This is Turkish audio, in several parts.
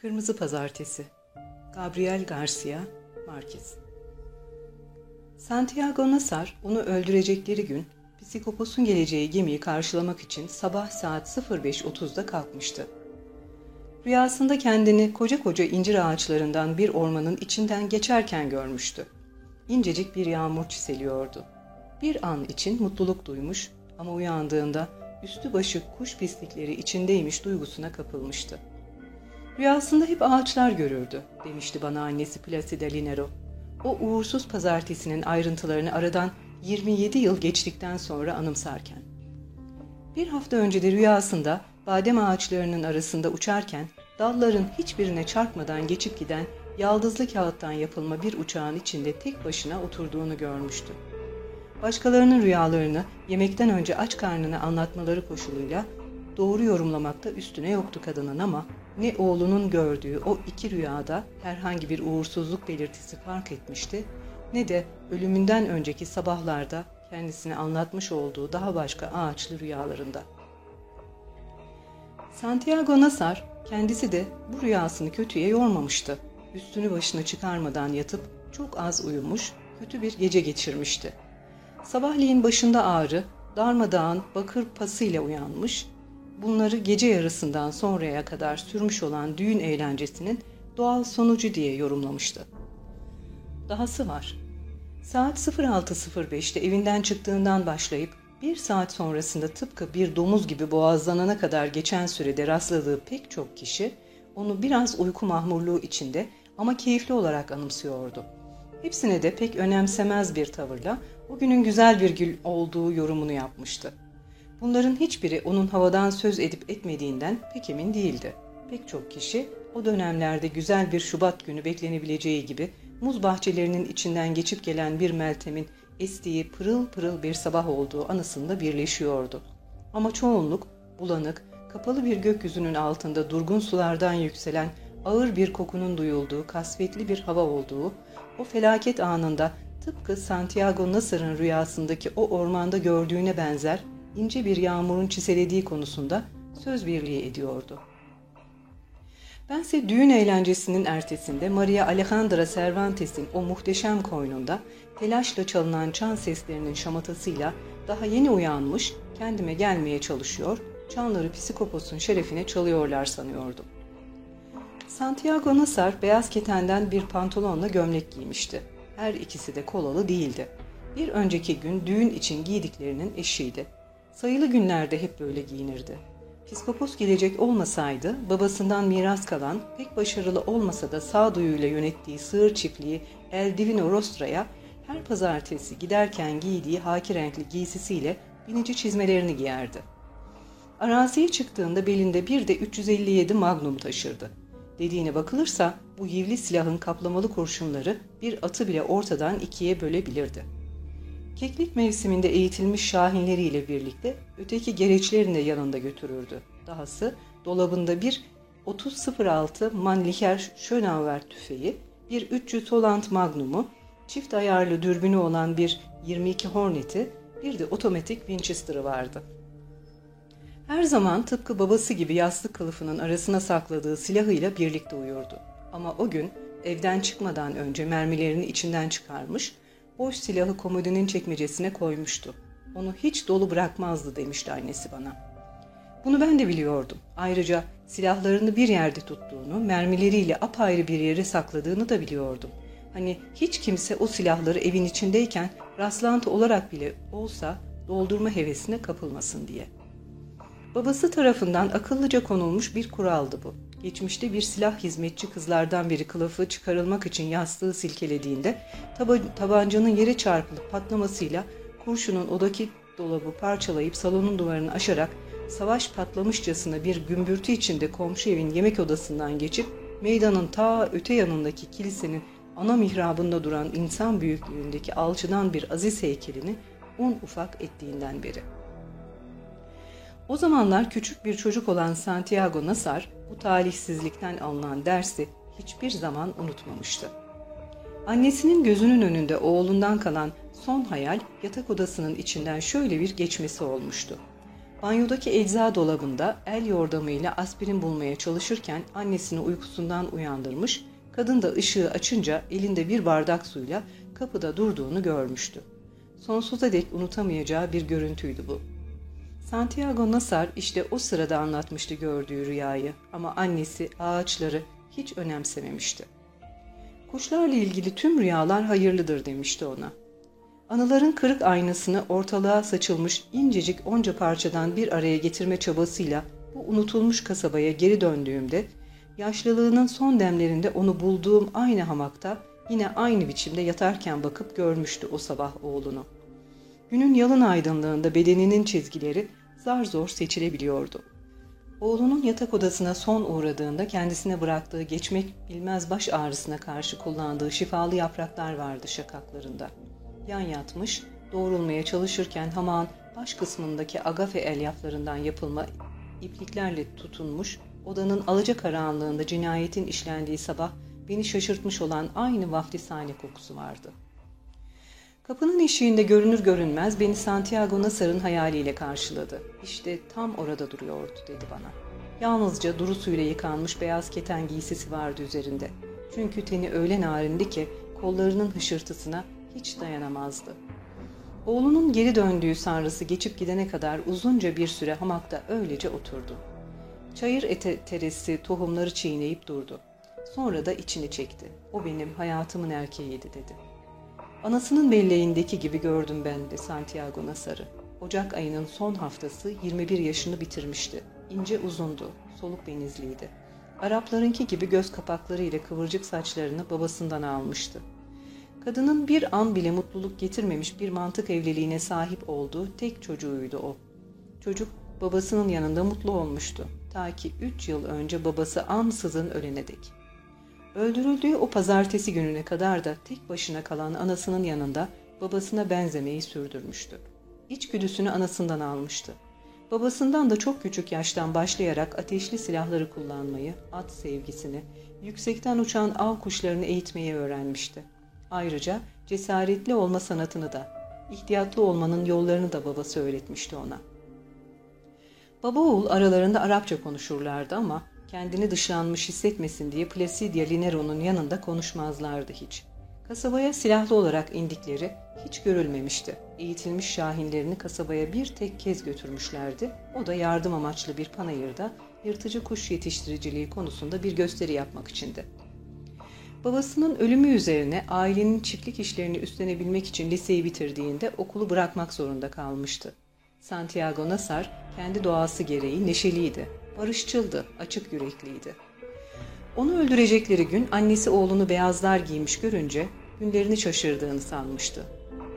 Kırmızı Pazartesi Gabriel Garcia Marquez Santiago Nasar onu öldürecekleri gün psikoposun geleceği gemiyi karşılamak için sabah saat 05.30'da kalkmıştı. Rüyasında kendini koca koca incir ağaçlarından bir ormanın içinden geçerken görmüştü. İncecik bir yağmur çiseliyordu. Bir an için mutluluk duymuş ama uyandığında üstü başı kuş pislikleri içindeymiş duygusuna kapılmıştı. Rüyasında hep ağaçlar görürdü, demişti bana annesi Placida Linero. O uğursuz pazartesinin ayrıntılarını aradan 27 yıl geçtikten sonra anımsarken. Bir hafta önce de rüyasında badem ağaçlarının arasında uçarken dalların hiçbirine çarpmadan geçip giden yaldızlı kağıttan yapılma bir uçağın içinde tek başına oturduğunu görmüştü. Başkalarının rüyalarını yemekten önce aç karnına anlatmaları koşuluyla doğru yorumlamakta üstüne yoktu kadının ama ne oğlunun gördüğü o iki rüyada herhangi bir uğursuzluk belirtisi fark etmişti ne de ölümünden önceki sabahlarda kendisine anlatmış olduğu daha başka ağaçlı rüyalarında. Santiago Nasar kendisi de bu rüyasını kötüye yormamıştı. Üstünü başına çıkarmadan yatıp çok az uyumuş, kötü bir gece geçirmişti. Sabahleyin başında ağrı, darmadağın bakır pasıyla uyanmış, bunları gece yarısından sonraya kadar sürmüş olan düğün eğlencesinin doğal sonucu diye yorumlamıştı. Dahası var. Saat 06.05'te evinden çıktığından başlayıp bir saat sonrasında tıpkı bir domuz gibi boğazlanana kadar geçen sürede rastladığı pek çok kişi onu biraz uyku mahmurluğu içinde ama keyifli olarak anımsıyordu. Hepsine de pek önemsemez bir tavırla o günün güzel bir gün olduğu yorumunu yapmıştı. Bunların hiçbiri onun havadan söz edip etmediğinden pek emin değildi. Pek çok kişi o dönemlerde güzel bir Şubat günü beklenebileceği gibi muz bahçelerinin içinden geçip gelen bir Meltem'in estiği pırıl pırıl bir sabah olduğu anısında birleşiyordu. Ama çoğunluk bulanık, kapalı bir gökyüzünün altında durgun sulardan yükselen ağır bir kokunun duyulduğu kasvetli bir hava olduğu, o felaket anında tıpkı Santiago Nasır'ın rüyasındaki o ormanda gördüğüne benzer ince bir yağmurun çiselediği konusunda söz birliği ediyordu. Bense düğün eğlencesinin ertesinde Maria Alejandra Cervantes'in o muhteşem koynunda telaşla çalınan çan seslerinin şamatasıyla daha yeni uyanmış, kendime gelmeye çalışıyor, çanları psikoposun şerefine çalıyorlar sanıyordum. Santiago Nasar beyaz ketenden bir pantolonla gömlek giymişti. Her ikisi de kolalı değildi. Bir önceki gün düğün için giydiklerinin eşiydi. Sayılı günlerde hep böyle giyinirdi. Piskopos gelecek olmasaydı babasından miras kalan pek başarılı olmasa da sağduyuyla yönettiği sığır çiftliği El Divino Rostra'ya her pazartesi giderken giydiği haki renkli giysisiyle binici çizmelerini giyerdi. Araziye çıktığında belinde bir de 357 magnum taşırdı. Dediğine bakılırsa bu yivli silahın kaplamalı kurşunları bir atı bile ortadan ikiye bölebilirdi. Keklik mevsiminde eğitilmiş şahinleriyle birlikte öteki gereçlerini de yanında götürürdü. Dahası dolabında bir 30.06 Mannlicher Schönauer tüfeği, bir 300 Holland Magnum'u, çift ayarlı dürbünü olan bir 22 Hornet'i, bir de otomatik Winchester'ı vardı. Her zaman tıpkı babası gibi yastık kılıfının arasına sakladığı silahıyla birlikte uyurdu. Ama o gün evden çıkmadan önce mermilerini içinden çıkarmış, boş silahı komodinin çekmecesine koymuştu. Onu hiç dolu bırakmazdı demişti annesi bana. Bunu ben de biliyordum. Ayrıca silahlarını bir yerde tuttuğunu, mermileriyle apayrı bir yere sakladığını da biliyordum. Hani hiç kimse o silahları evin içindeyken rastlantı olarak bile olsa doldurma hevesine kapılmasın diye. Babası tarafından akıllıca konulmuş bir kuraldı bu. Geçmişte bir silah hizmetçi kızlardan biri kılıfı çıkarılmak için yastığı silkelediğinde taba tabancanın yere çarpılıp patlamasıyla kurşunun odaki dolabı parçalayıp salonun duvarını aşarak savaş patlamışçasına bir gümbürtü içinde komşu evin yemek odasından geçip meydanın ta öte yanındaki kilisenin ana mihrabında duran insan büyüklüğündeki alçıdan bir aziz heykelini un ufak ettiğinden beri. O zamanlar küçük bir çocuk olan Santiago Nasar bu talihsizlikten alınan dersi hiçbir zaman unutmamıştı. Annesinin gözünün önünde oğlundan kalan son hayal yatak odasının içinden şöyle bir geçmesi olmuştu. Banyodaki ecza dolabında el yordamıyla aspirin bulmaya çalışırken annesini uykusundan uyandırmış, kadın da ışığı açınca elinde bir bardak suyla kapıda durduğunu görmüştü. Sonsuza dek unutamayacağı bir görüntüydü bu. Santiago Nasar işte o sırada anlatmıştı gördüğü rüyayı ama annesi ağaçları hiç önemsememişti. Kuşlarla ilgili tüm rüyalar hayırlıdır demişti ona. Anıların kırık aynasını ortalığa saçılmış incecik onca parçadan bir araya getirme çabasıyla bu unutulmuş kasabaya geri döndüğümde, yaşlılığının son demlerinde onu bulduğum aynı hamakta yine aynı biçimde yatarken bakıp görmüştü o sabah oğlunu. Günün yalın aydınlığında bedeninin çizgileri zar zor seçilebiliyordu. Oğlunun yatak odasına son uğradığında kendisine bıraktığı geçmek bilmez baş ağrısına karşı kullandığı şifalı yapraklar vardı şakaklarında. Yan yatmış, doğrulmaya çalışırken hamağın baş kısmındaki agafe elyaflarından yapılma ipliklerle tutunmuş, odanın alacakaranlığında cinayetin işlendiği sabah beni şaşırtmış olan aynı vaftizhane kokusu vardı. Kapının eşiğinde görünür görünmez beni Santiago Nasar'ın hayaliyle karşıladı. İşte tam orada duruyordu dedi bana. Yalnızca duru suyla yıkanmış beyaz keten giysisi vardı üzerinde. Çünkü teni öyle narindi ki kollarının hışırtısına hiç dayanamazdı. Oğlunun geri döndüğü sanrısı geçip gidene kadar uzunca bir süre hamakta öylece oturdu. Çayır ete teresi tohumları çiğneyip durdu. Sonra da içini çekti. O benim hayatımın erkeğiydi dedi. Anasının belleğindeki gibi gördüm ben de Santiago Nasar'ı. Ocak ayının son haftası 21 yaşını bitirmişti. İnce uzundu, soluk benizliydi. Araplarınki gibi göz kapakları ile kıvırcık saçlarını babasından almıştı. Kadının bir an bile mutluluk getirmemiş bir mantık evliliğine sahip olduğu tek çocuğuydu o. Çocuk babasının yanında mutlu olmuştu. Ta ki üç yıl önce babası ansızın ölene dek. Öldürüldüğü o pazartesi gününe kadar da tek başına kalan anasının yanında babasına benzemeyi sürdürmüştü. İçgüdüsünü anasından almıştı. Babasından da çok küçük yaştan başlayarak ateşli silahları kullanmayı, at sevgisini, yüksekten uçan av kuşlarını eğitmeyi öğrenmişti. Ayrıca cesaretli olma sanatını da, ihtiyatlı olmanın yollarını da babası öğretmişti ona. Baba oğul aralarında Arapça konuşurlardı ama kendini dışlanmış hissetmesin diye Placidia Linero'nun yanında konuşmazlardı hiç. Kasabaya silahlı olarak indikleri hiç görülmemişti. Eğitilmiş şahinlerini kasabaya bir tek kez götürmüşlerdi. O da yardım amaçlı bir panayırda yırtıcı kuş yetiştiriciliği konusunda bir gösteri yapmak içindi. Babasının ölümü üzerine ailenin çiftlik işlerini üstlenebilmek için liseyi bitirdiğinde okulu bırakmak zorunda kalmıştı. Santiago Nasar kendi doğası gereği neşeliydi, barışçıldı, açık yürekliydi. Onu öldürecekleri gün annesi oğlunu beyazlar giymiş görünce günlerini şaşırdığını sanmıştı.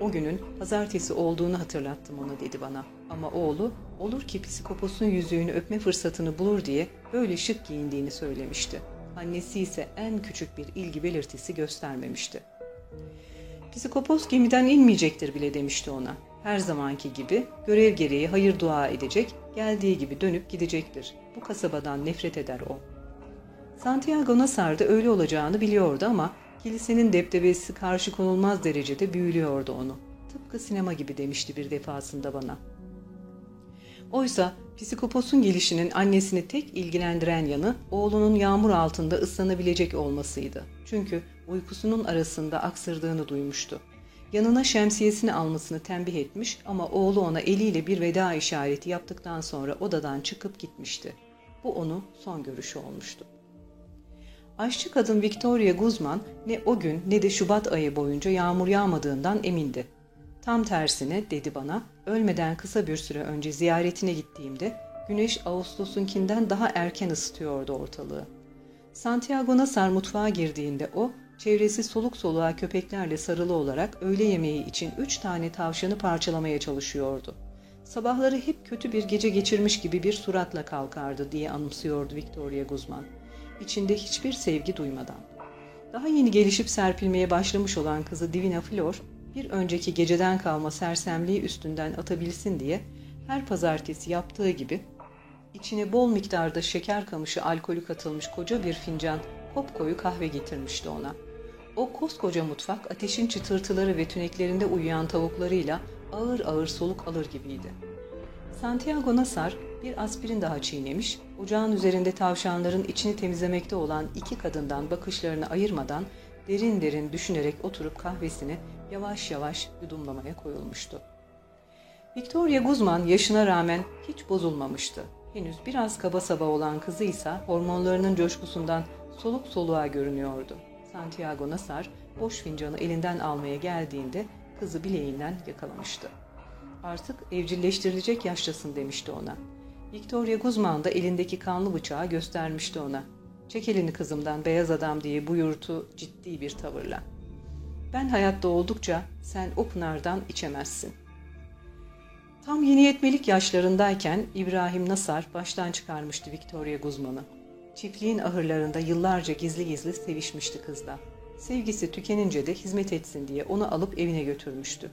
O günün pazartesi olduğunu hatırlattım ona dedi bana. Ama oğlu olur ki psikoposun yüzüğünü öpme fırsatını bulur diye böyle şık giyindiğini söylemişti. Annesi ise en küçük bir ilgi belirtisi göstermemişti. Psikopos gemiden inmeyecektir bile demişti ona. Her zamanki gibi görev gereği hayır dua edecek, geldiği gibi dönüp gidecektir. Bu kasabadan nefret eder o. Santiago Nasar da öyle olacağını biliyordu ama kilisenin deptebesi karşı konulmaz derecede büyülüyordu onu. Tıpkı sinema gibi demişti bir defasında bana. Oysa psikoposun gelişinin annesini tek ilgilendiren yanı oğlunun yağmur altında ıslanabilecek olmasıydı. Çünkü uykusunun arasında aksırdığını duymuştu. Yanına şemsiyesini almasını tembih etmiş ama oğlu ona eliyle bir veda işareti yaptıktan sonra odadan çıkıp gitmişti. Bu onu son görüşü olmuştu. Aşçı kadın Victoria Guzman ne o gün ne de Şubat ayı boyunca yağmur yağmadığından emindi. Tam tersine dedi bana, ölmeden kısa bir süre önce ziyaretine gittiğimde güneş Ağustos'unkinden daha erken ısıtıyordu ortalığı. Santiago Nasar mutfağa girdiğinde o, çevresi soluk soluğa köpeklerle sarılı olarak öğle yemeği için üç tane tavşanı parçalamaya çalışıyordu. Sabahları hep kötü bir gece geçirmiş gibi bir suratla kalkardı diye anımsıyordu Victoria Guzman. İçinde hiçbir sevgi duymadan. Daha yeni gelişip serpilmeye başlamış olan kızı Divina Flor, bir önceki geceden kalma sersemliği üstünden atabilsin diye her pazartesi yaptığı gibi içine bol miktarda şeker kamışı alkolü katılmış koca bir fincan koyu kahve getirmişti ona. O koskoca mutfak ateşin çıtırtıları ve tüneklerinde uyuyan tavuklarıyla ağır ağır soluk alır gibiydi. Santiago Nasar bir aspirin daha çiğnemiş, ocağın üzerinde tavşanların içini temizlemekte olan iki kadından bakışlarını ayırmadan derin derin düşünerek oturup kahvesini yavaş yavaş yudumlamaya koyulmuştu. Victoria Guzman yaşına rağmen hiç bozulmamıştı. Henüz biraz kaba saba olan kızı ise hormonlarının coşkusundan soluk soluğa görünüyordu. Santiago Nasar boş fincanı elinden almaya geldiğinde kızı bileğinden yakalamıştı. Artık evcilleştirilecek yaştasın demişti ona. Victoria Guzman da elindeki kanlı bıçağı göstermişti ona. Çek elini kızımdan beyaz adam diye buyurtu ciddi bir tavırla. Ben hayatta oldukça sen o pınardan içemezsin. Tam yeni yetmelik yaşlarındayken İbrahim Nasar baştan çıkarmıştı Victoria Guzman'ı. Çiftliğin ahırlarında yıllarca gizli gizli sevişmişti kızla. Sevgisi tükenince de hizmet etsin diye onu alıp evine götürmüştü.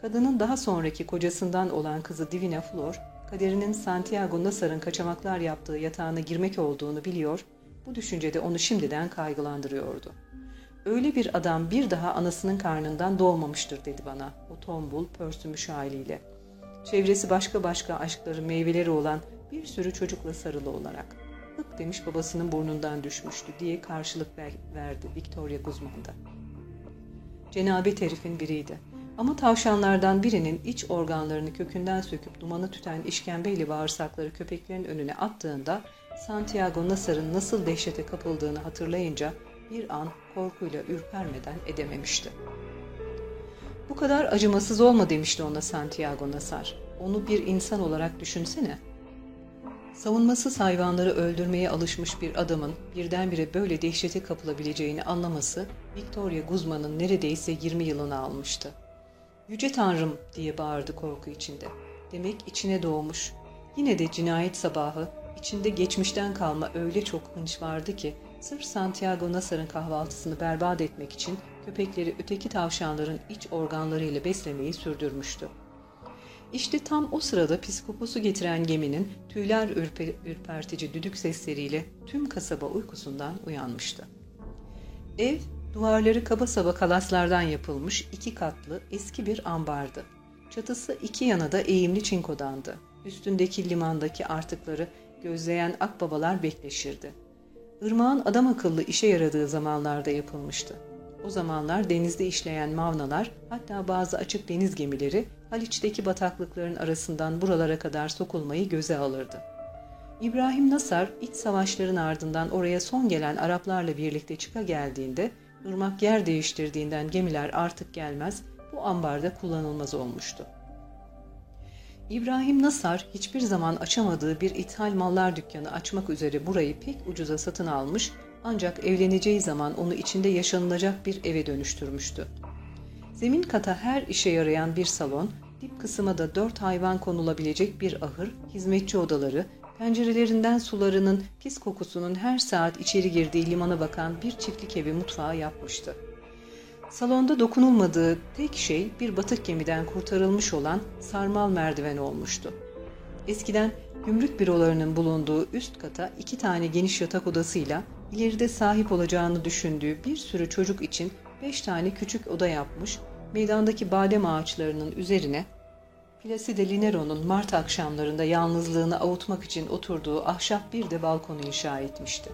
Kadının daha sonraki kocasından olan kızı Divina Flor, kaderinin Santiago Nasar'ın kaçamaklar yaptığı yatağına girmek olduğunu biliyor, bu düşüncede onu şimdiden kaygılandırıyordu. Öyle bir adam bir daha anasının karnından doğmamıştır dedi bana o tombul, pörsümüş haliyle. Çevresi başka başka aşkları meyveleri olan bir sürü çocukla sarılı olarak. Hık demiş babasının burnundan düşmüştü diye karşılık ver, verdi Victoria Guzman'da. Cenabet herifin biriydi. Ama tavşanlardan birinin iç organlarını kökünden söküp dumanı tüten işkembeyle bağırsakları köpeklerin önüne attığında Santiago Nasar'ın nasıl dehşete kapıldığını hatırlayınca bir an korkuyla ürpermeden edememişti. Bu kadar acımasız olma demişti ona Santiago Nasar. Onu bir insan olarak düşünsene. Savunmasız hayvanları öldürmeye alışmış bir adamın birdenbire böyle dehşete kapılabileceğini anlaması Victoria Guzman'ın neredeyse 20 yılını almıştı. Yüce Tanrım diye bağırdı korku içinde. Demek içine doğmuş. Yine de cinayet sabahı içinde geçmişten kalma öyle çok hınç vardı ki sırf Santiago Nasar'ın kahvaltısını berbat etmek için köpekleri öteki tavşanların iç organlarıyla beslemeyi sürdürmüştü. İşte tam o sırada psikoposu getiren geminin tüyler ürpe, ürpertici düdük sesleriyle tüm kasaba uykusundan uyanmıştı. Ev, duvarları kaba saba kalaslardan yapılmış iki katlı eski bir ambardı. Çatısı iki yana da eğimli çinkodandı. Üstündeki limandaki artıkları gözleyen akbabalar bekleşirdi. Irmağın adam akıllı işe yaradığı zamanlarda yapılmıştı. O zamanlar denizde işleyen mavnalar, hatta bazı açık deniz gemileri Haliç'teki bataklıkların arasından buralara kadar sokulmayı göze alırdı. İbrahim Nasar, iç savaşların ardından oraya son gelen Araplarla birlikte çıka geldiğinde, ırmak yer değiştirdiğinden gemiler artık gelmez, bu ambarda kullanılmaz olmuştu. İbrahim Nasar hiçbir zaman açamadığı bir ithal mallar dükkanı açmak üzere burayı pek ucuza satın almış ancak evleneceği zaman onu içinde yaşanılacak bir eve dönüştürmüştü. Zemin kata her işe yarayan bir salon, dip kısma da dört hayvan konulabilecek bir ahır, hizmetçi odaları, pencerelerinden sularının pis kokusunun her saat içeri girdiği limana bakan bir çiftlik evi mutfağı yapmıştı. Salonda dokunulmadığı tek şey bir batık gemiden kurtarılmış olan sarmal merdiven olmuştu. Eskiden gümrük bürolarının bulunduğu üst kata iki tane geniş yatak odasıyla ileride sahip olacağını düşündüğü bir sürü çocuk için beş tane küçük oda yapmış, meydandaki badem ağaçlarının üzerine Placide Linero'nun Mart akşamlarında yalnızlığını avutmak için oturduğu ahşap bir de balkonu inşa etmişti.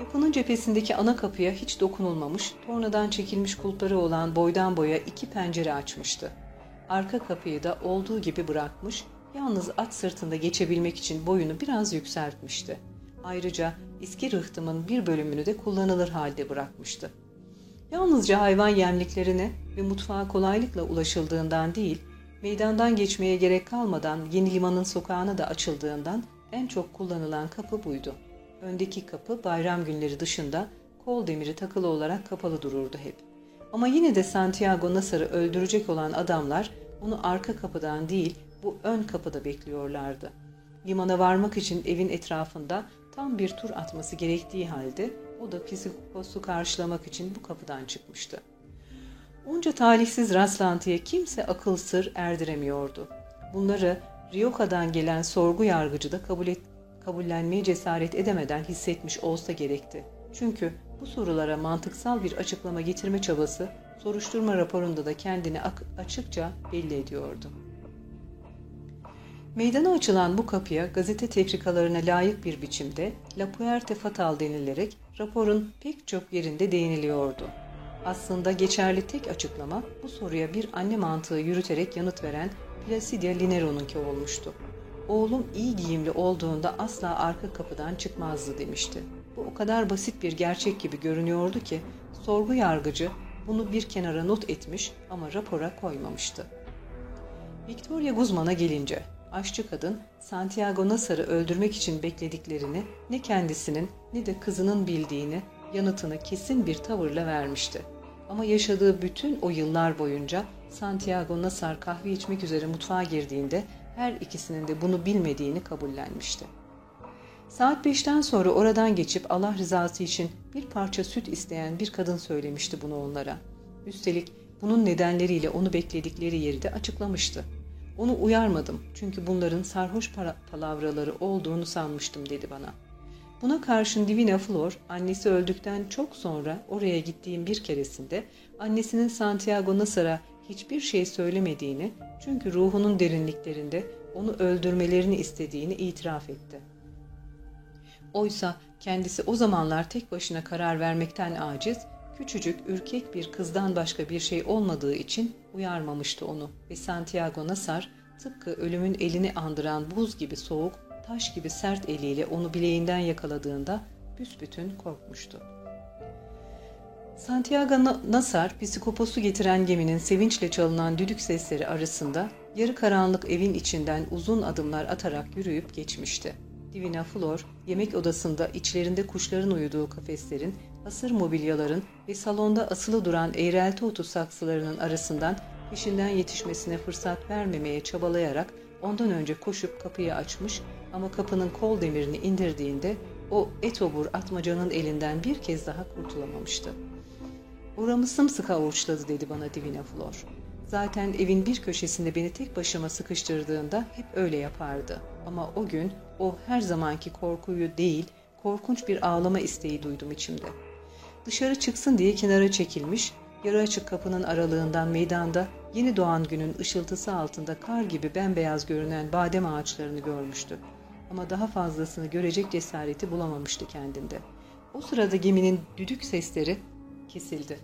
Yapının cephesindeki ana kapıya hiç dokunulmamış, tornadan çekilmiş kulpları olan boydan boya iki pencere açmıştı. Arka kapıyı da olduğu gibi bırakmış, yalnız at sırtında geçebilmek için boyunu biraz yükseltmişti. Ayrıca eski rıhtımın bir bölümünü de kullanılır halde bırakmıştı. Yalnızca hayvan yemliklerine ve mutfağa kolaylıkla ulaşıldığından değil, meydandan geçmeye gerek kalmadan yeni limanın sokağına da açıldığından en çok kullanılan kapı buydu. Öndeki kapı bayram günleri dışında kol demiri takılı olarak kapalı dururdu hep. Ama yine de Santiago Nasar'ı öldürecek olan adamlar onu arka kapıdan değil bu ön kapıda bekliyorlardı. Limana varmak için evin etrafında tam bir tur atması gerektiği halde o da psikoposu karşılamak için bu kapıdan çıkmıştı. Onca talihsiz rastlantıya kimse akıl sır erdiremiyordu. Bunları Rioka'dan gelen sorgu yargıcı da kabul et, kabullenmeye cesaret edemeden hissetmiş olsa gerekti. Çünkü bu sorulara mantıksal bir açıklama getirme çabası soruşturma raporunda da kendini açıkça belli ediyordu. Meydana açılan bu kapıya gazete tefrikalarına layık bir biçimde La Puerte Fatal denilerek raporun pek çok yerinde değiniliyordu. Aslında geçerli tek açıklama bu soruya bir anne mantığı yürüterek yanıt veren Placidia Linero'nunki olmuştu. Oğlum iyi giyimli olduğunda asla arka kapıdan çıkmazdı demişti. Bu o kadar basit bir gerçek gibi görünüyordu ki sorgu yargıcı bunu bir kenara not etmiş ama rapora koymamıştı. Victoria Guzman'a gelince aşçı kadın Santiago Nasar'ı öldürmek için beklediklerini ne kendisinin ne de kızının bildiğini yanıtını kesin bir tavırla vermişti. Ama yaşadığı bütün o yıllar boyunca Santiago Nasar kahve içmek üzere mutfağa girdiğinde her ikisinin de bunu bilmediğini kabullenmişti. Saat beşten sonra oradan geçip Allah rızası için bir parça süt isteyen bir kadın söylemişti bunu onlara. Üstelik bunun nedenleriyle onu bekledikleri yeri de açıklamıştı. Onu uyarmadım çünkü bunların sarhoş palavraları olduğunu sanmıştım dedi bana. Buna karşın Divina Flor annesi öldükten çok sonra oraya gittiğim bir keresinde annesinin Santiago Nasar'a hiçbir şey söylemediğini çünkü ruhunun derinliklerinde onu öldürmelerini istediğini itiraf etti. Oysa kendisi o zamanlar tek başına karar vermekten aciz, küçücük, ürkek bir kızdan başka bir şey olmadığı için uyarmamıştı onu ve Santiago Nasar tıpkı ölümün elini andıran buz gibi soğuk, taş gibi sert eliyle onu bileğinden yakaladığında büsbütün korkmuştu. Santiago Nasar, psikoposu getiren geminin sevinçle çalınan düdük sesleri arasında yarı karanlık evin içinden uzun adımlar atarak yürüyüp geçmişti. Divina Flor, yemek odasında içlerinde kuşların uyuduğu kafeslerin, asır mobilyaların ve salonda asılı duran eğrelti otu saksılarının arasından peşinden yetişmesine fırsat vermemeye çabalayarak ondan önce koşup kapıyı açmış ama kapının kol demirini indirdiğinde o etobur atmacanın elinden bir kez daha kurtulamamıştı. Uğramı sımsıkı avuçladı dedi bana Divina Flor. Zaten evin bir köşesinde beni tek başıma sıkıştırdığında hep öyle yapardı. Ama o gün o her zamanki korkuyu değil, korkunç bir ağlama isteği duydum içimde. Dışarı çıksın diye kenara çekilmiş, yarı açık kapının aralığından meydanda yeni doğan günün ışıltısı altında kar gibi bembeyaz görünen badem ağaçlarını görmüştü. Ama daha fazlasını görecek cesareti bulamamıştı kendinde. O sırada geminin düdük sesleri kesildi.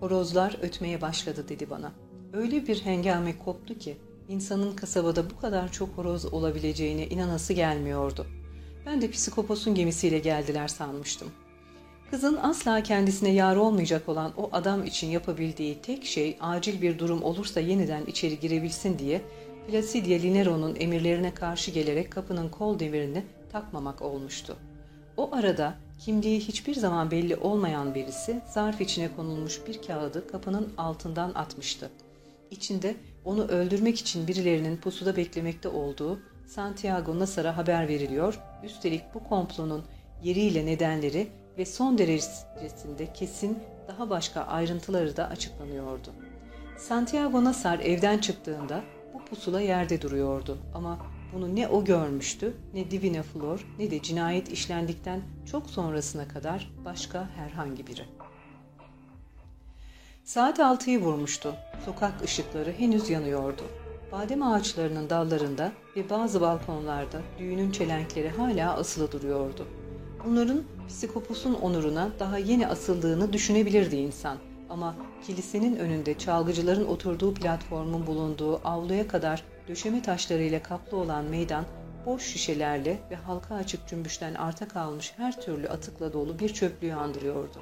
Horozlar ötmeye başladı dedi bana. Öyle bir hengame koptu ki insanın kasabada bu kadar çok horoz olabileceğine inanası gelmiyordu. Ben de psikoposun gemisiyle geldiler sanmıştım. Kızın asla kendisine yar olmayacak olan o adam için yapabildiği tek şey acil bir durum olursa yeniden içeri girebilsin diye Placidia Linero'nun emirlerine karşı gelerek kapının kol demirini takmamak olmuştu. O arada kimliği hiçbir zaman belli olmayan birisi zarf içine konulmuş bir kağıdı kapının altından atmıştı. İçinde onu öldürmek için birilerinin pusuda beklemekte olduğu Santiago Nasar'a haber veriliyor. Üstelik bu komplonun yeriyle nedenleri ve son derecesinde kesin daha başka ayrıntıları da açıklanıyordu. Santiago Nasar evden çıktığında bu pusula yerde duruyordu ama bunu ne o görmüştü ne Divine Flor ne de cinayet işlendikten çok sonrasına kadar başka herhangi biri. Saat altıyı vurmuştu. Sokak ışıkları henüz yanıyordu. Badem ağaçlarının dallarında ve bazı balkonlarda düğünün çelenkleri hala asılı duruyordu. Bunların psikoposun onuruna daha yeni asıldığını düşünebilirdi insan. Ama kilisenin önünde çalgıcıların oturduğu platformun bulunduğu avluya kadar döşeme taşlarıyla kaplı olan meydan boş şişelerle ve halka açık cümbüşten arta kalmış her türlü atıkla dolu bir çöplüğü andırıyordu.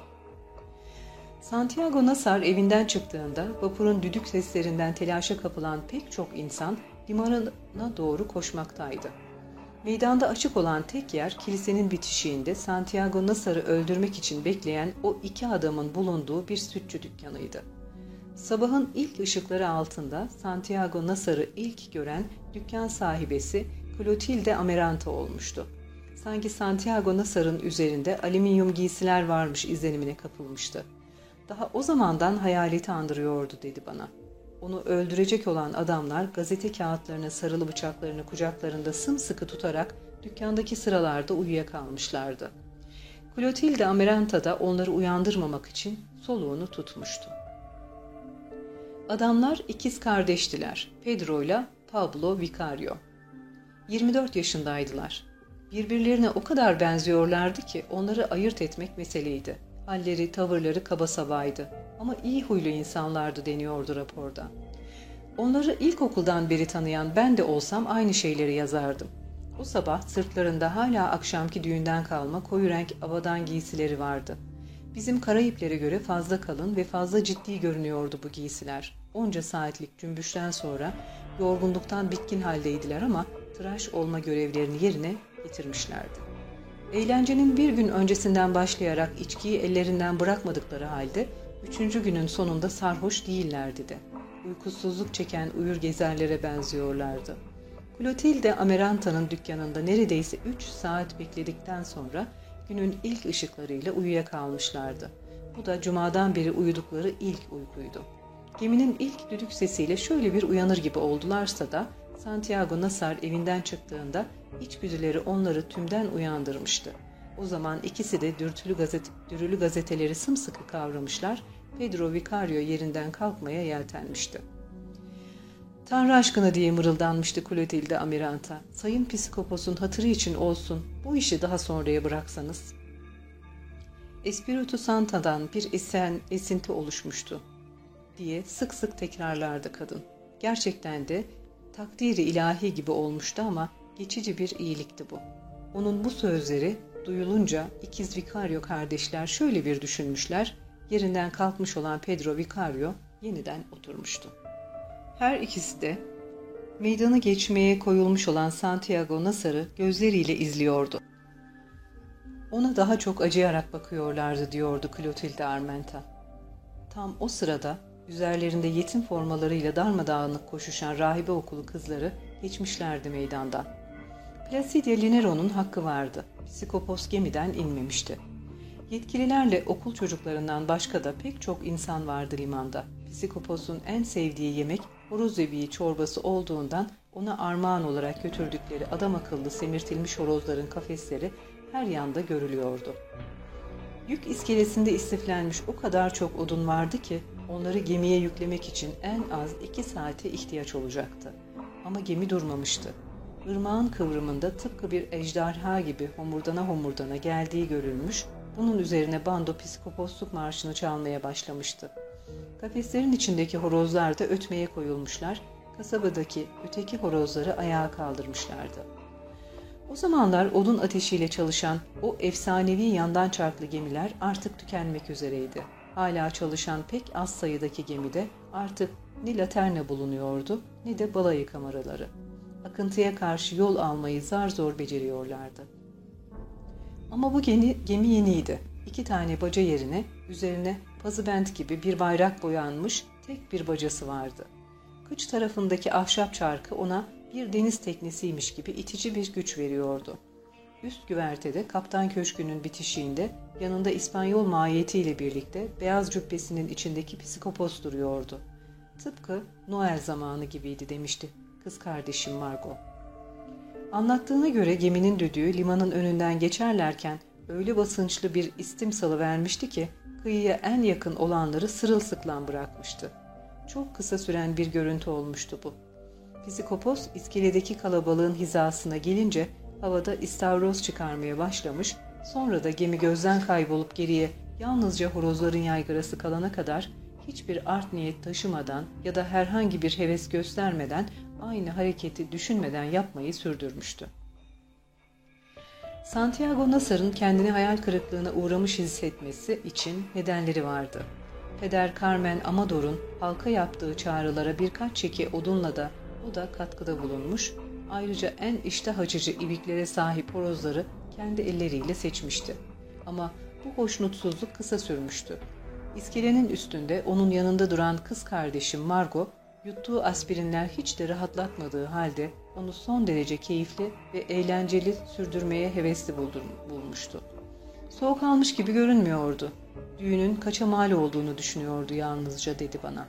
Santiago Nasar evinden çıktığında vapurun düdük seslerinden telaşa kapılan pek çok insan limanına doğru koşmaktaydı. Meydanda açık olan tek yer kilisenin bitişiğinde Santiago Nasar'ı öldürmek için bekleyen o iki adamın bulunduğu bir sütçü dükkanıydı. Sabahın ilk ışıkları altında Santiago Nasar'ı ilk gören dükkan sahibesi Clotilde Ameranta olmuştu. Sanki Santiago Nasar'ın üzerinde alüminyum giysiler varmış izlenimine kapılmıştı. Daha o zamandan hayaleti andırıyordu dedi bana. Onu öldürecek olan adamlar gazete kağıtlarına sarılı bıçaklarını kucaklarında sımsıkı tutarak dükkandaki sıralarda uyuyakalmışlardı. Clotilde Ameranta da onları uyandırmamak için soluğunu tutmuştu. Adamlar ikiz kardeştiler. Pedro ile Pablo Vicario. 24 yaşındaydılar. Birbirlerine o kadar benziyorlardı ki onları ayırt etmek meseleydi. Halleri, tavırları kaba sabaydı ama iyi huylu insanlardı deniyordu raporda. Onları ilkokuldan beri tanıyan ben de olsam aynı şeyleri yazardım. O sabah sırtlarında hala akşamki düğünden kalma koyu renk avadan giysileri vardı. Bizim Karayiplere göre fazla kalın ve fazla ciddi görünüyordu bu giysiler. Onca saatlik cümbüşten sonra yorgunluktan bitkin haldeydiler ama tıraş olma görevlerini yerine getirmişlerdi. Eğlencenin bir gün öncesinden başlayarak içkiyi ellerinden bırakmadıkları halde üçüncü günün sonunda sarhoş değillerdi de. Uykusuzluk çeken uyur gezerlere benziyorlardı. Clotilde Ameranta'nın dükkanında neredeyse üç saat bekledikten sonra günün ilk ışıklarıyla uyuyakalmışlardı. Bu da cumadan beri uyudukları ilk uykuydu. Geminin ilk düdük sesiyle şöyle bir uyanır gibi oldularsa da Santiago Nasar evinden çıktığında içgüdüleri onları tümden uyandırmıştı. O zaman ikisi de dürtülü, gazet, dürülü gazeteleri sımsıkı kavramışlar, Pedro Vicario yerinden kalkmaya yeltenmişti. Tanrı aşkına diye mırıldanmıştı Clotilde Amiranta. Sayın Psikopos'un hatırı için olsun bu işi daha sonraya bıraksanız. Espiritu Santa'dan bir esen, esinti oluşmuştu diye sık sık tekrarlardı kadın. Gerçekten de takdiri ilahi gibi olmuştu ama geçici bir iyilikti bu. Onun bu sözleri duyulunca ikiz Vicario kardeşler şöyle bir düşünmüşler, yerinden kalkmış olan Pedro Vicario yeniden oturmuştu. Her ikisi de meydanı geçmeye koyulmuş olan Santiago Nasar'ı gözleriyle izliyordu. Ona daha çok acıyarak bakıyorlardı diyordu Clotilde Armenta. Tam o sırada üzerlerinde yetim formalarıyla darmadağınık koşuşan rahibe okulu kızları geçmişlerdi meydandan. Placidia Linero'nun hakkı vardı. Psikopos gemiden inmemişti. Yetkililerle okul çocuklarından başka da pek çok insan vardı limanda. Psikopos'un en sevdiği yemek horoz ebiği çorbası olduğundan ona armağan olarak götürdükleri adam akıllı semirtilmiş horozların kafesleri her yanda görülüyordu. Yük iskelesinde istiflenmiş o kadar çok odun vardı ki onları gemiye yüklemek için en az iki saate ihtiyaç olacaktı. Ama gemi durmamıştı. Irmağın kıvrımında tıpkı bir ejderha gibi homurdana homurdana geldiği görülmüş, bunun üzerine bando psikoposluk marşını çalmaya başlamıştı. Kafeslerin içindeki horozlar da ötmeye koyulmuşlar, kasabadaki öteki horozları ayağa kaldırmışlardı. O zamanlar odun ateşiyle çalışan o efsanevi yandan çarklı gemiler artık tükenmek üzereydi. Hala çalışan pek az sayıdaki gemide artık ne laterna bulunuyordu ne de balayı kameraları. Akıntıya karşı yol almayı zar zor beceriyorlardı. Ama bu gemi, gemi yeniydi. İki tane baca yerine üzerine pazıbent gibi bir bayrak boyanmış tek bir bacası vardı. Kıç tarafındaki ahşap çarkı ona bir deniz teknesiymiş gibi itici bir güç veriyordu. Üst güvertede kaptan köşkünün bitişiğinde yanında İspanyol mahiyetiyle birlikte beyaz cübbesinin içindeki psikopos duruyordu. Tıpkı Noel zamanı gibiydi demişti kız kardeşim Margot. Anlattığına göre geminin düdüğü limanın önünden geçerlerken öyle basınçlı bir istim salı vermişti ki kıyıya en yakın olanları sırılsıklam bırakmıştı. Çok kısa süren bir görüntü olmuştu bu. Psikopos iskeledeki kalabalığın hizasına gelince havada istavroz çıkarmaya başlamış, sonra da gemi gözden kaybolup geriye yalnızca horozların yaygarası kalana kadar hiçbir art niyet taşımadan ya da herhangi bir heves göstermeden aynı hareketi düşünmeden yapmayı sürdürmüştü. Santiago Nasar'ın kendini hayal kırıklığına uğramış hissetmesi için nedenleri vardı. Peder Carmen Amador'un halka yaptığı çağrılara birkaç çeki odunla da o da katkıda bulunmuş, ayrıca en iştah açıcı ibiklere sahip horozları kendi elleriyle seçmişti. Ama bu hoşnutsuzluk kısa sürmüştü. İskelenin üstünde onun yanında duran kız kardeşim Margot, yuttuğu aspirinler hiç de rahatlatmadığı halde onu son derece keyifli ve eğlenceli sürdürmeye hevesli bulmuştu. Soğuk almış gibi görünmüyordu. Düğünün kaça mal olduğunu düşünüyordu yalnızca dedi bana.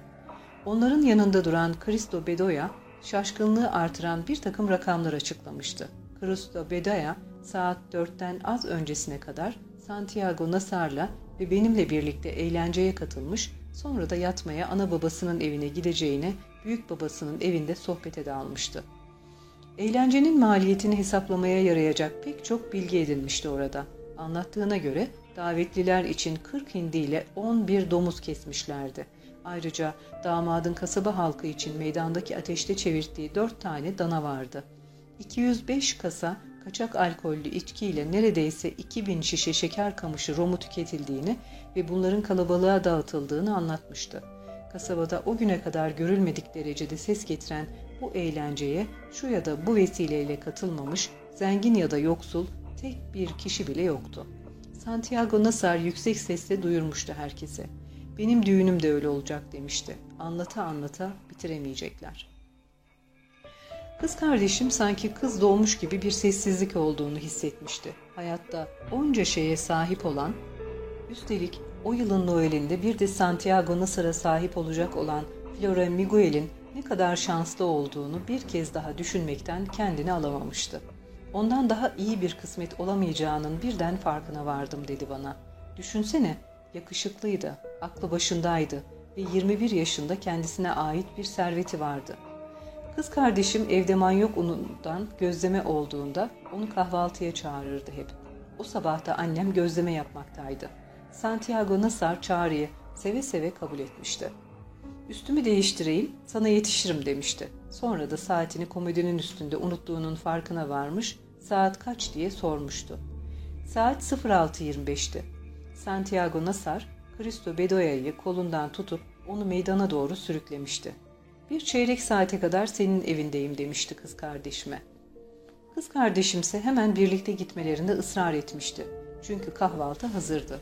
Onların yanında duran Cristo Bedoya şaşkınlığı artıran bir takım rakamlar açıklamıştı. Cristo Bedoya saat dörtten az öncesine kadar Santiago Nasar'la ve benimle birlikte eğlenceye katılmış, sonra da yatmaya ana babasının evine gideceğine büyük babasının evinde sohbete dalmıştı. Eğlencenin maliyetini hesaplamaya yarayacak pek çok bilgi edinmişti orada. Anlattığına göre davetliler için 40 hindi ile 11 domuz kesmişlerdi. Ayrıca damadın kasaba halkı için meydandaki ateşte çevirttiği 4 tane dana vardı. 205 kasa kaçak alkollü içkiyle neredeyse 2000 şişe şeker kamışı romu tüketildiğini ve bunların kalabalığa dağıtıldığını anlatmıştı. Kasabada o güne kadar görülmedik derecede ses getiren bu eğlenceye şu ya da bu vesileyle katılmamış, zengin ya da yoksul tek bir kişi bile yoktu. Santiago Nasar yüksek sesle duyurmuştu herkese. Benim düğünüm de öyle olacak demişti. Anlata anlata bitiremeyecekler. Kız kardeşim sanki kız doğmuş gibi bir sessizlik olduğunu hissetmişti. Hayatta onca şeye sahip olan, üstelik o yılın Noel'inde bir de Santiago Nasır'a sahip olacak olan Flora Miguel'in ne kadar şanslı olduğunu bir kez daha düşünmekten kendini alamamıştı. Ondan daha iyi bir kısmet olamayacağının birden farkına vardım dedi bana. Düşünsene, yakışıklıydı, aklı başındaydı ve 21 yaşında kendisine ait bir serveti vardı. Kız kardeşim evde manyok unundan gözleme olduğunda onu kahvaltıya çağırırdı hep. O sabah da annem gözleme yapmaktaydı. Santiago Nasar çağrıyı seve seve kabul etmişti. Üstümü değiştireyim, sana yetişirim demişti. Sonra da saatini komodinin üstünde unuttuğunun farkına varmış, saat kaç diye sormuştu. Saat 06.25'ti. Santiago Nasar, Cristo Bedoya'yı kolundan tutup onu meydana doğru sürüklemişti. Bir çeyrek saate kadar senin evindeyim demişti kız kardeşime. Kız kardeşimse hemen birlikte gitmelerinde ısrar etmişti. Çünkü kahvaltı hazırdı.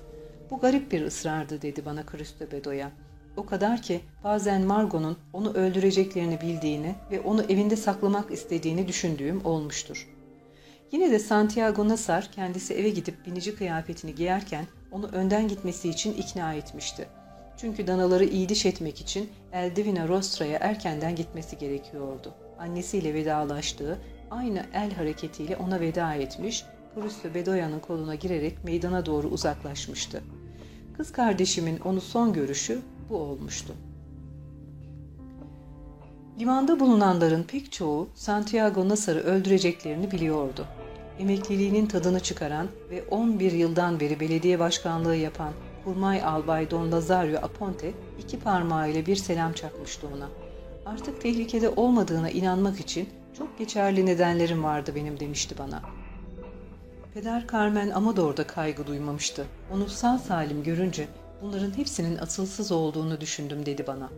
Bu garip bir ısrardı dedi bana Cristo Bedoya. O kadar ki bazen Margot'un onu öldüreceklerini bildiğini ve onu evinde saklamak istediğini düşündüğüm olmuştur. Yine de Santiago Nasar kendisi eve gidip binici kıyafetini giyerken onu önden gitmesi için ikna etmişti. Çünkü danaları iyi diş etmek için Eldivina Rostra'ya erkenden gitmesi gerekiyordu. Annesiyle vedalaştığı aynı el hareketiyle ona veda etmiş, Crusto Bedoya'nın koluna girerek meydana doğru uzaklaşmıştı. Kız kardeşimin onu son görüşü bu olmuştu. Limanda bulunanların pek çoğu Santiago Nasar'ı öldüreceklerini biliyordu. Emekliliğinin tadını çıkaran ve 11 yıldan beri belediye başkanlığı yapan Kurmay Albay Don Lazario Aponte iki parmağıyla bir selam çakmıştı ona. Artık tehlikede olmadığına inanmak için çok geçerli nedenlerim vardı benim demişti bana. Peder Carmen Amador da kaygı duymamıştı. Onu sağ salim görünce bunların hepsinin asılsız olduğunu düşündüm dedi bana.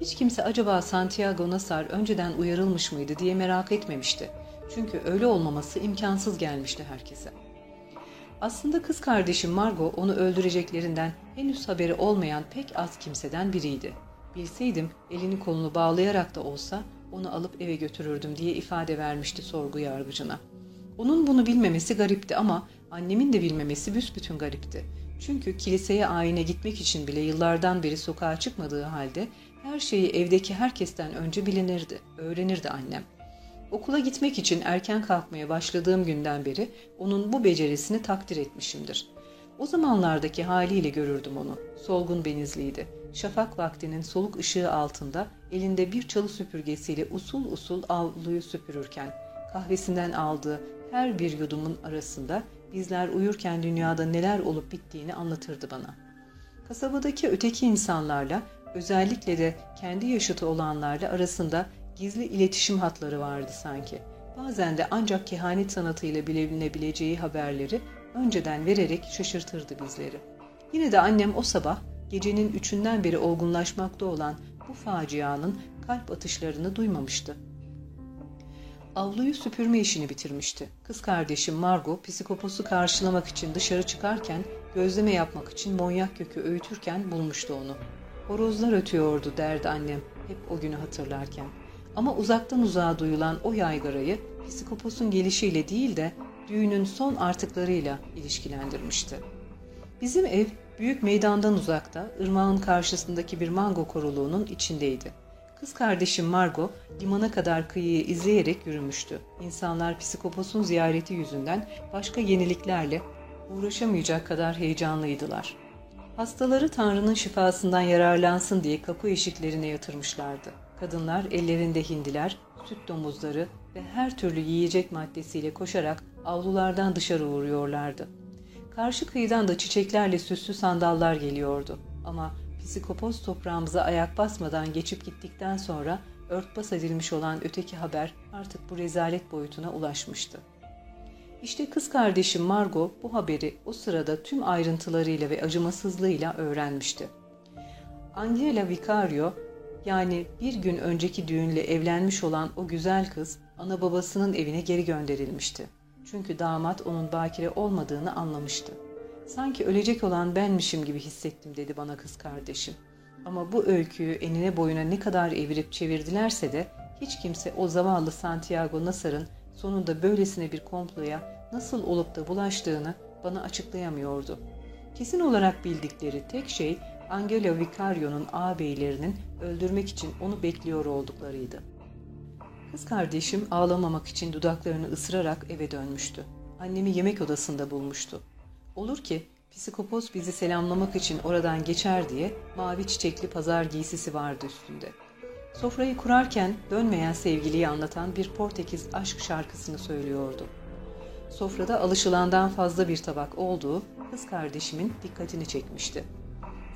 Hiç kimse acaba Santiago Nasar önceden uyarılmış mıydı diye merak etmemişti. Çünkü öyle olmaması imkansız gelmişti herkese. Aslında kız kardeşim Margot onu öldüreceklerinden henüz haberi olmayan pek az kimseden biriydi. Bilseydim elini kolunu bağlayarak da olsa onu alıp eve götürürdüm diye ifade vermişti sorgu yargıcına. Onun bunu bilmemesi garipti ama annemin de bilmemesi büsbütün garipti. Çünkü kiliseye ayine gitmek için bile yıllardan beri sokağa çıkmadığı halde her şeyi evdeki herkesten önce bilinirdi, öğrenirdi annem. Okula gitmek için erken kalkmaya başladığım günden beri onun bu becerisini takdir etmişimdir. O zamanlardaki haliyle görürdüm onu. Solgun benizliydi. Şafak vaktinin soluk ışığı altında elinde bir çalı süpürgesiyle usul usul avluyu süpürürken kahvesinden aldığı her bir yudumun arasında bizler uyurken dünyada neler olup bittiğini anlatırdı bana. Kasabadaki öteki insanlarla özellikle de kendi yaşıtı olanlarla arasında gizli iletişim hatları vardı sanki. Bazen de ancak kehanet sanatıyla bilinebileceği haberleri önceden vererek şaşırtırdı bizleri. Yine de annem o sabah gecenin üçünden beri olgunlaşmakta olan bu facianın kalp atışlarını duymamıştı. Avluyu süpürme işini bitirmişti. Kız kardeşim Margot psikoposu karşılamak için dışarı çıkarken gözleme yapmak için monyak kökü öğütürken bulmuştu onu. Horozlar ötüyordu derdi annem hep o günü hatırlarken. Ama uzaktan uzağa duyulan o yaygarayı psikoposun gelişiyle değil de düğünün son artıklarıyla ilişkilendirmişti. Bizim ev büyük meydandan uzakta, ırmağın karşısındaki bir mango koruluğunun içindeydi. Kız kardeşim Margo limana kadar kıyıyı izleyerek yürümüştü. İnsanlar psikoposun ziyareti yüzünden başka yeniliklerle uğraşamayacak kadar heyecanlıydılar. Hastaları Tanrı'nın şifasından yararlansın diye kapı eşiklerine yatırmışlardı. Kadınlar ellerinde hindiler, süt domuzları ve her türlü yiyecek maddesiyle koşarak avlulardan dışarı uğruyorlardı. Karşı kıyıdan da çiçeklerle süslü sandallar geliyordu. Ama psikopos toprağımıza ayak basmadan geçip gittikten sonra örtbas edilmiş olan öteki haber artık bu rezalet boyutuna ulaşmıştı. İşte kız kardeşim Margot bu haberi o sırada tüm ayrıntılarıyla ve acımasızlığıyla öğrenmişti. Angela Vicario yani bir gün önceki düğünle evlenmiş olan o güzel kız ana babasının evine geri gönderilmişti. Çünkü damat onun bakire olmadığını anlamıştı. Sanki ölecek olan benmişim gibi hissettim dedi bana kız kardeşim. Ama bu öyküyü enine boyuna ne kadar evirip çevirdilerse de hiç kimse o zavallı Santiago Nasar'ın sonunda böylesine bir komploya nasıl olup da bulaştığını bana açıklayamıyordu. Kesin olarak bildikleri tek şey Angelo Vicario'nun ağabeylerinin öldürmek için onu bekliyor olduklarıydı. Kız kardeşim ağlamamak için dudaklarını ısırarak eve dönmüştü. Annemi yemek odasında bulmuştu. Olur ki psikopos bizi selamlamak için oradan geçer diye mavi çiçekli pazar giysisi vardı üstünde. Sofrayı kurarken dönmeyen sevgiliyi anlatan bir Portekiz aşk şarkısını söylüyordu. Sofrada alışılandan fazla bir tabak olduğu kız kardeşimin dikkatini çekmişti.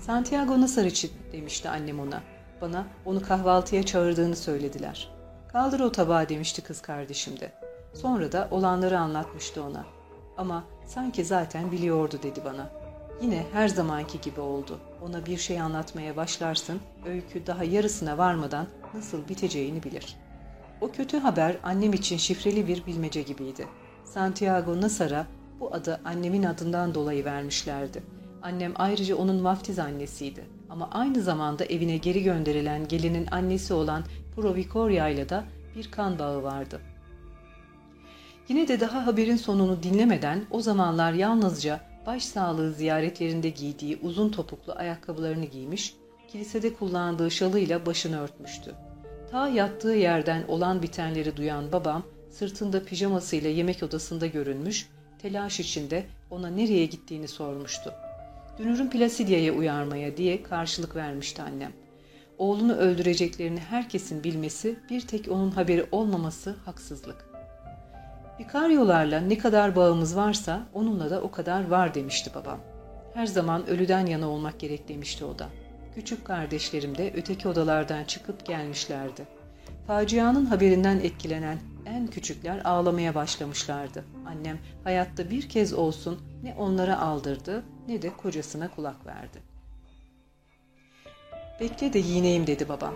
Santiago Nasar için demişti annem ona. Bana onu kahvaltıya çağırdığını söylediler. Kaldır o tabağı demişti kız kardeşim de. Sonra da olanları anlatmıştı ona. Ama sanki zaten biliyordu dedi bana. Yine her zamanki gibi oldu. Ona bir şey anlatmaya başlarsın, öykü daha yarısına varmadan nasıl biteceğini bilir. O kötü haber annem için şifreli bir bilmece gibiydi. Santiago Nasar'a bu adı annemin adından dolayı vermişlerdi. Annem ayrıca onun vaftiz annesiydi. Ama aynı zamanda evine geri gönderilen gelinin annesi olan Provicoria ile de bir kan bağı vardı. Yine de daha haberin sonunu dinlemeden o zamanlar yalnızca başsağlığı ziyaretlerinde giydiği uzun topuklu ayakkabılarını giymiş, kilisede kullandığı şalıyla başını örtmüştü. Ta yattığı yerden olan bitenleri duyan babam sırtında pijamasıyla yemek odasında görünmüş, telaş içinde ona nereye gittiğini sormuştu. Dünür'ün Plasidya'ya uyarmaya diye karşılık vermişti annem. Oğlunu öldüreceklerini herkesin bilmesi, bir tek onun haberi olmaması haksızlık. Vikaryolarla ne kadar bağımız varsa onunla da o kadar var demişti babam. Her zaman ölüden yana olmak gerek demişti o da. Küçük kardeşlerim de öteki odalardan çıkıp gelmişlerdi. Facianın haberinden etkilenen en küçükler ağlamaya başlamışlardı. Annem hayatta bir kez olsun ne onlara aldırdı ne de kocasına kulak verdi. Bekle de yiyineyim dedi babam.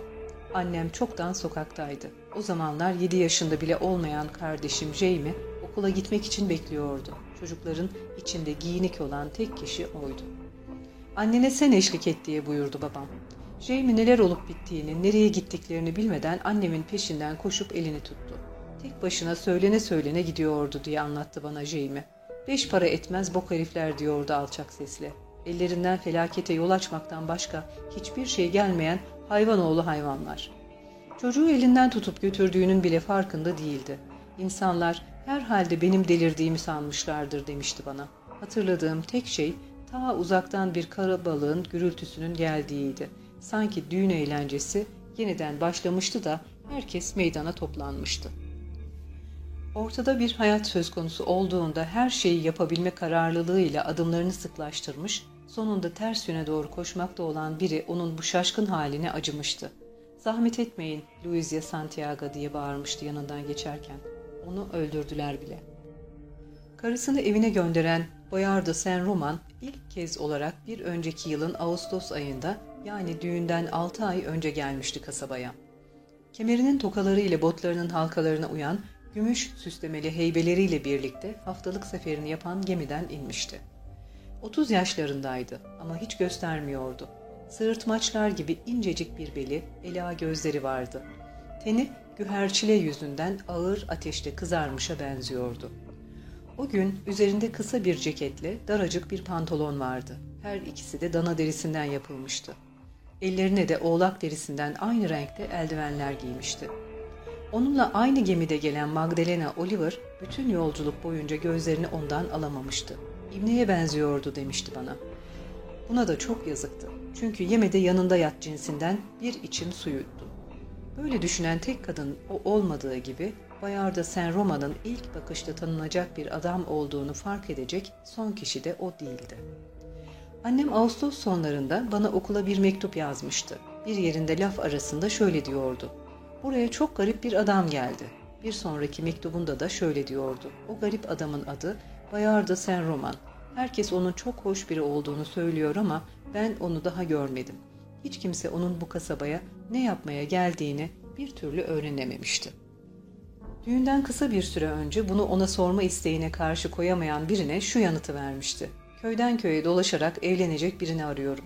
Annem çoktan sokaktaydı. O zamanlar yedi yaşında bile olmayan kardeşim Jamie okula gitmek için bekliyordu. Çocukların içinde giyinik olan tek kişi oydu. Annene sen eşlik et diye buyurdu babam. Jamie neler olup bittiğini, nereye gittiklerini bilmeden annemin peşinden koşup elini tuttu. Tek başına söylene söylene gidiyordu diye anlattı bana Jamie. Beş para etmez bok herifler diyordu alçak sesle. Ellerinden felakete yol açmaktan başka hiçbir şey gelmeyen hayvanoğlu hayvanlar. Çocuğu elinden tutup götürdüğünün bile farkında değildi. İnsanlar herhalde benim delirdiğimi sanmışlardır demişti bana. Hatırladığım tek şey ta uzaktan bir karabalığın gürültüsünün geldiğiydi. Sanki düğün eğlencesi yeniden başlamıştı da herkes meydana toplanmıştı. Ortada bir hayat söz konusu olduğunda her şeyi yapabilme kararlılığıyla adımlarını sıklaştırmış, sonunda ters yöne doğru koşmakta olan biri onun bu şaşkın haline acımıştı. Zahmet etmeyin Luizia Santiago diye bağırmıştı yanından geçerken. Onu öldürdüler bile. Karısını evine gönderen Boyardo Sen Roman ilk kez olarak bir önceki yılın Ağustos ayında yani düğünden 6 ay önce gelmişti kasabaya. Kemerinin tokaları ile botlarının halkalarına uyan gümüş süslemeli heybeleriyle birlikte haftalık seferini yapan gemiden inmişti. 30 yaşlarındaydı ama hiç göstermiyordu. Sığırtmaçlar gibi incecik bir beli, ela gözleri vardı. Teni güherçile yüzünden ağır ateşte kızarmışa benziyordu. O gün üzerinde kısa bir ceketle daracık bir pantolon vardı. Her ikisi de dana derisinden yapılmıştı. Ellerine de oğlak derisinden aynı renkte eldivenler giymişti. Onunla aynı gemide gelen Magdalena Oliver bütün yolculuk boyunca gözlerini ondan alamamıştı. İbneye benziyordu demişti bana. Buna da çok yazıktı. Çünkü yemede yanında yat cinsinden bir içim su yuttu. Böyle düşünen tek kadın o olmadığı gibi Bayarda Sen Roma'nın ilk bakışta tanınacak bir adam olduğunu fark edecek son kişi de o değildi. Annem Ağustos sonlarında bana okula bir mektup yazmıştı. Bir yerinde laf arasında şöyle diyordu. Buraya çok garip bir adam geldi. Bir sonraki mektubunda da şöyle diyordu. O garip adamın adı Bayarda Sen Roman. Herkes onun çok hoş biri olduğunu söylüyor ama ben onu daha görmedim. Hiç kimse onun bu kasabaya ne yapmaya geldiğini bir türlü öğrenememişti. Düğünden kısa bir süre önce bunu ona sorma isteğine karşı koyamayan birine şu yanıtı vermişti. Köyden köye dolaşarak evlenecek birini arıyorum.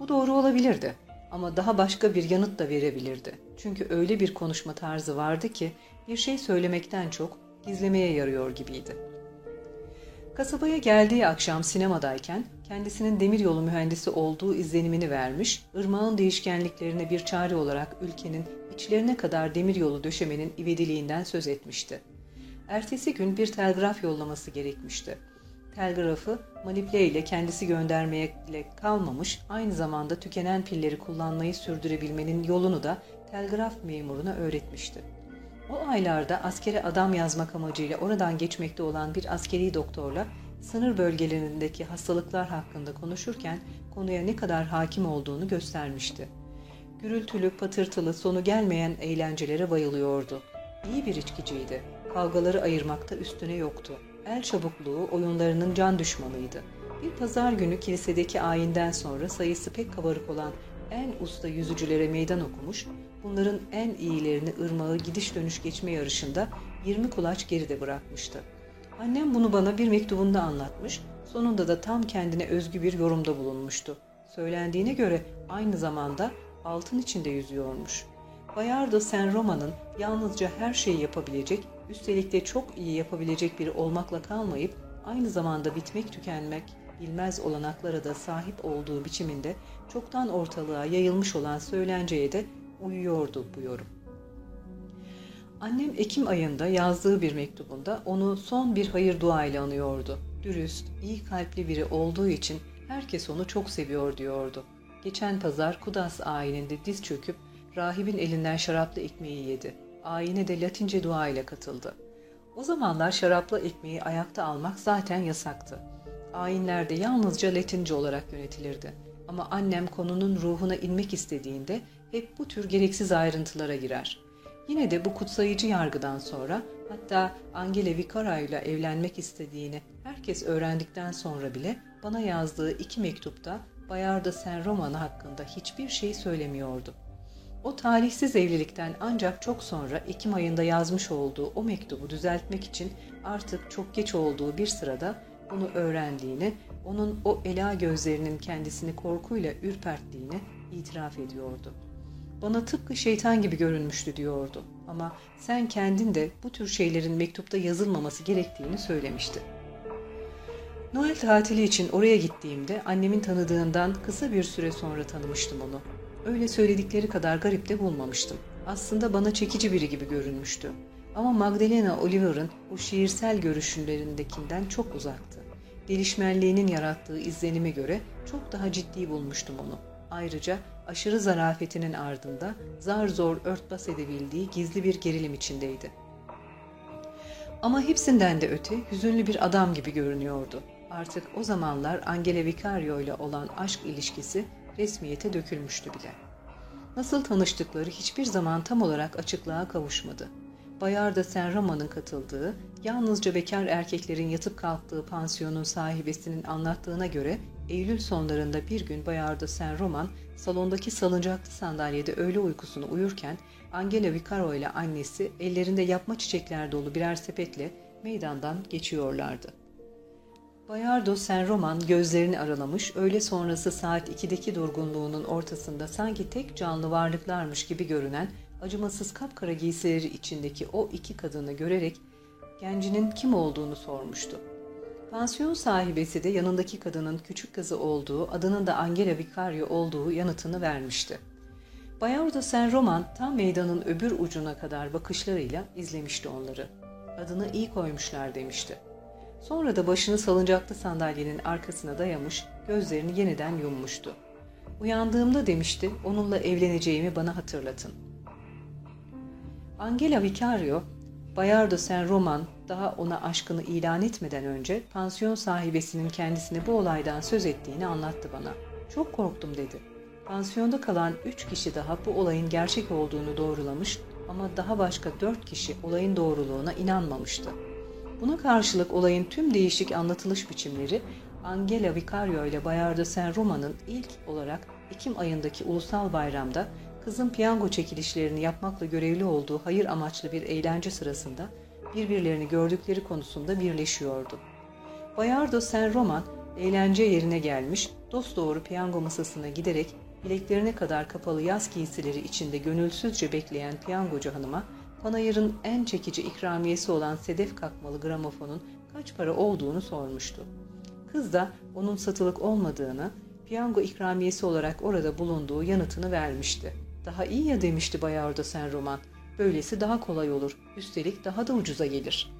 Bu doğru olabilirdi ama daha başka bir yanıt da verebilirdi. Çünkü öyle bir konuşma tarzı vardı ki bir şey söylemekten çok gizlemeye yarıyor gibiydi. Kasabaya geldiği akşam sinemadayken kendisinin demiryolu mühendisi olduğu izlenimini vermiş, ırmağın değişkenliklerine bir çare olarak ülkenin içlerine kadar demiryolu döşemenin ivediliğinden söz etmişti. Ertesi gün bir telgraf yollaması gerekmişti. Telgrafı maniple ile kendisi göndermeye kalmamış, aynı zamanda tükenen pilleri kullanmayı sürdürebilmenin yolunu da telgraf memuruna öğretmişti. O aylarda askere adam yazmak amacıyla oradan geçmekte olan bir askeri doktorla sınır bölgelerindeki hastalıklar hakkında konuşurken konuya ne kadar hakim olduğunu göstermişti. Gürültülü, patırtılı, sonu gelmeyen eğlencelere bayılıyordu. İyi bir içkiciydi. Kavgaları ayırmakta üstüne yoktu. El çabukluğu oyunlarının can düşmanıydı. Bir pazar günü kilisedeki ayinden sonra sayısı pek kabarık olan en usta yüzücülere meydan okumuş, bunların en iyilerini ırmağı gidiş dönüş geçme yarışında 20 kulaç geride bırakmıştı. Annem bunu bana bir mektubunda anlatmış, sonunda da tam kendine özgü bir yorumda bulunmuştu. Söylendiğine göre aynı zamanda altın içinde yüzüyormuş. Bayardo Sen Roma'nın yalnızca her şeyi yapabilecek, üstelik de çok iyi yapabilecek biri olmakla kalmayıp aynı zamanda bitmek tükenmek bilmez olanaklara da sahip olduğu biçiminde çoktan ortalığa yayılmış olan söylenceye de uyuyordu bu yorum. Annem Ekim ayında yazdığı bir mektubunda onu son bir hayır dua ile anıyordu. Dürüst, iyi kalpli biri olduğu için herkes onu çok seviyor diyordu. Geçen pazar Kudas ayininde diz çöküp rahibin elinden şaraplı ekmeği yedi. Ayine de Latince dua ile katıldı. O zamanlar şaraplı ekmeği ayakta almak zaten yasaktı. Ayinlerde yalnızca Latince olarak yönetilirdi. Ama annem konunun ruhuna inmek istediğinde hep bu tür gereksiz ayrıntılara girer. Yine de bu kutsayıcı yargıdan sonra hatta Angela Vicara ile evlenmek istediğini herkes öğrendikten sonra bile bana yazdığı iki mektupta Bayarda Sen romanı hakkında hiçbir şey söylemiyordu. O talihsiz evlilikten ancak çok sonra Ekim ayında yazmış olduğu o mektubu düzeltmek için artık çok geç olduğu bir sırada bunu öğrendiğini, onun o ela gözlerinin kendisini korkuyla ürperttiğini itiraf ediyordu. Bana tıpkı şeytan gibi görünmüştü diyordu ama sen kendin de bu tür şeylerin mektupta yazılmaması gerektiğini söylemişti. Noel tatili için oraya gittiğimde annemin tanıdığından kısa bir süre sonra tanımıştım onu. Öyle söyledikleri kadar garip de bulmamıştım. Aslında bana çekici biri gibi görünmüştü. Ama Magdalena Oliver'ın o şiirsel görüşünlerindekinden çok uzaktı. Delişmenliğinin yarattığı izlenime göre çok daha ciddi bulmuştum onu. Ayrıca aşırı zarafetinin ardında zar zor örtbas edebildiği gizli bir gerilim içindeydi. Ama hepsinden de öte hüzünlü bir adam gibi görünüyordu. Artık o zamanlar Angela Vicario ile olan aşk ilişkisi resmiyete dökülmüştü bile. Nasıl tanıştıkları hiçbir zaman tam olarak açıklığa kavuşmadı. Bayarda Sen Roma'nın katıldığı, yalnızca bekar erkeklerin yatıp kalktığı pansiyonun sahibesinin anlattığına göre Eylül sonlarında bir gün Bayarda Sen Roman salondaki salıncaklı sandalyede öğle uykusunu uyurken Angela Vicaro ile annesi ellerinde yapma çiçekler dolu birer sepetle meydandan geçiyorlardı. Bayardo Sen Roman gözlerini aralamış, öğle sonrası saat 2'deki durgunluğunun ortasında sanki tek canlı varlıklarmış gibi görünen acımasız kapkara giysileri içindeki o iki kadını görerek gencinin kim olduğunu sormuştu. Pansiyon sahibesi de yanındaki kadının küçük kızı olduğu, adının da Angela Vicario olduğu yanıtını vermişti. Bayardo Sen Roman tam meydanın öbür ucuna kadar bakışlarıyla izlemişti onları. Adını iyi koymuşlar demişti. Sonra da başını salıncaklı sandalyenin arkasına dayamış, gözlerini yeniden yummuştu. Uyandığımda demişti, onunla evleneceğimi bana hatırlatın. Angela Vicario, Bayardo Sen Roman daha ona aşkını ilan etmeden önce pansiyon sahibesinin kendisine bu olaydan söz ettiğini anlattı bana. Çok korktum dedi. Pansiyonda kalan üç kişi daha bu olayın gerçek olduğunu doğrulamış ama daha başka dört kişi olayın doğruluğuna inanmamıştı. Buna karşılık olayın tüm değişik anlatılış biçimleri Angela Vicario ile Bayardo Sen Roma'nın ilk olarak Ekim ayındaki ulusal bayramda kızın piyango çekilişlerini yapmakla görevli olduğu hayır amaçlı bir eğlence sırasında birbirlerini gördükleri konusunda birleşiyordu. Bayardo Sen Roman eğlence yerine gelmiş, dosdoğru piyango masasına giderek bileklerine kadar kapalı yaz giysileri içinde gönülsüzce bekleyen piyangocu hanıma, panayırın en çekici ikramiyesi olan sedef kakmalı gramofonun kaç para olduğunu sormuştu. Kız da onun satılık olmadığını, piyango ikramiyesi olarak orada bulunduğu yanıtını vermişti. Daha iyi ya demişti Bayardo Sen Roman. Böylesi daha kolay olur. Üstelik daha da ucuza gelir.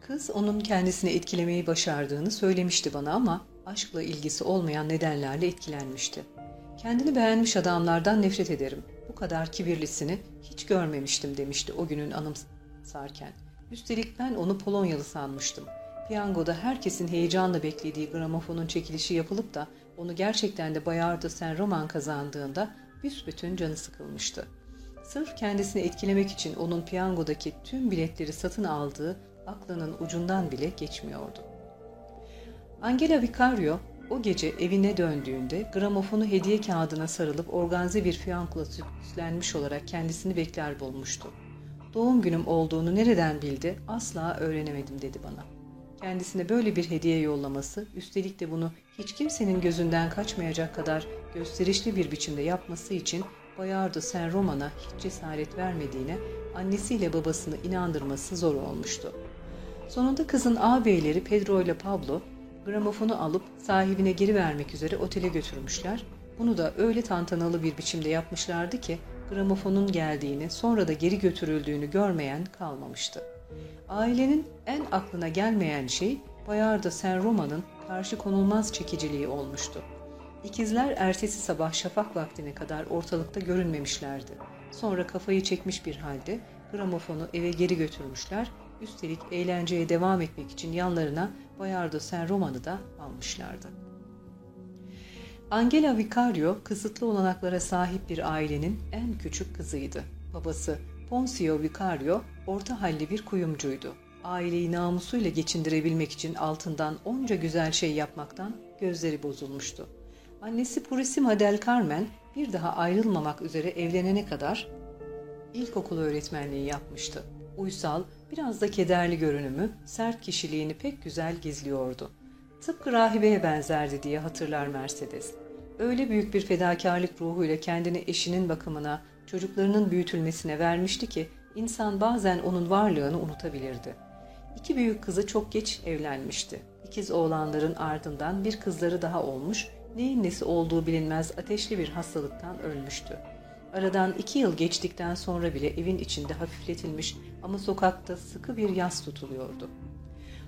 Kız onun kendisini etkilemeyi başardığını söylemişti bana ama aşkla ilgisi olmayan nedenlerle etkilenmişti. Kendini beğenmiş adamlardan nefret ederim. Bu kadar kibirlisini hiç görmemiştim demişti o günün anımsarken. Üstelik ben onu Polonyalı sanmıştım. Piyangoda herkesin heyecanla beklediği gramofonun çekilişi yapılıp da onu gerçekten de Bayardo Sen Roman kazandığında büsbütün canı sıkılmıştı. Sırf kendisini etkilemek için onun piyangodaki tüm biletleri satın aldığı aklının ucundan bile geçmiyordu. Angela Vicario o gece evine döndüğünde gramofonu hediye kağıdına sarılıp organze bir fiyankla süslenmiş olarak kendisini bekler bulmuştu. Doğum günüm olduğunu nereden bildi asla öğrenemedim dedi bana. Kendisine böyle bir hediye yollaması, üstelik de bunu hiç kimsenin gözünden kaçmayacak kadar gösterişli bir biçimde yapması için Bayardo Sen Roman'a hiç cesaret vermediğine annesiyle babasını inandırması zor olmuştu. Sonunda kızın ağabeyleri Pedro ile Pablo gramofonu alıp sahibine geri vermek üzere otele götürmüşler. Bunu da öyle tantanalı bir biçimde yapmışlardı ki gramofonun geldiğini sonra da geri götürüldüğünü görmeyen kalmamıştı. Ailenin en aklına gelmeyen şey Bayardo Sen Roma'nın karşı konulmaz çekiciliği olmuştu. İkizler ertesi sabah şafak vaktine kadar ortalıkta görünmemişlerdi. Sonra kafayı çekmiş bir halde gramofonu eve geri götürmüşler, üstelik eğlenceye devam etmek için yanlarına Bayardo Sen Roman'ı da almışlardı. Angela Vicario kısıtlı olanaklara sahip bir ailenin en küçük kızıydı. Babası Poncio Vicario orta halli bir kuyumcuydu. Aileyi namusuyla geçindirebilmek için altından onca güzel şey yapmaktan gözleri bozulmuştu. Annesi Purisima del Carmen bir daha ayrılmamak üzere evlenene kadar ilkokul öğretmenliği yapmıştı. Uysal, biraz da kederli görünümü, sert kişiliğini pek güzel gizliyordu. Tıpkı rahibeye benzerdi diye hatırlar Mercedes. Öyle büyük bir fedakarlık ruhuyla kendini eşinin bakımına, çocuklarının büyütülmesine vermişti ki insan bazen onun varlığını unutabilirdi. İki büyük kızı çok geç evlenmişti. İkiz oğlanların ardından bir kızları daha olmuş, neyin nesi olduğu bilinmez ateşli bir hastalıktan ölmüştü. Aradan iki yıl geçtikten sonra bile evin içinde hafifletilmiş ama sokakta sıkı bir yas tutuluyordu.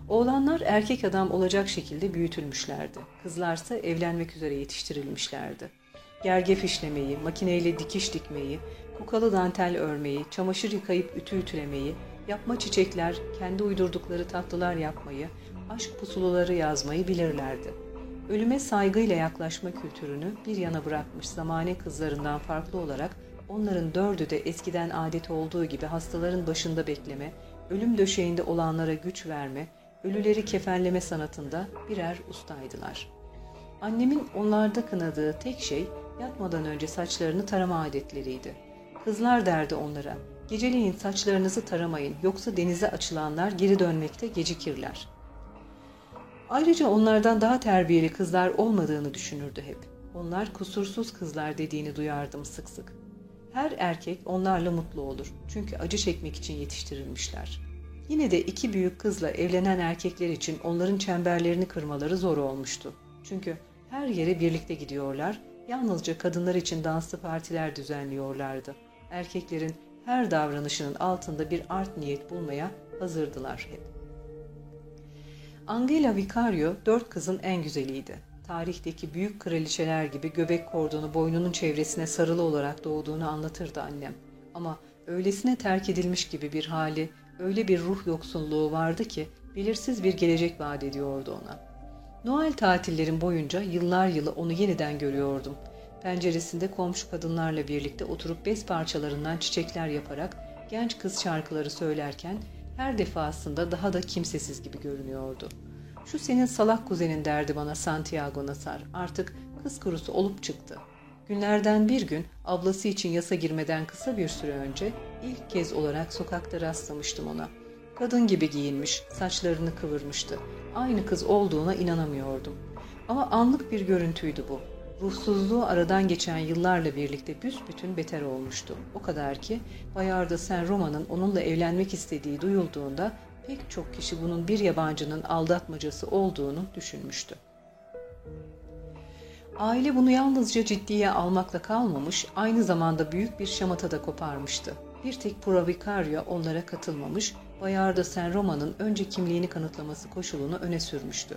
Oğlanlar erkek adam olacak şekilde büyütülmüşlerdi. Kızlarsa evlenmek üzere yetiştirilmişlerdi. Gergef işlemeyi, makineyle dikiş dikmeyi, kukalı dantel örmeyi, çamaşır yıkayıp ütü ütülemeyi, yapma çiçekler, kendi uydurdukları tatlılar yapmayı, aşk pusuluları yazmayı bilirlerdi. Ölüme saygıyla yaklaşma kültürünü bir yana bırakmış zamane kızlarından farklı olarak onların dördü de eskiden adet olduğu gibi hastaların başında bekleme, ölüm döşeğinde olanlara güç verme, ölüleri kefenleme sanatında birer ustaydılar. Annemin onlarda kınadığı tek şey yatmadan önce saçlarını tarama adetleriydi. Kızlar derdi onlara, geceleyin saçlarınızı taramayın yoksa denize açılanlar geri dönmekte gecikirler. Ayrıca onlardan daha terbiyeli kızlar olmadığını düşünürdü hep. Onlar kusursuz kızlar dediğini duyardım sık sık. Her erkek onlarla mutlu olur. Çünkü acı çekmek için yetiştirilmişler. Yine de iki büyük kızla evlenen erkekler için onların çemberlerini kırmaları zor olmuştu. Çünkü her yere birlikte gidiyorlar, yalnızca kadınlar için danslı partiler düzenliyorlardı. Erkeklerin her davranışının altında bir art niyet bulmaya hazırdılar hep. Angela Vicario dört kızın en güzeliydi. Tarihteki büyük kraliçeler gibi göbek kordonu boynunun çevresine sarılı olarak doğduğunu anlatırdı annem. Ama öylesine terk edilmiş gibi bir hali, öyle bir ruh yoksunluğu vardı ki belirsiz bir gelecek vaat ediyordu ona. Noel tatillerin boyunca yıllar yılı onu yeniden görüyordum. Penceresinde komşu kadınlarla birlikte oturup bez parçalarından çiçekler yaparak genç kız şarkıları söylerken her defasında daha da kimsesiz gibi görünüyordu. Şu senin salak kuzenin derdi bana Santiago Nasar. Artık kız kurusu olup çıktı. Günlerden bir gün ablası için yasa girmeden kısa bir süre önce ilk kez olarak sokakta rastlamıştım ona. Kadın gibi giyinmiş, saçlarını kıvırmıştı. Aynı kız olduğuna inanamıyordum. Ama anlık bir görüntüydü bu. Ruhsuzluğu aradan geçen yıllarla birlikte büsbütün beter olmuştu. O kadar ki Bayarda Sen Roma'nın onunla evlenmek istediği duyulduğunda pek çok kişi bunun bir yabancının aldatmacası olduğunu düşünmüştü. Aile bunu yalnızca ciddiye almakla kalmamış, aynı zamanda büyük bir şamata da koparmıştı. Bir tek Provicario onlara katılmamış, Bayardo Sen Roma'nın önce kimliğini kanıtlaması koşulunu öne sürmüştü.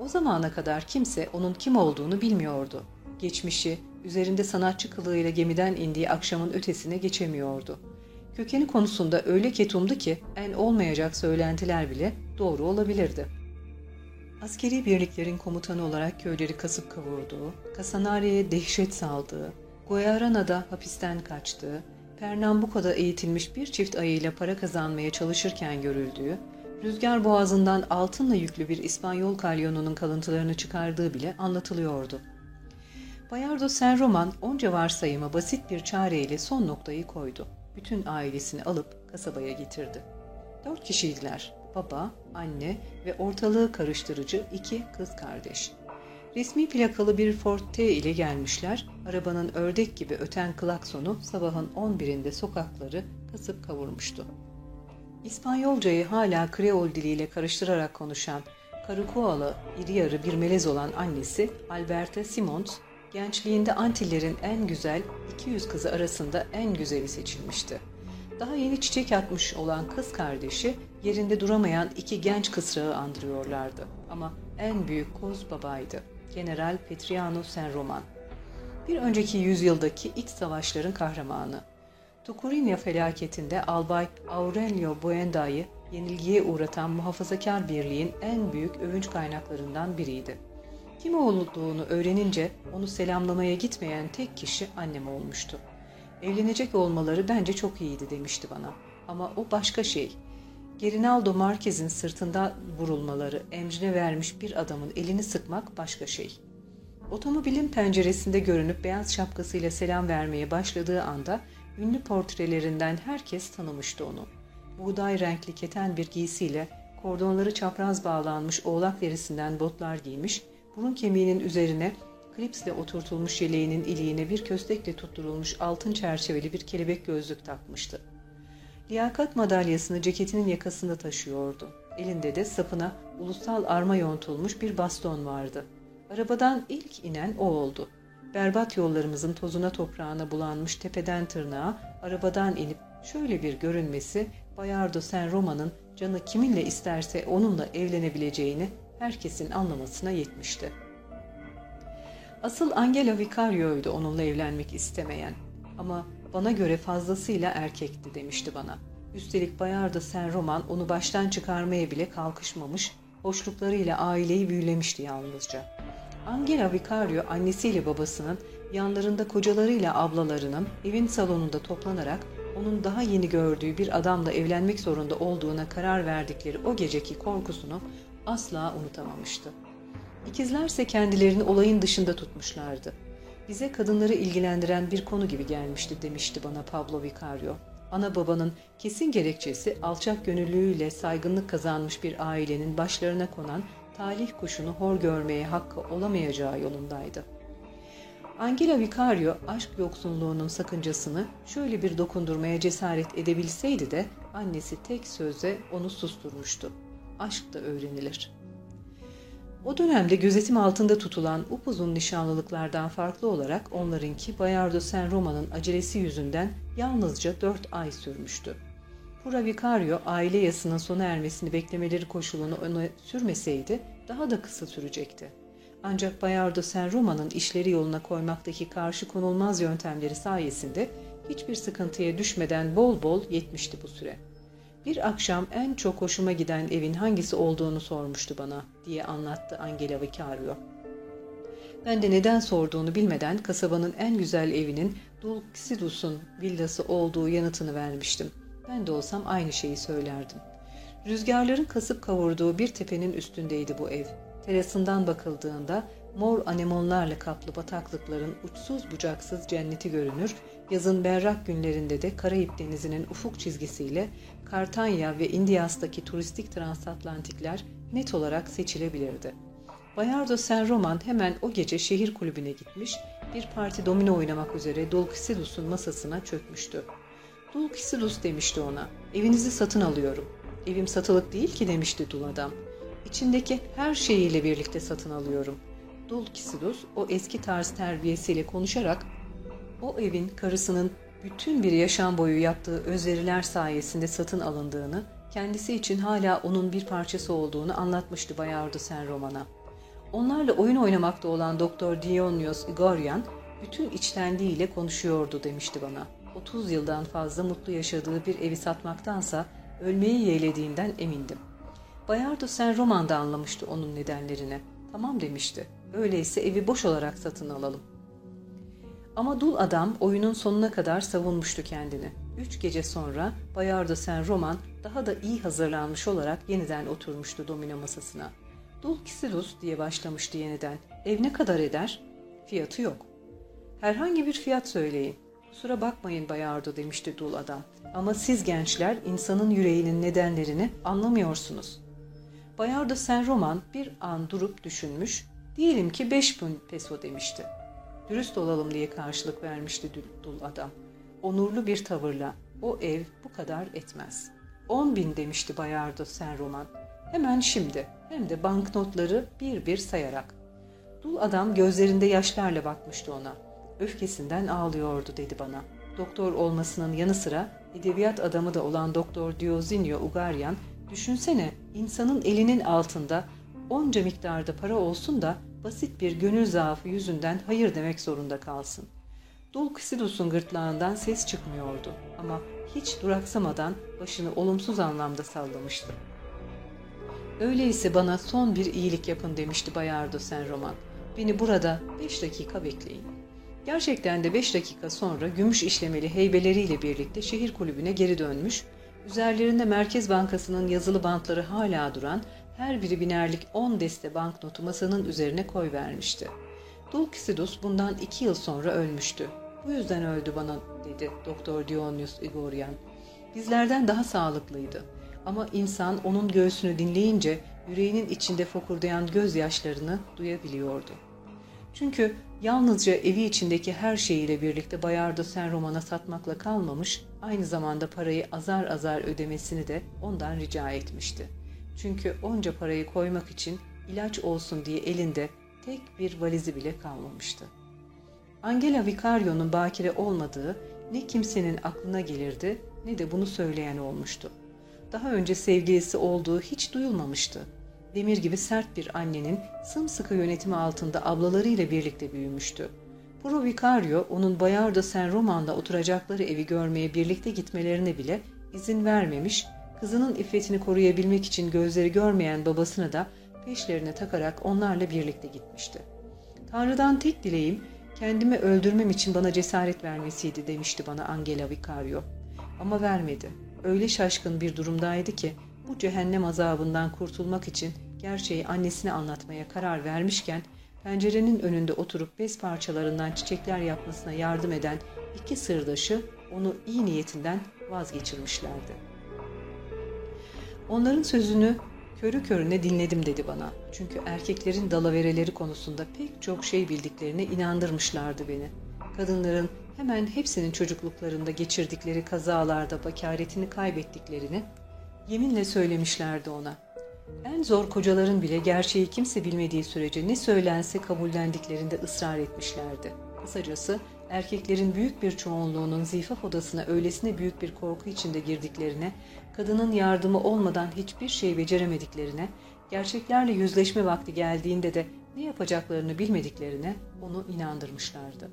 O zamana kadar kimse onun kim olduğunu bilmiyordu. Geçmişi, üzerinde sanatçı kılığıyla gemiden indiği akşamın ötesine geçemiyordu. Kökeni konusunda öyle ketumdu ki en olmayacak söylentiler bile doğru olabilirdi. Askeri birliklerin komutanı olarak köyleri kasıp kavurduğu, Kasanare'ye dehşet saldığı, Guayarana'da hapisten kaçtığı, Pernambuca'da eğitilmiş bir çift ayıyla para kazanmaya çalışırken görüldüğü, rüzgar boğazından altınla yüklü bir İspanyol kalyonunun kalıntılarını çıkardığı bile anlatılıyordu. Bayardo Sen Roman onca varsayıma basit bir çareyle son noktayı koydu. Bütün ailesini alıp kasabaya getirdi. Dört kişiydiler. Baba, anne ve ortalığı karıştırıcı iki kız kardeş. Resmi plakalı bir Ford T ile gelmişler, arabanın ördek gibi öten klaksonu sabahın 11'inde sokakları kasıp kavurmuştu. İspanyolcayı hala Kreol diliyle karıştırarak konuşan, Karakualı, iri yarı bir melez olan annesi Alberta Simons, gençliğinde Antillerin en güzel 200 kızı arasında en güzeli seçilmişti. Daha yeni çiçek atmış olan kız kardeşi yerinde duramayan iki genç kısrağı andırıyorlardı. Ama en büyük koz babaydı. General Petriano Sen Roman. Bir önceki yüzyıldaki iç savaşların kahramanı. Tukurinya felaketinde Albay Aurelio Buenda'yı yenilgiye uğratan muhafazakar birliğin en büyük övünç kaynaklarından biriydi. Kim olduğunu öğrenince onu selamlamaya gitmeyen tek kişi annem olmuştu. Evlenecek olmaları bence çok iyiydi demişti bana. Ama o başka şey. Gerinaldo Marquez'in sırtında vurulmaları, emrine vermiş bir adamın elini sıkmak başka şey. Otomobilin penceresinde görünüp beyaz şapkasıyla selam vermeye başladığı anda ünlü portrelerinden herkes tanımıştı onu. Buğday renkli keten bir giysiyle kordonları çapraz bağlanmış oğlak derisinden botlar giymiş, burun kemiğinin üzerine klipsle oturtulmuş yeleğinin iliğine bir köstekle tutturulmuş altın çerçeveli bir kelebek gözlük takmıştı. Liyakat madalyasını ceketinin yakasında taşıyordu. Elinde de sapına ulusal arma yontulmuş bir baston vardı. Arabadan ilk inen o oldu. Berbat yollarımızın tozuna toprağına bulanmış tepeden tırnağa arabadan inip şöyle bir görünmesi Bayardo Sen Roma'nın canı kiminle isterse onunla evlenebileceğini herkesin anlamasına yetmişti. Asıl Angela Vicario'ydu onunla evlenmek istemeyen. Ama bana göre fazlasıyla erkekti demişti bana. Üstelik Bayarda Sen Roman onu baştan çıkarmaya bile kalkışmamış, hoşluklarıyla aileyi büyülemişti yalnızca. Angela Vicario annesiyle babasının yanlarında kocalarıyla ablalarının evin salonunda toplanarak onun daha yeni gördüğü bir adamla evlenmek zorunda olduğuna karar verdikleri o geceki korkusunu asla unutamamıştı. İkizlerse kendilerini olayın dışında tutmuşlardı. Bize kadınları ilgilendiren bir konu gibi gelmişti demişti bana Pablo Vicario. Ana babanın kesin gerekçesi alçak gönüllüğüyle saygınlık kazanmış bir ailenin başlarına konan talih kuşunu hor görmeye hakkı olamayacağı yolundaydı. Angela Vicario aşk yoksunluğunun sakıncasını şöyle bir dokundurmaya cesaret edebilseydi de annesi tek sözle onu susturmuştu. Aşk da öğrenilir.'' O dönemde gözetim altında tutulan upuzun nişanlılıklardan farklı olarak onlarınki Bayardo Sen Roma'nın acelesi yüzünden yalnızca dört ay sürmüştü. Pura Vicario aile yasının sona ermesini beklemeleri koşulunu öne sürmeseydi daha da kısa sürecekti. Ancak Bayardo Sen Roma'nın işleri yoluna koymaktaki karşı konulmaz yöntemleri sayesinde hiçbir sıkıntıya düşmeden bol bol yetmişti bu süre. Bir akşam en çok hoşuma giden evin hangisi olduğunu sormuştu bana diye anlattı Angela Vicario. Ben de neden sorduğunu bilmeden kasabanın en güzel evinin Dulcidus'un villası olduğu yanıtını vermiştim. Ben de olsam aynı şeyi söylerdim. Rüzgarların kasıp kavurduğu bir tepenin üstündeydi bu ev. Terasından bakıldığında mor anemonlarla kaplı bataklıkların uçsuz bucaksız cenneti görünür, yazın berrak günlerinde de Karayip Denizi'nin ufuk çizgisiyle Kartanya ve Indias'taki turistik transatlantikler net olarak seçilebilirdi. Bayardo Sen Roman hemen o gece şehir kulübüne gitmiş, bir parti domino oynamak üzere Dulcisidus'un masasına çökmüştü. Dulcisidus demişti ona, evinizi satın alıyorum. Evim satılık değil ki demişti dul adam. İçindeki her şeyiyle birlikte satın alıyorum. Dulcisidus o eski tarz terbiyesiyle konuşarak o evin karısının bütün bir yaşam boyu yaptığı özveriler sayesinde satın alındığını, kendisi için hala onun bir parçası olduğunu anlatmıştı Bayardo Sen Roman'a. Onlarla oyun oynamakta olan Doktor Dionyos Igoryan bütün içtenliğiyle konuşuyordu demişti bana. 30 yıldan fazla mutlu yaşadığı bir evi satmaktansa ölmeyi yeğlediğinden emindim. Bayardo Sen Roman da anlamıştı onun nedenlerini. Tamam demişti. Öyleyse evi boş olarak satın alalım. Ama dul adam oyunun sonuna kadar savunmuştu kendini. Üç gece sonra Bayardo Sen Roman daha da iyi hazırlanmış olarak yeniden oturmuştu domino masasına. Dulcisidus diye başlamıştı yeniden. Ev ne kadar eder? Fiyatı yok. Herhangi bir fiyat söyleyin. Kusura bakmayın Bayardo demişti dul adam. Ama siz gençler insanın yüreğinin nedenlerini anlamıyorsunuz. Bayardo Sen Roman bir an durup düşünmüş, diyelim ki beş bin peso demişti. Dürüst olalım diye karşılık vermişti dul adam. Onurlu bir tavırla, o ev bu kadar etmez. On bin demişti Bayardo Sen Roman. Hemen şimdi, hem de banknotları bir bir sayarak. Dul adam gözlerinde yaşlarla bakmıştı ona. Öfkesinden ağlıyordu dedi bana. Doktor olmasının yanı sıra edebiyat adamı da olan Doktor Diozinio Ugaryan, düşünsene insanın elinin altında onca miktarda para olsun da basit bir gönül zaafı yüzünden hayır demek zorunda kalsın. Dulcisidus'un gırtlağından ses çıkmıyordu ama hiç duraksamadan başını olumsuz anlamda sallamıştı. Öyleyse bana son bir iyilik yapın demişti Bayardo Sen Roman. Beni burada beş dakika bekleyin. Gerçekten de beş dakika sonra gümüş işlemeli heybeleriyle birlikte şehir kulübüne geri dönmüş, üzerlerinde Merkez Bankası'nın yazılı bantları hala duran her biri binerlik on deste banknotu masanın üzerine koy vermişti. Dulcisidus bundan iki yıl sonra ölmüştü. Bu yüzden öldü bana dedi Doktor Dionyus Igoryan. Bizlerden daha sağlıklıydı. Ama insan onun göğsünü dinleyince yüreğinin içinde fokurdayan gözyaşlarını duyabiliyordu. Çünkü yalnızca evi içindeki her şeyiyle birlikte Bayardo Sen Roman'a satmakla kalmamış, aynı zamanda parayı azar azar ödemesini de ondan rica etmişti. Çünkü onca parayı koymak için ilaç olsun diye elinde tek bir valizi bile kalmamıştı. Angela Vicario'nun bakire olmadığı ne kimsenin aklına gelirdi ne de bunu söyleyen olmuştu. Daha önce sevgilisi olduğu hiç duyulmamıştı. Demir gibi sert bir annenin sımsıkı yönetimi altında ablalarıyla birlikte büyümüştü. Pro Vicario onun Bayardo Sen Roman'da oturacakları evi görmeye birlikte gitmelerine bile izin vermemiş, kızının iffetini koruyabilmek için gözleri görmeyen babasını da peşlerine takarak onlarla birlikte gitmişti. Tanrı'dan tek dileğim kendimi öldürmem için bana cesaret vermesiydi demişti bana Angela Vicario. Ama vermedi. Öyle şaşkın bir durumdaydı ki bu cehennem azabından kurtulmak için gerçeği annesine anlatmaya karar vermişken pencerenin önünde oturup bez parçalarından çiçekler yapmasına yardım eden iki sırdaşı onu iyi niyetinden vazgeçirmişlerdi. Onların sözünü körü körüne dinledim dedi bana. Çünkü erkeklerin dalavereleri konusunda pek çok şey bildiklerine inandırmışlardı beni. Kadınların hemen hepsinin çocukluklarında geçirdikleri kazalarda bakaretini kaybettiklerini yeminle söylemişlerdi ona. En zor kocaların bile gerçeği kimse bilmediği sürece ne söylense kabullendiklerinde ısrar etmişlerdi. Kısacası erkeklerin büyük bir çoğunluğunun zifaf odasına öylesine büyük bir korku içinde girdiklerine, kadının yardımı olmadan hiçbir şey beceremediklerine, gerçeklerle yüzleşme vakti geldiğinde de ne yapacaklarını bilmediklerine onu inandırmışlardı.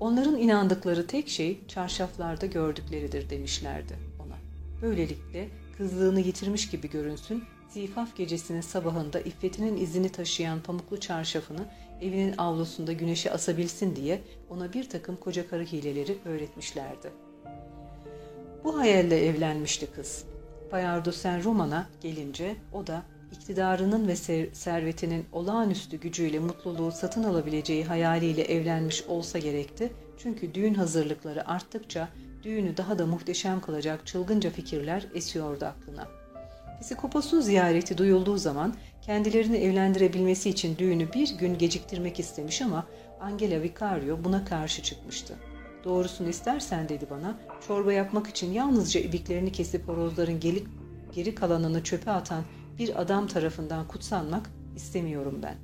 Onların inandıkları tek şey çarşaflarda gördükleridir demişlerdi ona. Böylelikle kızlığını yitirmiş gibi görünsün, zifaf gecesinin sabahında iffetinin izini taşıyan pamuklu çarşafını evinin avlusunda güneşe asabilsin diye ona bir takım koca karı hileleri öğretmişlerdi. Bu hayalle evlenmişti kız. Bayardo Sen Roman'a gelince o da iktidarının ve servetinin olağanüstü gücüyle mutluluğu satın alabileceği hayaliyle evlenmiş olsa gerekti. Çünkü düğün hazırlıkları arttıkça düğünü daha da muhteşem kılacak çılgınca fikirler esiyordu aklına. Psikoposun ziyareti duyulduğu zaman kendilerini evlendirebilmesi için düğünü bir gün geciktirmek istemiş ama Angela Vicario buna karşı çıkmıştı. Doğrusunu istersen dedi bana, çorba yapmak için yalnızca ibiklerini kesip horozların gelip geri kalanını çöpe atan bir adam tarafından kutsanmak istemiyorum ben.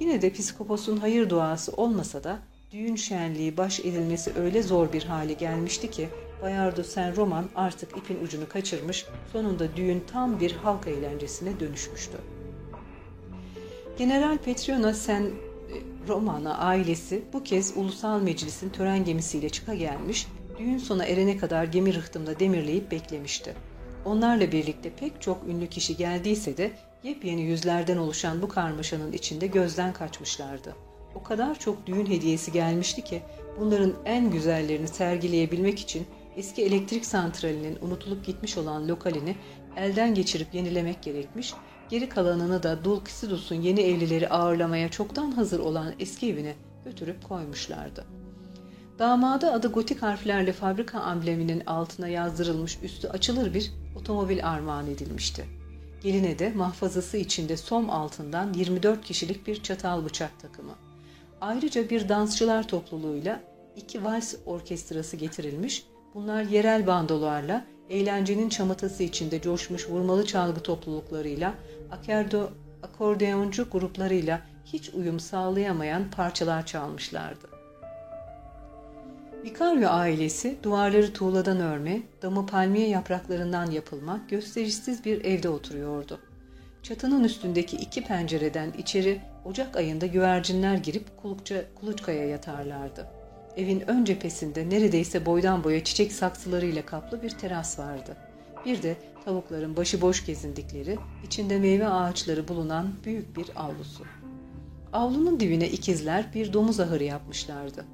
Yine de psikoposun hayır duası olmasa da düğün şenliği baş edilmesi öyle zor bir hale gelmişti ki Bayardo Sen Roman artık ipin ucunu kaçırmış, sonunda düğün tam bir halk eğlencesine dönüşmüştü. General Petriona Sen e, Romana ailesi bu kez ulusal meclisin tören gemisiyle çıka gelmiş, düğün sona erene kadar gemi rıhtımda demirleyip beklemişti. Onlarla birlikte pek çok ünlü kişi geldiyse de yepyeni yüzlerden oluşan bu karmaşanın içinde gözden kaçmışlardı. O kadar çok düğün hediyesi gelmişti ki bunların en güzellerini sergileyebilmek için eski elektrik santralinin unutulup gitmiş olan lokalini elden geçirip yenilemek gerekmiş, geri kalanını da Dulcisidus'un yeni evlileri ağırlamaya çoktan hazır olan eski evine götürüp koymuşlardı. Damada adı gotik harflerle fabrika ambleminin altına yazdırılmış üstü açılır bir otomobil armağan edilmişti. Geline de mahfazası içinde som altından 24 kişilik bir çatal bıçak takımı. Ayrıca bir dansçılar topluluğuyla iki vals orkestrası getirilmiş, bunlar yerel bandolarla, eğlencenin çamatası içinde coşmuş vurmalı çalgı topluluklarıyla, akerdo, akordeoncu gruplarıyla hiç uyum sağlayamayan parçalar çalmışlardı. Vicario ailesi duvarları tuğladan örme, damı palmiye yapraklarından yapılma gösterişsiz bir evde oturuyordu. Çatının üstündeki iki pencereden içeri Ocak ayında güvercinler girip kulukça, kuluçkaya yatarlardı. Evin ön cephesinde neredeyse boydan boya çiçek saksılarıyla kaplı bir teras vardı. Bir de tavukların başıboş gezindikleri, içinde meyve ağaçları bulunan büyük bir avlusu. Avlunun dibine ikizler bir domuz ahırı yapmışlardı.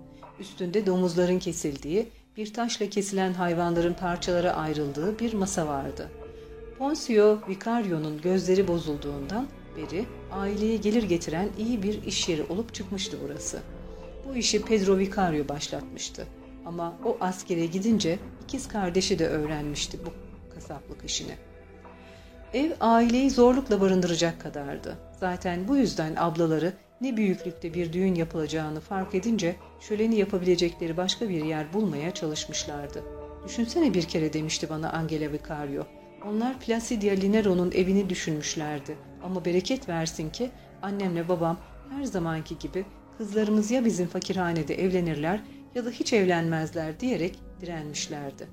Üstünde domuzların kesildiği, bir taşla kesilen hayvanların parçalara ayrıldığı bir masa vardı. Poncio Vicario'nun gözleri bozulduğundan beri aileye gelir getiren iyi bir iş yeri olup çıkmıştı burası. Bu işi Pedro Vicario başlatmıştı. Ama o askere gidince ikiz kardeşi de öğrenmişti bu kasaplık işini. Ev aileyi zorlukla barındıracak kadardı. Zaten bu yüzden ablaları ne büyüklükte bir düğün yapılacağını fark edince şöleni yapabilecekleri başka bir yer bulmaya çalışmışlardı. Düşünsene bir kere demişti bana Angela Vicario. Onlar Placidia Linero'nun evini düşünmüşlerdi. Ama bereket versin ki annemle babam her zamanki gibi kızlarımız ya bizim fakirhanede evlenirler ya da hiç evlenmezler diyerek direnmişlerdi.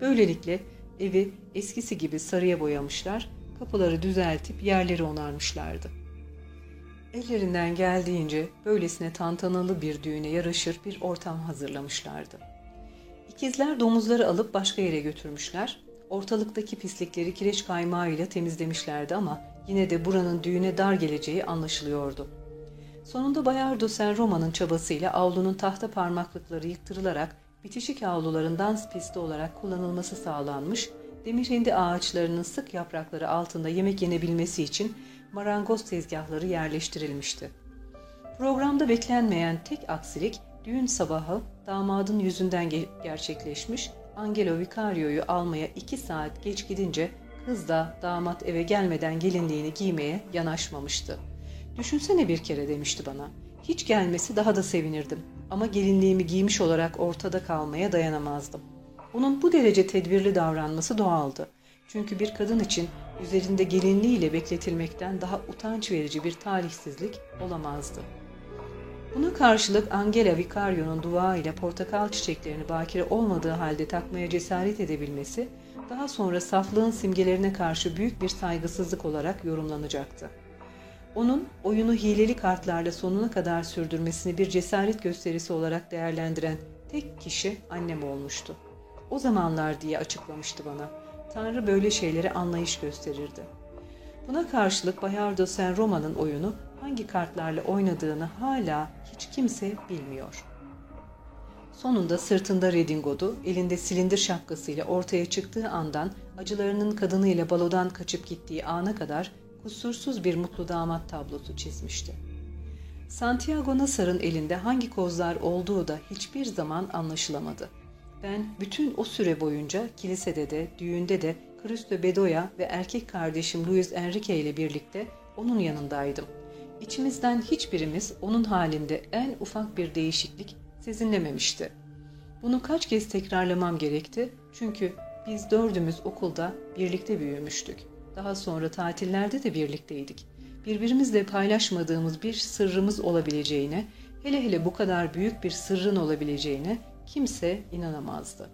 Böylelikle evi eskisi gibi sarıya boyamışlar, kapıları düzeltip yerleri onarmışlardı. Ellerinden geldiğince böylesine tantanalı bir düğüne yaraşır bir ortam hazırlamışlardı. İkizler domuzları alıp başka yere götürmüşler, ortalıktaki pislikleri kireç kaymağıyla temizlemişlerdi ama yine de buranın düğüne dar geleceği anlaşılıyordu. Sonunda Bayardo Sen Roma'nın çabasıyla avlunun tahta parmaklıkları yıktırılarak bitişik avluların dans pisti olarak kullanılması sağlanmış, demir hindi ağaçlarının sık yaprakları altında yemek yenebilmesi için marangoz tezgahları yerleştirilmişti. Programda beklenmeyen tek aksilik düğün sabahı damadın yüzünden ge- gerçekleşmiş, Angelo Vicario'yu almaya iki saat geç gidince kız da damat eve gelmeden gelinliğini giymeye yanaşmamıştı. Düşünsene bir kere demişti bana. Hiç gelmesi daha da sevinirdim ama gelinliğimi giymiş olarak ortada kalmaya dayanamazdım. Onun bu derece tedbirli davranması doğaldı. Çünkü bir kadın için üzerinde gelinliğiyle bekletilmekten daha utanç verici bir talihsizlik olamazdı. Buna karşılık Angela Vicario'nun dua ile portakal çiçeklerini bakire olmadığı halde takmaya cesaret edebilmesi, daha sonra saflığın simgelerine karşı büyük bir saygısızlık olarak yorumlanacaktı. Onun oyunu hileli kartlarla sonuna kadar sürdürmesini bir cesaret gösterisi olarak değerlendiren tek kişi annem olmuştu. O zamanlar diye açıklamıştı bana. Tanrı böyle şeylere anlayış gösterirdi. Buna karşılık Bayardo Sen Roma'nın oyunu hangi kartlarla oynadığını hala hiç kimse bilmiyor. Sonunda sırtında redingodu, elinde silindir şapkasıyla ortaya çıktığı andan acılarının kadınıyla balodan kaçıp gittiği ana kadar kusursuz bir mutlu damat tablosu çizmişti. Santiago Nasar'ın elinde hangi kozlar olduğu da hiçbir zaman anlaşılamadı. Ben bütün o süre boyunca kilisede de, düğünde de Cristo Bedoya ve erkek kardeşim Luis Enrique ile birlikte onun yanındaydım. İçimizden hiçbirimiz onun halinde en ufak bir değişiklik sezinlememişti. Bunu kaç kez tekrarlamam gerekti çünkü biz dördümüz okulda birlikte büyümüştük. Daha sonra tatillerde de birlikteydik. Birbirimizle paylaşmadığımız bir sırrımız olabileceğine, hele hele bu kadar büyük bir sırrın olabileceğine kimse inanamazdı.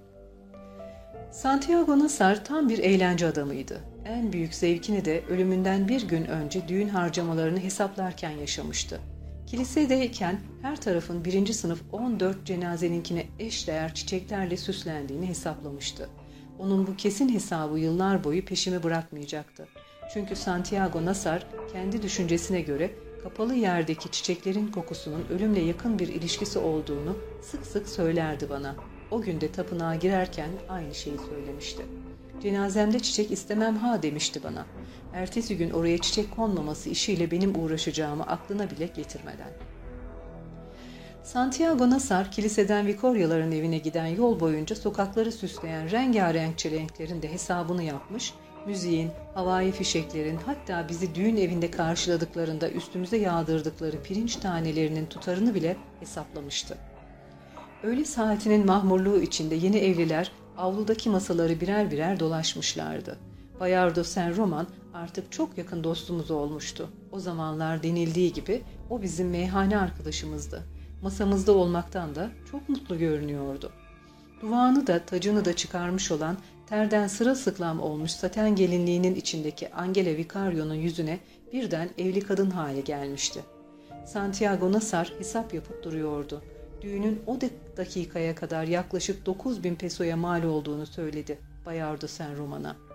Santiago Nasar tam bir eğlence adamıydı. En büyük zevkini de ölümünden bir gün önce düğün harcamalarını hesaplarken yaşamıştı. Kilisedeyken her tarafın birinci sınıf 14 cenazeninkine eşdeğer çiçeklerle süslendiğini hesaplamıştı. Onun bu kesin hesabı yıllar boyu peşimi bırakmayacaktı. Çünkü Santiago Nasar kendi düşüncesine göre kapalı yerdeki çiçeklerin kokusunun ölümle yakın bir ilişkisi olduğunu sık sık söylerdi bana. O günde tapınağa girerken aynı şeyi söylemişti. Cenazemde çiçek istemem ha demişti bana. Ertesi gün oraya çiçek konmaması işiyle benim uğraşacağımı aklına bile getirmeden. Santiago Nasar, kiliseden Vikoryaların evine giden yol boyunca sokakları süsleyen rengarenk çelenklerin de hesabını yapmış, müziğin, havai fişeklerin hatta bizi düğün evinde karşıladıklarında üstümüze yağdırdıkları pirinç tanelerinin tutarını bile hesaplamıştı. Öğle saatinin mahmurluğu içinde yeni evliler avludaki masaları birer birer dolaşmışlardı. Bayardo Sen Roman artık çok yakın dostumuz olmuştu. O zamanlar denildiği gibi o bizim meyhane arkadaşımızdı. Masamızda olmaktan da çok mutlu görünüyordu. Duvağını da tacını da çıkarmış olan terden sırılsıklam olmuş saten gelinliğinin içindeki Angela Vicario'nun yüzüne birden evli kadın hali gelmişti. Santiago Nasar hesap yapıp duruyordu. Düğünün o dakikaya kadar yaklaşık 9 bin pesoya mal olduğunu söyledi Bayardo Sen Roman'a.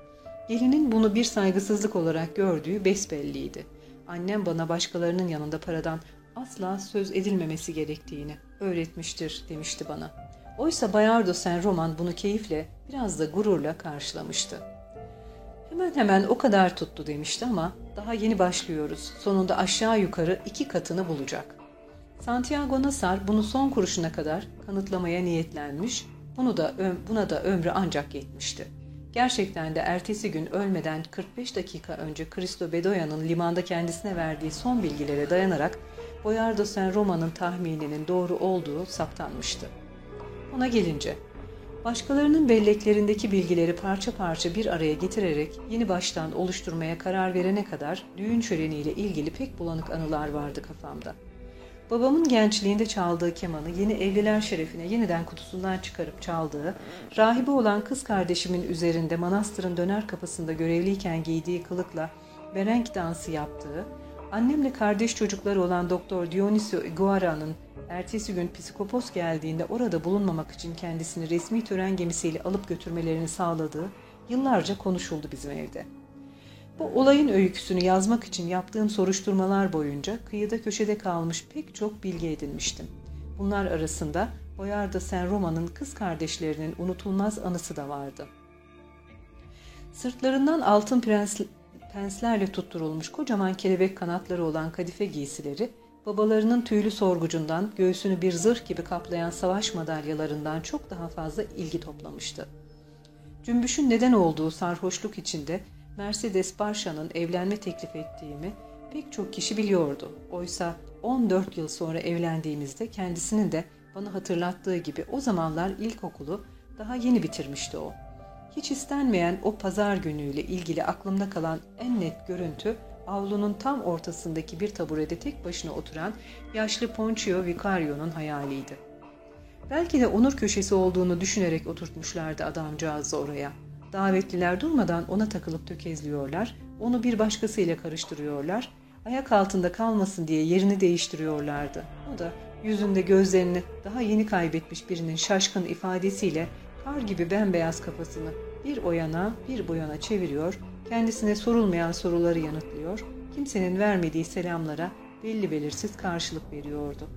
Gelinin bunu bir saygısızlık olarak gördüğü besbelliydi. Annem bana başkalarının yanında paradan asla söz edilmemesi gerektiğini öğretmiştir demişti bana. Oysa Bayardo Sen Roman bunu keyifle biraz da gururla karşılamıştı. Hemen hemen o kadar tuttu demişti ama daha yeni başlıyoruz. Sonunda aşağı yukarı iki katını bulacak. Santiago Nasar bunu son kuruşuna kadar kanıtlamaya niyetlenmiş, bunu da buna da ömrü ancak yetmişti. Gerçekten de ertesi gün ölmeden 45 dakika önce Cristo Bedoya'nın limanda kendisine verdiği son bilgilere dayanarak Boyardo Sen Roma'nın tahmininin doğru olduğu saptanmıştı. Ona gelince, başkalarının belleklerindeki bilgileri parça parça bir araya getirerek yeni baştan oluşturmaya karar verene kadar düğün şöleniyle ilgili pek bulanık anılar vardı kafamda. Babamın gençliğinde çaldığı kemanı yeni evliler şerefine yeniden kutusundan çıkarıp çaldığı, rahibe olan kız kardeşimin üzerinde manastırın döner kapısında görevliyken giydiği kılıkla berenk dansı yaptığı, annemle kardeş çocukları olan Doktor Dionisio Iguara'nın ertesi gün psikopos geldiğinde orada bulunmamak için kendisini resmi tören gemisiyle alıp götürmelerini sağladığı yıllarca konuşuldu bizim evde.'' Bu olayın öyküsünü yazmak için yaptığım soruşturmalar boyunca kıyıda köşede kalmış pek çok bilgi edinmiştim. Bunlar arasında Boyarda Sen Roma'nın kız kardeşlerinin unutulmaz anısı da vardı. Sırtlarından altın prens, penslerle tutturulmuş kocaman kelebek kanatları olan kadife giysileri, babalarının tüylü sorgucundan göğsünü bir zırh gibi kaplayan savaş madalyalarından çok daha fazla ilgi toplamıştı. Cümbüşün neden olduğu sarhoşluk içinde Mercedes Barşa'nın evlenme teklif ettiğimi pek çok kişi biliyordu. Oysa 14 yıl sonra evlendiğimizde kendisinin de bana hatırlattığı gibi o zamanlar ilkokulu daha yeni bitirmişti o. Hiç istenmeyen o pazar günüyle ilgili aklımda kalan en net görüntü avlunun tam ortasındaki bir taburede tek başına oturan yaşlı Poncio Vicario'nun hayaliydi. Belki de onur köşesi olduğunu düşünerek oturtmuşlardı adamcağızı oraya. Davetliler durmadan ona takılıp tökezliyorlar, onu bir başkasıyla karıştırıyorlar. Ayak altında kalmasın diye yerini değiştiriyorlardı. O da yüzünde gözlerini daha yeni kaybetmiş birinin şaşkın ifadesiyle kar gibi bembeyaz kafasını bir o yana bir bu yana çeviriyor, kendisine sorulmayan soruları yanıtlıyor, kimsenin vermediği selamlara belli belirsiz karşılık veriyordu.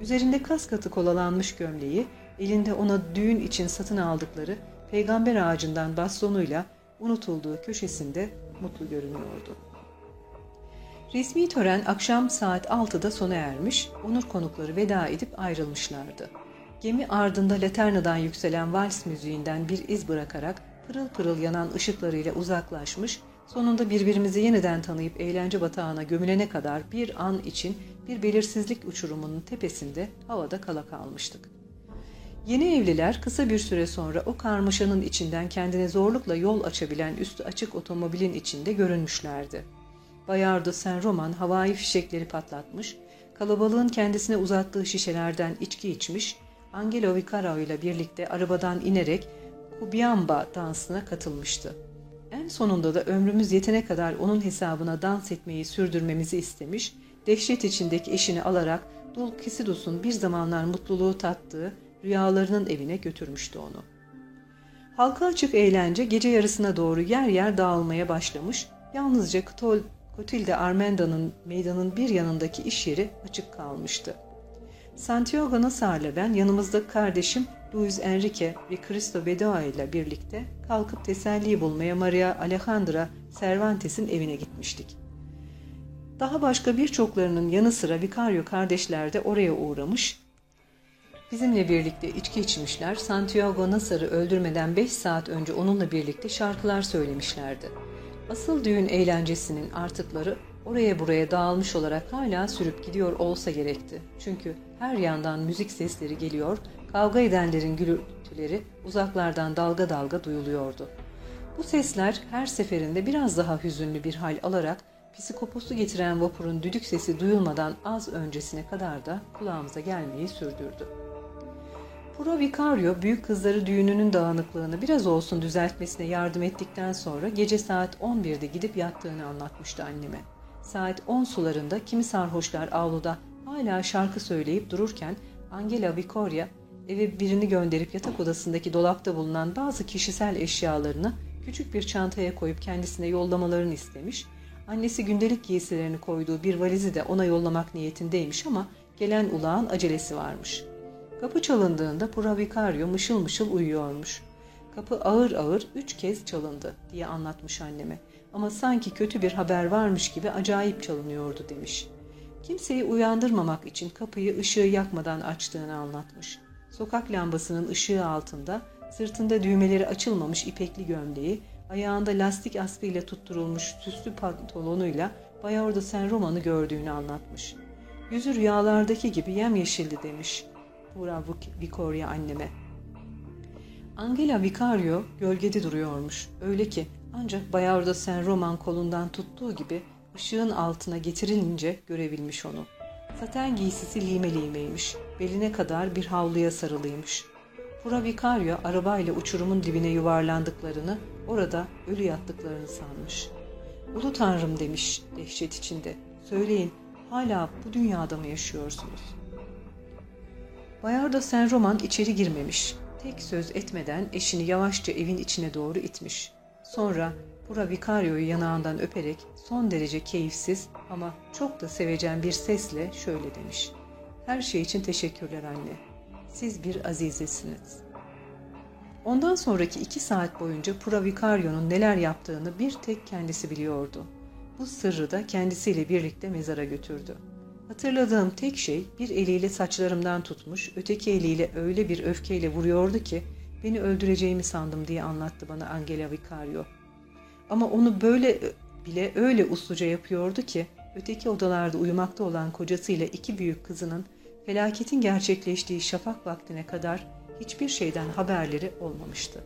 Üzerinde kas katı kolalanmış gömleği, elinde ona düğün için satın aldıkları peygamber ağacından bastonuyla unutulduğu köşesinde mutlu görünüyordu. Resmi tören akşam saat 6'da sona ermiş, onur konukları veda edip ayrılmışlardı. Gemi ardında Laterna'dan yükselen vals müziğinden bir iz bırakarak pırıl pırıl yanan ışıklarıyla uzaklaşmış, sonunda birbirimizi yeniden tanıyıp eğlence batağına gömülene kadar bir an için bir belirsizlik uçurumunun tepesinde havada kala kalmıştık. Yeni evliler kısa bir süre sonra o karmaşanın içinden kendine zorlukla yol açabilen üstü açık otomobilin içinde görünmüşlerdi. Bayardo Saint Roman havai fişekleri patlatmış, kalabalığın kendisine uzattığı şişelerden içki içmiş, Angelo Vicaro ile birlikte arabadan inerek Kubiamba dansına katılmıştı. En sonunda da ömrümüz yetene kadar onun hesabına dans etmeyi sürdürmemizi istemiş, dehşet içindeki eşini alarak Dulcisidus'un bir zamanlar mutluluğu tattığı rüyalarının evine götürmüştü onu. Halka açık eğlence gece yarısına doğru yer yer dağılmaya başlamış, yalnızca Ktol, Kotilde Armenda'nın meydanın bir yanındaki iş yeri açık kalmıştı. Santiago Nasar'la ben yanımızda kardeşim Luis Enrique ve Cristo Bedoa ile birlikte kalkıp teselli bulmaya Maria Alejandra Cervantes'in evine gitmiştik. Daha başka birçoklarının yanı sıra Vicario kardeşler de oraya uğramış, bizimle birlikte içki içmişler, Santiago Nasar'ı öldürmeden 5 saat önce onunla birlikte şarkılar söylemişlerdi. Asıl düğün eğlencesinin artıkları oraya buraya dağılmış olarak hala sürüp gidiyor olsa gerekti. Çünkü her yandan müzik sesleri geliyor, kavga edenlerin gürültüleri uzaklardan dalga dalga duyuluyordu. Bu sesler her seferinde biraz daha hüzünlü bir hal alarak psikoposu getiren vapurun düdük sesi duyulmadan az öncesine kadar da kulağımıza gelmeyi sürdürdü. Pro Vicario büyük kızları düğününün dağınıklığını biraz olsun düzeltmesine yardım ettikten sonra gece saat 11'de gidip yattığını anlatmıştı anneme. Saat 10 sularında kimi sarhoşlar avluda hala şarkı söyleyip dururken Angela Vicoria eve birini gönderip yatak odasındaki dolapta bulunan bazı kişisel eşyalarını küçük bir çantaya koyup kendisine yollamalarını istemiş. Annesi gündelik giysilerini koyduğu bir valizi de ona yollamak niyetindeymiş ama gelen ulağın acelesi varmış. Kapı çalındığında Puravicario mışıl mışıl uyuyormuş. Kapı ağır ağır üç kez çalındı diye anlatmış anneme. Ama sanki kötü bir haber varmış gibi acayip çalınıyordu demiş. Kimseyi uyandırmamak için kapıyı ışığı yakmadan açtığını anlatmış. Sokak lambasının ışığı altında sırtında düğmeleri açılmamış ipekli gömleği, ayağında lastik askıyla tutturulmuş süslü pantolonuyla Bayorda Sen Roman'ı gördüğünü anlatmış. Yüzü rüyalardaki gibi yemyeşildi demiş. Pura Vicoria anneme. Angela Vicario gölgede duruyormuş. Öyle ki ancak Bayarda Sen Roman kolundan tuttuğu gibi ışığın altına getirilince görebilmiş onu. Saten giysisi lime limeymiş. Beline kadar bir havluya sarılıymış. Pura Vicario arabayla uçurumun dibine yuvarlandıklarını, orada ölü yattıklarını sanmış. Ulu Tanrım demiş dehşet içinde. Söyleyin hala bu dünyada mı yaşıyorsunuz? Bayardo Sen Roman içeri girmemiş. Tek söz etmeden eşini yavaşça evin içine doğru itmiş. Sonra Pura Vicario'yu yanağından öperek son derece keyifsiz ama çok da sevecen bir sesle şöyle demiş. Her şey için teşekkürler anne. Siz bir azizesiniz. Ondan sonraki iki saat boyunca Pura Vicario'nun neler yaptığını bir tek kendisi biliyordu. Bu sırrı da kendisiyle birlikte mezara götürdü. Hatırladığım tek şey bir eliyle saçlarımdan tutmuş, öteki eliyle öyle bir öfkeyle vuruyordu ki beni öldüreceğimi sandım diye anlattı bana Angela Vicario. Ama onu böyle bile öyle usluca yapıyordu ki öteki odalarda uyumakta olan kocasıyla iki büyük kızının felaketin gerçekleştiği şafak vaktine kadar hiçbir şeyden haberleri olmamıştı.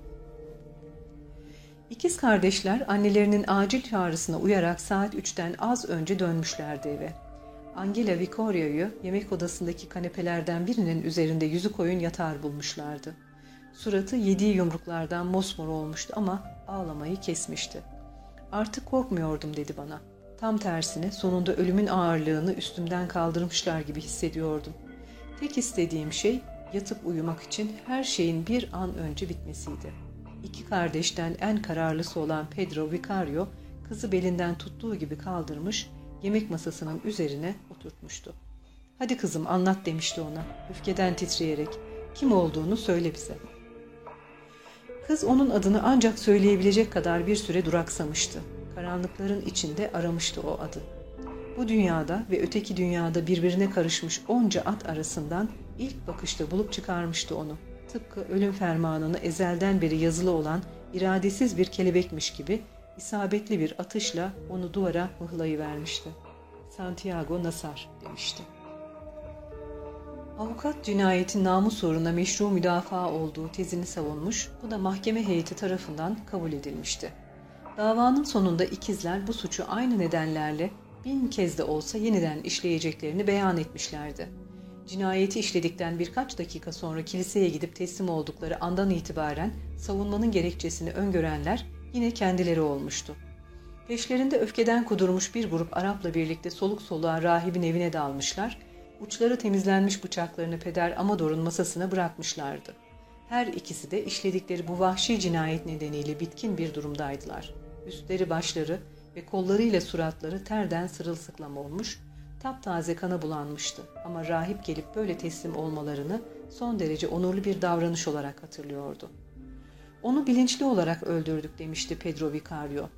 İkiz kardeşler annelerinin acil çağrısına uyarak saat üçten az önce dönmüşlerdi eve. Angela Vicoria'yı yemek odasındaki kanepelerden birinin üzerinde yüzü koyun yatar bulmuşlardı. Suratı yediği yumruklardan mosmor olmuştu ama ağlamayı kesmişti. Artık korkmuyordum dedi bana. Tam tersine sonunda ölümün ağırlığını üstümden kaldırmışlar gibi hissediyordum. Tek istediğim şey yatıp uyumak için her şeyin bir an önce bitmesiydi. İki kardeşten en kararlısı olan Pedro Vicario kızı belinden tuttuğu gibi kaldırmış, yemek masasının üzerine oturtmuştu. Hadi kızım anlat demişti ona, öfkeden titreyerek. Kim olduğunu söyle bize. Kız onun adını ancak söyleyebilecek kadar bir süre duraksamıştı. Karanlıkların içinde aramıştı o adı. Bu dünyada ve öteki dünyada birbirine karışmış onca at arasından ilk bakışta bulup çıkarmıştı onu. Tıpkı ölüm fermanını ezelden beri yazılı olan iradesiz bir kelebekmiş gibi isabetli bir atışla onu duvara mıhlayıvermişti. Santiago Nasar demişti. Avukat cinayetin namus uğruna meşru müdafaa olduğu tezini savunmuş, bu da mahkeme heyeti tarafından kabul edilmişti. Davanın sonunda ikizler bu suçu aynı nedenlerle bin kez de olsa yeniden işleyeceklerini beyan etmişlerdi. Cinayeti işledikten birkaç dakika sonra kiliseye gidip teslim oldukları andan itibaren savunmanın gerekçesini öngörenler yine kendileri olmuştu. Peşlerinde öfkeden kudurmuş bir grup Arap'la birlikte soluk soluğa rahibin evine dalmışlar, uçları temizlenmiş bıçaklarını peder Amador'un masasına bırakmışlardı. Her ikisi de işledikleri bu vahşi cinayet nedeniyle bitkin bir durumdaydılar. Üstleri başları ve kollarıyla suratları terden sırılsıklam olmuş, taptaze kana bulanmıştı ama rahip gelip böyle teslim olmalarını son derece onurlu bir davranış olarak hatırlıyordu. Onu bilinçli olarak öldürdük demişti Pedro Vicario.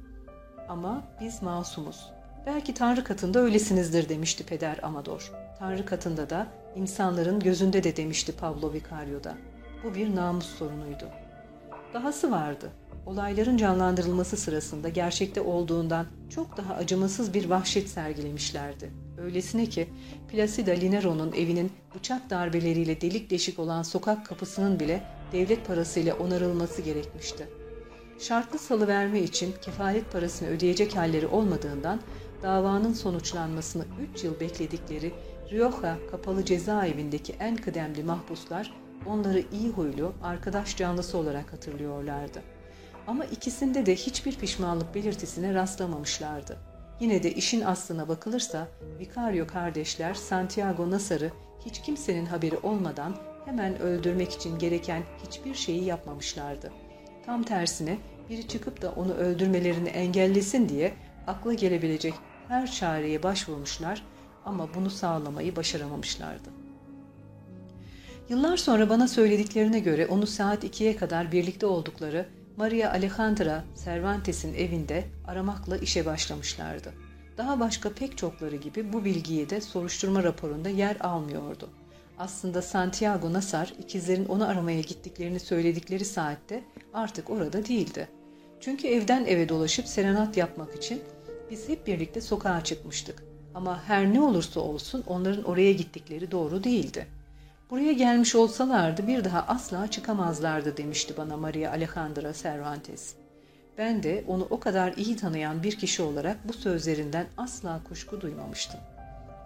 Ama biz masumuz. Belki Tanrı katında öylesinizdir demişti Peder Amador. Tanrı katında da, insanların gözünde de demişti Pablo Vicario'da. Bu bir namus sorunuydu. Dahası vardı. Olayların canlandırılması sırasında gerçekte olduğundan çok daha acımasız bir vahşet sergilemişlerdi. Öylesine ki Placida Linero'nun evinin bıçak darbeleriyle delik deşik olan sokak kapısının bile devlet parasıyla onarılması gerekmişti. Şartlı salıverme için kefalet parasını ödeyecek halleri olmadığından davanın sonuçlanmasını 3 yıl bekledikleri Rioja kapalı cezaevindeki en kıdemli mahpuslar onları iyi huylu, arkadaş canlısı olarak hatırlıyorlardı. Ama ikisinde de hiçbir pişmanlık belirtisine rastlamamışlardı. Yine de işin aslına bakılırsa Vicario kardeşler Santiago Nasar'ı hiç kimsenin haberi olmadan hemen öldürmek için gereken hiçbir şeyi yapmamışlardı. Tam tersine biri çıkıp da onu öldürmelerini engellesin diye akla gelebilecek her çareye başvurmuşlar ama bunu sağlamayı başaramamışlardı. Yıllar sonra bana söylediklerine göre onu saat 2'ye kadar birlikte oldukları Maria Alejandra Cervantes'in evinde aramakla işe başlamışlardı. Daha başka pek çokları gibi bu bilgiyi de soruşturma raporunda yer almıyordu. Aslında Santiago Nasar ikizlerin onu aramaya gittiklerini söyledikleri saatte artık orada değildi. Çünkü evden eve dolaşıp serenat yapmak için biz hep birlikte sokağa çıkmıştık. Ama her ne olursa olsun onların oraya gittikleri doğru değildi. Buraya gelmiş olsalardı bir daha asla çıkamazlardı demişti bana Maria Alejandra Cervantes. Ben de onu o kadar iyi tanıyan bir kişi olarak bu sözlerinden asla kuşku duymamıştım.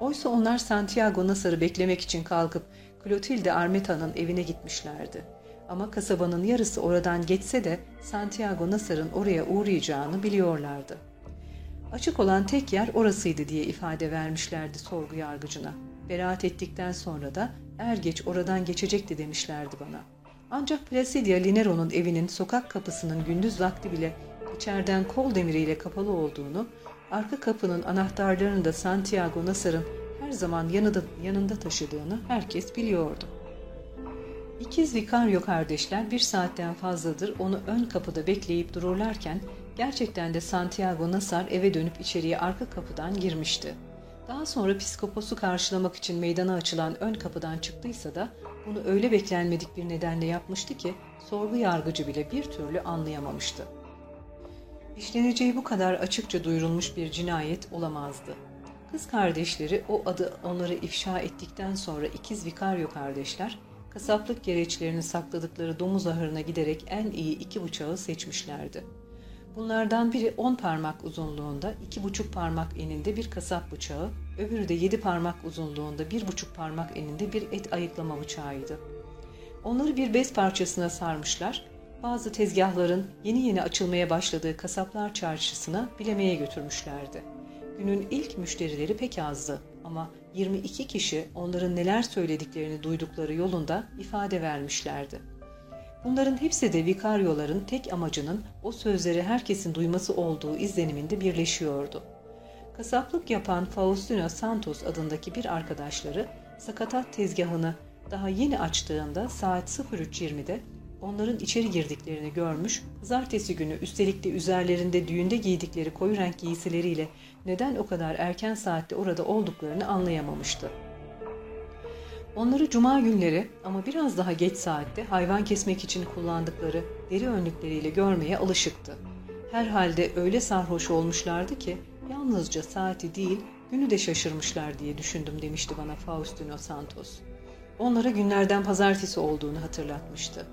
Oysa onlar Santiago Nasar'ı beklemek için kalkıp Clotilde Armeta'nın evine gitmişlerdi. Ama kasabanın yarısı oradan geçse de Santiago Nasar'ın oraya uğrayacağını biliyorlardı. Açık olan tek yer orasıydı diye ifade vermişlerdi sorgu yargıcına. Beraat ettikten sonra da er geç oradan geçecekti demişlerdi bana. Ancak Placidia Linero'nun evinin sokak kapısının gündüz vakti bile içeriden kol demiriyle kapalı olduğunu, arka kapının anahtarlarını da Santiago Nasar'ın her zaman yanında, yanında taşıdığını herkes biliyordu. İkiz Vicario kardeşler bir saatten fazladır onu ön kapıda bekleyip dururlarken gerçekten de Santiago Nasar eve dönüp içeriye arka kapıdan girmişti. Daha sonra psikoposu karşılamak için meydana açılan ön kapıdan çıktıysa da bunu öyle beklenmedik bir nedenle yapmıştı ki sorgu yargıcı bile bir türlü anlayamamıştı. İşleneceği bu kadar açıkça duyurulmuş bir cinayet olamazdı. Kız kardeşleri o adı onları ifşa ettikten sonra ikiz Vicario kardeşler kasaplık gereçlerini sakladıkları domuz ahırına giderek en iyi iki bıçağı seçmişlerdi. Bunlardan biri 10 parmak uzunluğunda, 2,5 parmak eninde bir kasap bıçağı, öbürü de 7 parmak uzunluğunda, 1,5 parmak eninde bir et ayıklama bıçağıydı. Onları bir bez parçasına sarmışlar, bazı tezgahların yeni yeni açılmaya başladığı kasaplar çarşısına bilemeye götürmüşlerdi. günün ilk müşterileri pek azdı ama 22 kişi onların neler söylediklerini duydukları yolunda ifade vermişlerdi. Bunların hepsi de vikaryoların tek amacının o sözleri herkesin duyması olduğu izleniminde birleşiyordu. Kasaplık yapan Faustino Santos adındaki bir arkadaşları sakatat tezgahını daha yeni açtığında saat 03.20'de onların içeri girdiklerini görmüş, pazartesi günü üstelik de üzerlerinde düğünde giydikleri koyu renk giysileriyle neden o kadar erken saatte orada olduklarını anlayamamıştı. Onları cuma günleri ama biraz daha geç saatte hayvan kesmek için kullandıkları deri önlükleriyle görmeye alışıktı. Herhalde öyle sarhoş olmuşlardı ki yalnızca saati değil günü de şaşırmışlar diye düşündüm demişti bana Faustino Santos. Onlara günlerden pazartesi olduğunu hatırlatmıştı.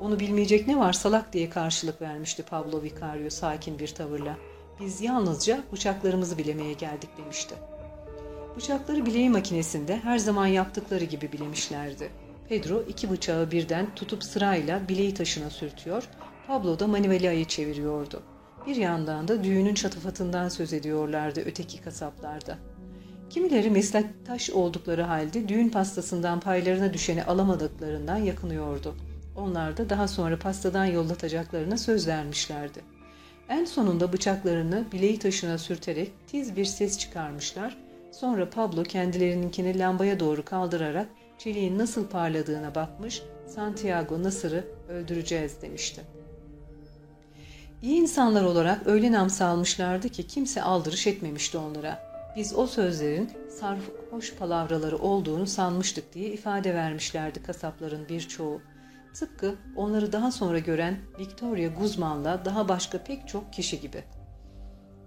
Onu bilmeyecek ne var salak diye karşılık vermişti Pablo Vicario sakin bir tavırla. Biz yalnızca bıçaklarımızı bilemeye geldik demişti. Bıçakları bileği makinesinde her zaman yaptıkları gibi bilemişlerdi. Pedro iki bıçağı birden tutup sırayla bileği taşına sürtüyor, Pablo da manivelayı çeviriyordu. Bir yandan da düğünün çatafatından söz ediyorlardı öteki kasaplarda. Kimileri meslektaş oldukları halde düğün pastasından paylarına düşeni alamadıklarından yakınıyordu. Onlar da daha sonra pastadan yollatacaklarına söz vermişlerdi. En sonunda bıçaklarını bileği taşına sürterek tiz bir ses çıkarmışlar. Sonra Pablo kendilerininkini lambaya doğru kaldırarak çeliğin nasıl parladığına bakmış, Santiago Nasır'ı öldüreceğiz demişti. İyi insanlar olarak öyle nam salmışlardı ki kimse aldırış etmemişti onlara. Biz o sözlerin sarhoş palavraları olduğunu sanmıştık diye ifade vermişlerdi kasapların birçoğu. Tıpkı onları daha sonra gören Victoria Guzman'la daha başka pek çok kişi gibi.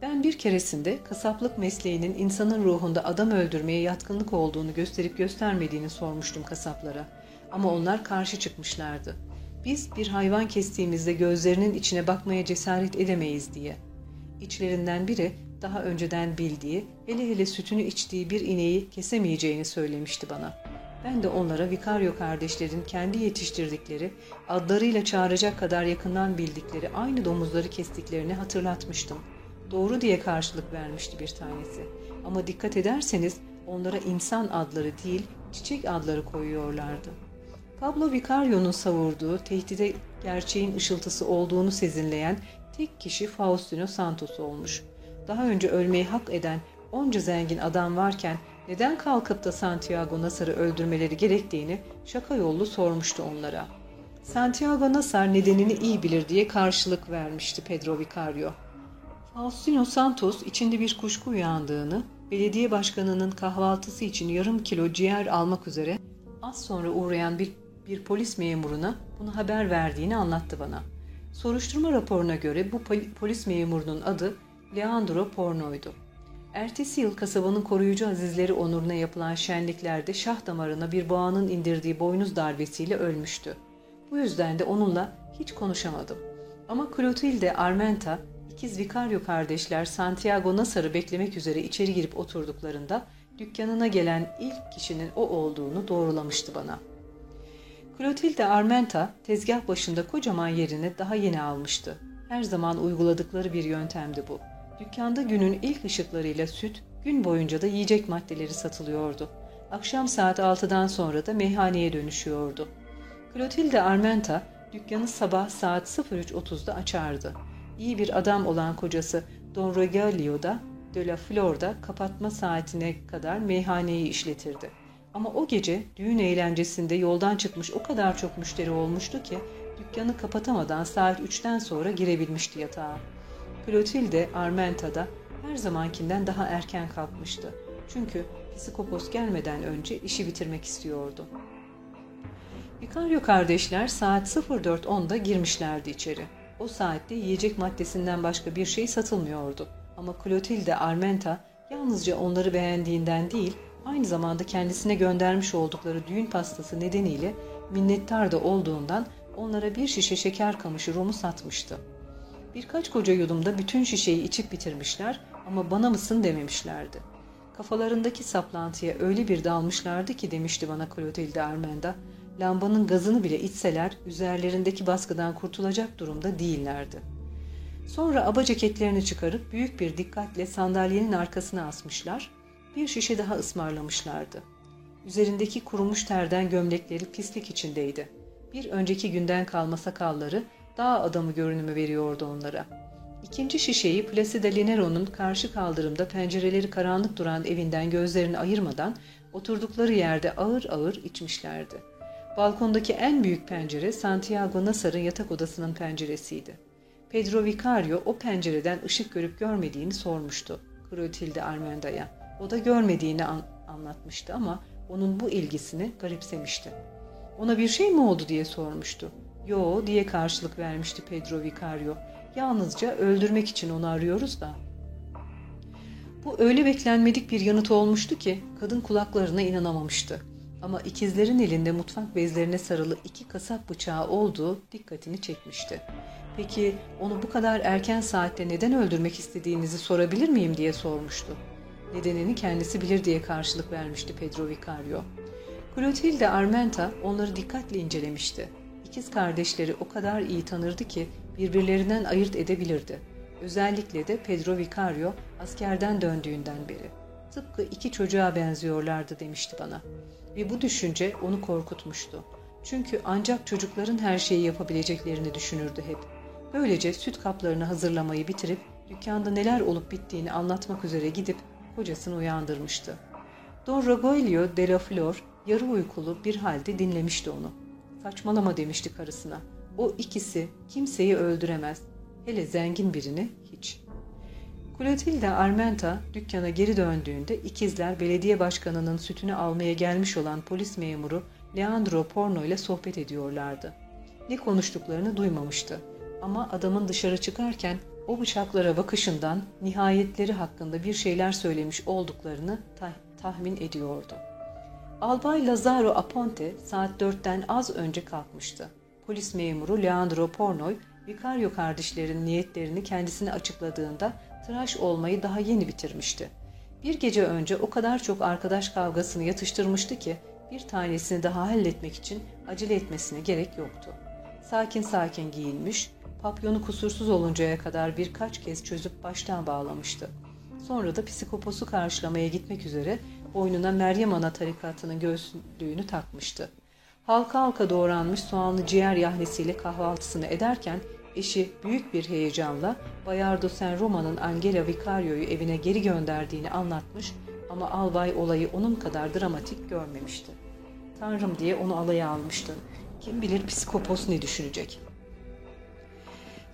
Ben bir keresinde kasaplık mesleğinin insanın ruhunda adam öldürmeye yatkınlık olduğunu gösterip göstermediğini sormuştum kasaplara. Ama onlar karşı çıkmışlardı. Biz bir hayvan kestiğimizde gözlerinin içine bakmaya cesaret edemeyiz diye. İçlerinden biri daha önceden bildiği, hele hele sütünü içtiği bir ineği kesemeyeceğini söylemişti bana.'' Ben de onlara Vikaryo kardeşlerin kendi yetiştirdikleri, adlarıyla çağıracak kadar yakından bildikleri aynı domuzları kestiklerini hatırlatmıştım. Doğru diye karşılık vermişti bir tanesi. Ama dikkat ederseniz onlara insan adları değil, çiçek adları koyuyorlardı. Pablo Vicario'nun savurduğu, tehdide gerçeğin ışıltısı olduğunu sezinleyen tek kişi Faustino Santos olmuş. Daha önce ölmeyi hak eden onca zengin adam varken neden kalkıp da Santiago Nasar'ı öldürmeleri gerektiğini şaka yollu sormuştu onlara. Santiago Nasar nedenini iyi bilir diye karşılık vermişti Pedro Vicario. Faustino Santos içinde bir kuşku uyandığını, belediye başkanının kahvaltısı için yarım kilo ciğer almak üzere az sonra uğrayan bir, bir polis memuruna bunu haber verdiğini anlattı bana. Soruşturma raporuna göre bu polis memurunun adı Leandro Porno'ydu. Ertesi yıl kasabanın koruyucu azizleri onuruna yapılan şenliklerde şah damarına bir boğanın indirdiği boynuz darbesiyle ölmüştü. Bu yüzden de onunla hiç konuşamadım. Ama Clotilde Armenta, ikiz Vicario kardeşler Santiago Nasar'ı beklemek üzere içeri girip oturduklarında dükkanına gelen ilk kişinin o olduğunu doğrulamıştı bana. Clotilde Armenta tezgah başında kocaman yerini daha yeni almıştı. Her zaman uyguladıkları bir yöntemdi bu. Dükkanda günün ilk ışıklarıyla süt, gün boyunca da yiyecek maddeleri satılıyordu. Akşam saat 6'dan sonra da meyhaneye dönüşüyordu. Clotilde Armenta dükkanı sabah saat 03.30'da açardı. İyi bir adam olan kocası Don Rogelio da de la Flor'da kapatma saatine kadar meyhaneyi işletirdi. Ama o gece düğün eğlencesinde yoldan çıkmış o kadar çok müşteri olmuştu ki dükkanı kapatamadan saat 3'ten sonra girebilmişti yatağa. Clotilde Armenta'da her zamankinden daha erken kalkmıştı. Çünkü psikopos gelmeden önce işi bitirmek istiyordu. Vicario kardeşler saat 04.10'da girmişlerdi içeri. O saatte yiyecek maddesinden başka bir şey satılmıyordu. Ama Clotilde Armenta yalnızca onları beğendiğinden değil, aynı zamanda kendisine göndermiş oldukları düğün pastası nedeniyle minnettar da olduğundan onlara bir şişe şeker kamışı romu satmıştı. Birkaç koca yudumda bütün şişeyi içip bitirmişler ama bana mısın dememişlerdi. Kafalarındaki saplantıya öyle bir dalmışlardı ki demişti bana Clotilde Armenda, lambanın gazını bile içseler üzerlerindeki baskıdan kurtulacak durumda değillerdi. Sonra aba ceketlerini çıkarıp büyük bir dikkatle sandalyenin arkasına asmışlar, bir şişe daha ısmarlamışlardı. Üzerindeki kurumuş terden gömlekleri pislik içindeydi. Bir önceki günden kalma sakalları dağ adamı görünümü veriyordu onlara. İkinci şişeyi Placido Linero'nun karşı kaldırımda pencereleri karanlık duran evinden gözlerini ayırmadan oturdukları yerde ağır ağır içmişlerdi. Balkondaki en büyük pencere Santiago Nasar'ın yatak odasının penceresiydi. Pedro Vicario o pencereden ışık görüp görmediğini sormuştu Clotilde Armenda'ya. O da görmediğini an anlatmıştı ama onun bu ilgisini garipsemişti. Ona bir şey mi oldu diye sormuştu. Yo diye karşılık vermişti Pedro Vicario. Yalnızca öldürmek için onu arıyoruz da. Bu öyle beklenmedik bir yanıt olmuştu ki kadın kulaklarına inanamamıştı. Ama ikizlerin elinde mutfak bezlerine sarılı iki kasap bıçağı olduğu dikkatini çekmişti. Peki onu bu kadar erken saatte neden öldürmek istediğinizi sorabilir miyim diye sormuştu. Nedenini kendisi bilir diye karşılık vermişti Pedro Vicario. Clotilde Armenta onları dikkatle incelemişti. İkiz kardeşleri o kadar iyi tanırdı ki birbirlerinden ayırt edebilirdi. Özellikle de Pedro Vicario askerden döndüğünden beri. Tıpkı iki çocuğa benziyorlardı demişti bana. Ve bu düşünce onu korkutmuştu. Çünkü ancak çocukların her şeyi yapabileceklerini düşünürdü hep. Böylece süt kaplarını hazırlamayı bitirip dükkanda neler olup bittiğini anlatmak üzere gidip kocasını uyandırmıştı. Don Rogelio de la Flor yarı uykulu bir halde dinlemişti onu. Saçmalama demişti karısına. O ikisi kimseyi öldüremez. Hele zengin birini hiç. Clotilde Armenta dükkana geri döndüğünde ikizler belediye başkanının sütünü almaya gelmiş olan polis memuru Leandro Porno ile sohbet ediyorlardı. Ne konuştuklarını duymamıştı. Ama adamın dışarı çıkarken o bıçaklara bakışından nihayetleri hakkında bir şeyler söylemiş olduklarını ta tahmin ediyordu. Albay Lazaro Aponte saat dörtten az önce kalkmıştı. Polis memuru Leandro Pornoy, Vicario kardeşlerin niyetlerini kendisine açıkladığında tıraş olmayı daha yeni bitirmişti. Bir gece önce o kadar çok arkadaş kavgasını yatıştırmıştı ki bir tanesini daha halletmek için acele etmesine gerek yoktu. Sakin sakin giyinmiş, papyonu kusursuz oluncaya kadar birkaç kez çözüp baştan bağlamıştı. Sonra da psikoposu karşılamaya gitmek üzere boynuna Meryem Ana tarikatının göğsünlüğünü takmıştı. Halka halka doğranmış soğanlı ciğer yahnesiyle kahvaltısını ederken eşi büyük bir heyecanla Bayardo Sen Roma'nın Angela Vicario'yu evine geri gönderdiğini anlatmış ama albay olayı onun kadar dramatik görmemişti. Tanrım diye onu alaya almıştı. Kim bilir psikopos ne düşünecek.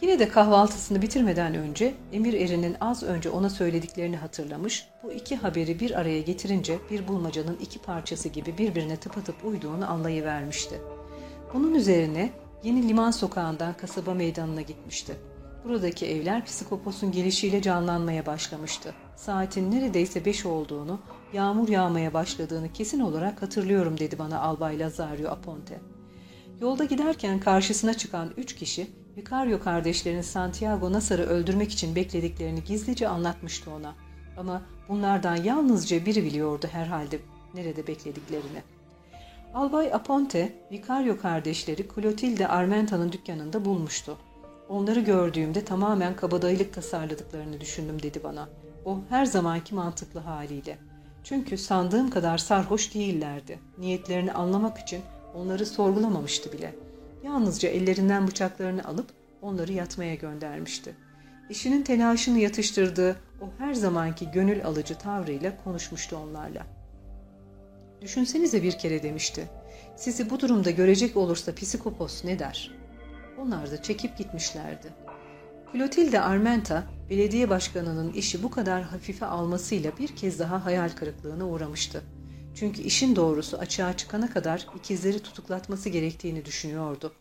Yine de kahvaltısını bitirmeden önce Emir Erin'in az önce ona söylediklerini hatırlamış, bu iki haberi bir araya getirince bir bulmacanın iki parçası gibi birbirine tıpatıp uyduğunu anlayıvermişti. Bunun üzerine yeni liman sokağından kasaba meydanına gitmişti. Buradaki evler psikoposun gelişiyle canlanmaya başlamıştı. Saatin neredeyse beş olduğunu, yağmur yağmaya başladığını kesin olarak hatırlıyorum dedi bana Albay Lazario Aponte. Yolda giderken karşısına çıkan üç kişi Vicario kardeşlerin Santiago Nasar'ı öldürmek için beklediklerini gizlice anlatmıştı ona. Ama bunlardan yalnızca biri biliyordu herhalde nerede beklediklerini. Albay Aponte, Vicario kardeşleri Clotilde Armenta'nın dükkanında bulmuştu. Onları gördüğümde tamamen kabadayılık tasarladıklarını düşündüm dedi bana. O her zamanki mantıklı haliyle. Çünkü sandığım kadar sarhoş değillerdi. Niyetlerini anlamak için onları sorgulamamıştı bile. Yalnızca ellerinden bıçaklarını alıp onları yatmaya göndermişti. İşinin telaşını yatıştırdığı o her zamanki gönül alıcı tavrıyla konuşmuştu onlarla. Düşünsenize bir kere demişti. Sizi bu durumda görecek olursa psikopos ne der? Onlar da çekip gitmişlerdi. Clotilde Armenta, belediye başkanının işi bu kadar hafife almasıyla bir kez daha hayal kırıklığına uğramıştı. Çünkü işin doğrusu açığa çıkana kadar ikizleri tutuklatması gerektiğini düşünüyordu.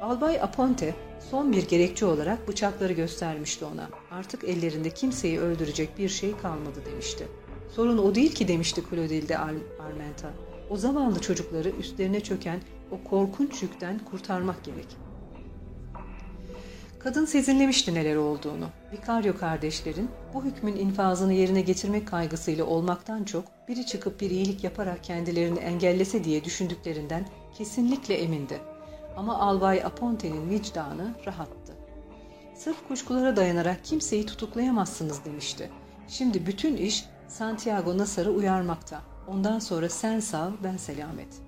Albay Aponte son bir gerekçe olarak bıçakları göstermişti ona. Artık ellerinde kimseyi öldürecek bir şey kalmadı demişti. Sorun o değil ki demişti Clotilde Armenta. O zavallı çocukları üstlerine çöken o korkunç yükten kurtarmak gerek. Kadın sezinlemişti neler olduğunu. Vicario kardeşlerin bu hükmün infazını yerine getirmek kaygısıyla olmaktan çok biri çıkıp bir iyilik yaparak kendilerini engellese diye düşündüklerinden kesinlikle emindi. Ama Albay Aponte'nin vicdanı rahattı. Sırf kuşkulara dayanarak kimseyi tutuklayamazsınız demişti. Şimdi bütün iş Santiago Nasar'ı uyarmakta. Ondan sonra sen sağ, ben selamet.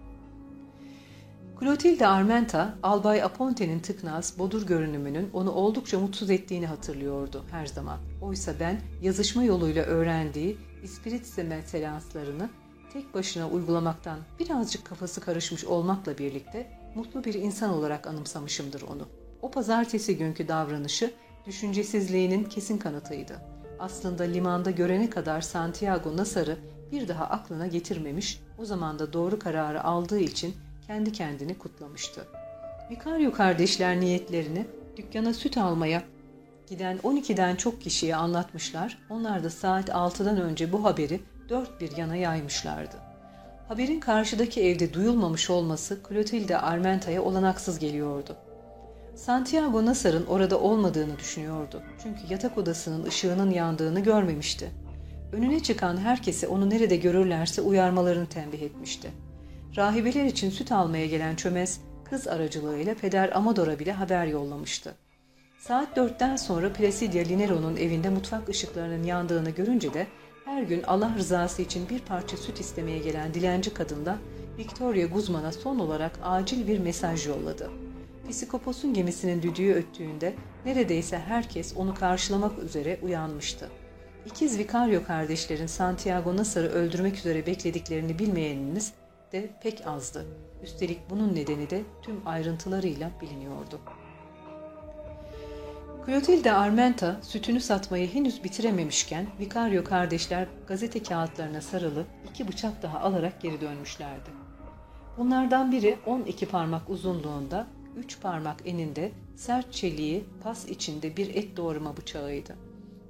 Clotilde Armenta, Albay Aponte'nin tıknaz, bodur görünümünün onu oldukça mutsuz ettiğini hatırlıyordu her zaman. Oysa ben yazışma yoluyla öğrendiği ispiritse meselaslarını tek başına uygulamaktan birazcık kafası karışmış olmakla birlikte mutlu bir insan olarak anımsamışımdır onu. O pazartesi günkü davranışı düşüncesizliğinin kesin kanıtıydı. Aslında limanda görene kadar Santiago Nasar'ı bir daha aklına getirmemiş, o zaman da doğru kararı aldığı için kendi kendini kutlamıştı. Vicario kardeşler niyetlerini dükkana süt almaya giden 12'den çok kişiye anlatmışlar. Onlar da saat 6'dan önce bu haberi dört bir yana yaymışlardı. Haberin karşıdaki evde duyulmamış olması Clotilde Armenta'ya olanaksız geliyordu. Santiago Nasar'ın orada olmadığını düşünüyordu. Çünkü yatak odasının ışığının yandığını görmemişti. Önüne çıkan herkese onu nerede görürlerse uyarmalarını tembih etmişti. Rahibeler için süt almaya gelen çömez kız aracılığıyla Peder Amador'a bile haber yollamıştı. Saat dörtten sonra Placidia Linero'nun evinde mutfak ışıklarının yandığını görünce de her gün Allah rızası için bir parça süt istemeye gelen dilenci kadın da Victoria Guzman'a son olarak acil bir mesaj yolladı. Psikoposun gemisinin düdüğü öttüğünde neredeyse herkes onu karşılamak üzere uyanmıştı. İkiz Vicario kardeşlerin Santiago Nasar'ı öldürmek üzere beklediklerini bilmeyeniniz de pek azdı. Üstelik bunun nedeni de tüm ayrıntılarıyla biliniyordu. Clotilde Armenta sütünü satmayı henüz bitirememişken Vicario kardeşler gazete kağıtlarına sarılı iki bıçak daha alarak geri dönmüşlerdi. Bunlardan biri 12 parmak uzunluğunda, 3 parmak eninde, sert çeliği, pas içinde bir et doğrama bıçağıydı.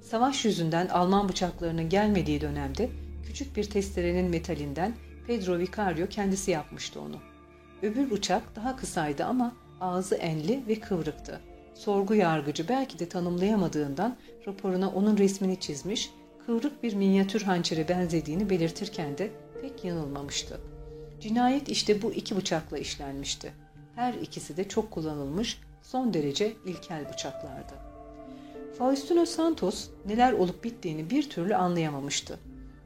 Savaş yüzünden Alman bıçaklarının gelmediği dönemde küçük bir testerenin metalinden Pedro Vicario kendisi yapmıştı onu. Öbür bıçak daha kısaydı ama ağzı enli ve kıvrıktı. Sorgu yargıcı belki de tanımlayamadığından raporuna onun resmini çizmiş, kıvrık bir minyatür hançere benzediğini belirtirken de pek yanılmamıştı. Cinayet işte bu iki bıçakla işlenmişti. Her ikisi de çok kullanılmış, son derece ilkel bıçaklardı. Faustino Santos neler olup bittiğini bir türlü anlayamamıştı.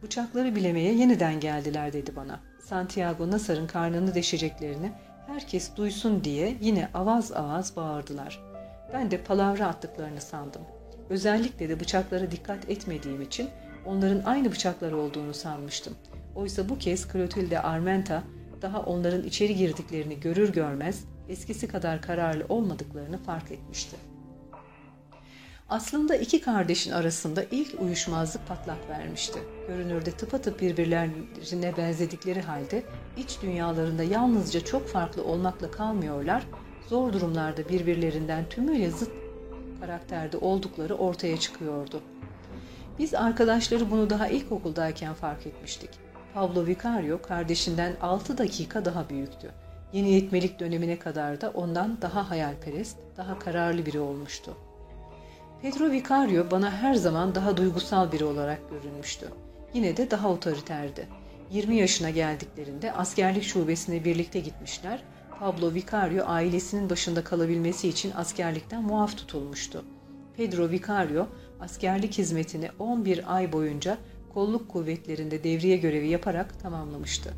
Bıçakları bilemeye yeniden geldiler dedi bana. Santiago Nasar'ın karnını deşeceklerini herkes duysun diye yine avaz avaz bağırdılar. Ben de palavra attıklarını sandım. Özellikle de bıçaklara dikkat etmediğim için onların aynı bıçaklar olduğunu sanmıştım. Oysa bu kez Clotilde Armenta daha onların içeri girdiklerini görür görmez eskisi kadar kararlı olmadıklarını fark etmişti. Aslında iki kardeşin arasında ilk uyuşmazlık patlak vermişti. Görünürde tıpatıp birbirlerine benzedikleri halde iç dünyalarında yalnızca çok farklı olmakla kalmıyorlar, zor durumlarda birbirlerinden tümüyle zıt karakterde oldukları ortaya çıkıyordu. Biz arkadaşları bunu daha ilkokuldayken fark etmiştik. Pablo Vicario kardeşinden 6 dakika daha büyüktü. Yeni yetmelik dönemine kadar da ondan daha hayalperest, daha kararlı biri olmuştu. Pedro Vicario bana her zaman daha duygusal biri olarak görünmüştü. Yine de daha otoriterdi. 20 yaşına geldiklerinde askerlik şubesine birlikte gitmişler. Pablo Vicario ailesinin başında kalabilmesi için askerlikten muaf tutulmuştu. Pedro Vicario askerlik hizmetini 11 ay boyunca kolluk kuvvetlerinde devriye görevi yaparak tamamlamıştı.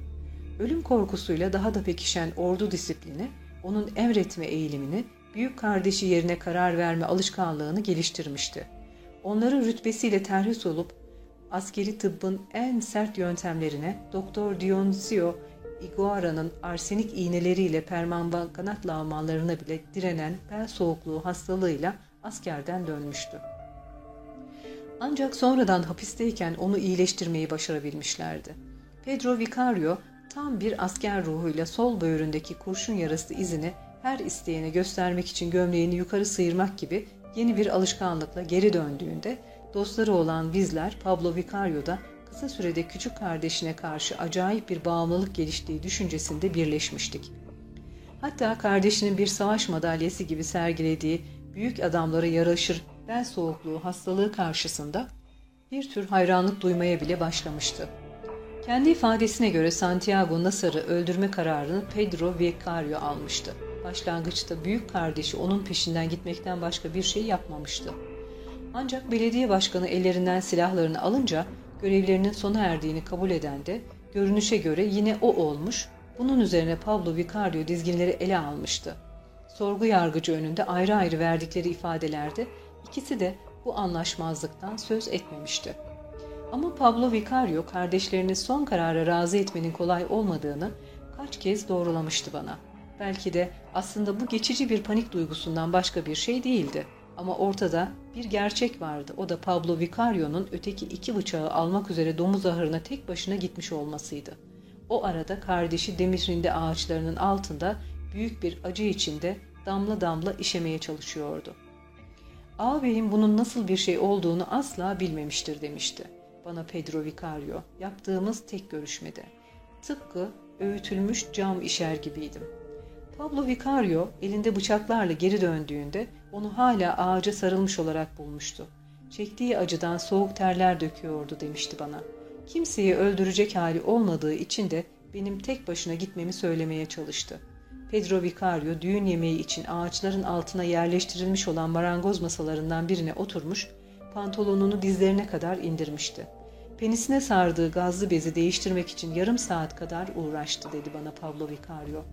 Ölüm korkusuyla daha da pekişen ordu disiplini, onun emretme eğilimini büyük kardeşi yerine karar verme alışkanlığını geliştirmişti. Onların rütbesiyle terhis olup askeri tıbbın en sert yöntemlerine Doktor Dionisio Iguara'nın arsenik iğneleriyle permanganat lağmalarına bile direnen bel soğukluğu hastalığıyla askerden dönmüştü. Ancak sonradan hapisteyken onu iyileştirmeyi başarabilmişlerdi. Pedro Vicario tam bir asker ruhuyla sol böğründeki kurşun yarası izini her isteyene göstermek için gömleğini yukarı sıyırmak gibi yeni bir alışkanlıkla geri döndüğünde dostları olan bizler Pablo Vicario'da kısa sürede küçük kardeşine karşı acayip bir bağımlılık geliştiği düşüncesinde birleşmiştik. Hatta kardeşinin bir savaş madalyası gibi sergilediği büyük adamlara yaraşır bel soğukluğu hastalığı karşısında bir tür hayranlık duymaya bile başlamıştı. Kendi ifadesine göre Santiago Nasar'ı öldürme kararını Pedro Vicario almıştı. Başlangıçta büyük kardeşi onun peşinden gitmekten başka bir şey yapmamıştı. Ancak belediye başkanı ellerinden silahlarını alınca görevlerinin sona erdiğini kabul eden de görünüşe göre yine o olmuş, bunun üzerine Pablo Vicario dizginleri ele almıştı. Sorgu yargıcı önünde ayrı ayrı verdikleri ifadelerde ikisi de bu anlaşmazlıktan söz etmemişti. Ama Pablo Vicario kardeşlerini son karara razı etmenin kolay olmadığını kaç kez doğrulamıştı bana. Belki de aslında bu geçici bir panik duygusundan başka bir şey değildi. Ama ortada bir gerçek vardı. O da Pablo Vicario'nun öteki iki bıçağı almak üzere domuz ahırına tek başına gitmiş olmasıydı. O arada kardeşi demirinde ağaçlarının altında büyük bir acı içinde damla damla işemeye çalışıyordu. Ağabeyim bunun nasıl bir şey olduğunu asla bilmemiştir demişti. Bana Pedro Vicario yaptığımız tek görüşmede. Tıpkı öğütülmüş cam işer gibiydim. Pablo Vicario elinde bıçaklarla geri döndüğünde onu hala ağaca sarılmış olarak bulmuştu. Çektiği acıdan soğuk terler döküyordu demişti bana. Kimseyi öldürecek hali olmadığı için de benim tek başına gitmemi söylemeye çalıştı. Pedro Vicario düğün yemeği için ağaçların altına yerleştirilmiş olan marangoz masalarından birine oturmuş, pantolonunu dizlerine kadar indirmişti. Penisine sardığı gazlı bezi değiştirmek için yarım saat kadar uğraştı dedi bana Pablo Vicario.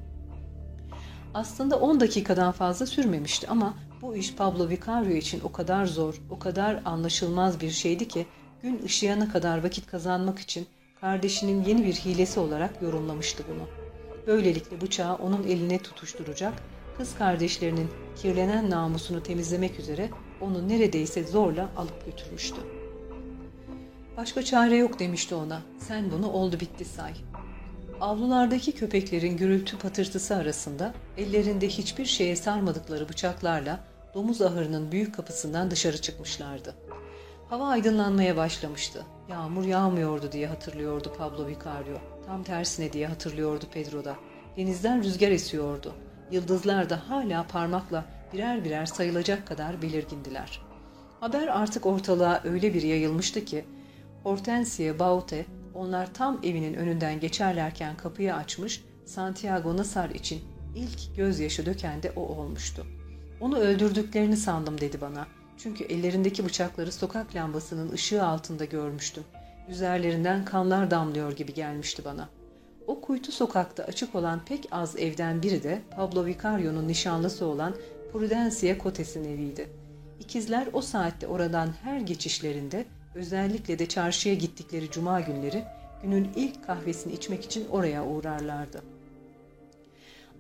Aslında 10 dakikadan fazla sürmemişti ama bu iş Pablo Vicario için o kadar zor, o kadar anlaşılmaz bir şeydi ki gün ışıyana kadar vakit kazanmak için kardeşinin yeni bir hilesi olarak yorumlamıştı bunu. Böylelikle bıçağı onun eline tutuşturacak, kız kardeşlerinin kirlenen namusunu temizlemek üzere onu neredeyse zorla alıp götürmüştü. Başka çare yok demişti ona. Sen bunu oldu bitti say. Avlulardaki köpeklerin gürültü patırtısı arasında ellerinde hiçbir şeye sarmadıkları bıçaklarla domuz ahırının büyük kapısından dışarı çıkmışlardı. Hava aydınlanmaya başlamıştı. Yağmur yağmıyordu diye hatırlıyordu Pablo Vicario. Tam tersine diye hatırlıyordu Pedro da. Denizden rüzgar esiyordu. Yıldızlar da hala parmakla birer birer sayılacak kadar belirgindiler. Haber artık ortalığa öyle bir yayılmıştı ki Hortensia Baute onlar tam evinin önünden geçerlerken kapıyı açmış Santiago Nasar için ilk gözyaşı döken de o olmuştu. Onu öldürdüklerini sandım dedi bana. Çünkü ellerindeki bıçakları sokak lambasının ışığı altında görmüştüm. Üzerlerinden kanlar damlıyor gibi gelmişti bana. O kuytu sokakta açık olan pek az evden biri de Pablo Vicario'nun nişanlısı olan Prudencia Cotes'in eviydi. İkizler o saatte oradan her geçişlerinde özellikle de çarşıya gittikleri cuma günleri günün ilk kahvesini içmek için oraya uğrarlardı.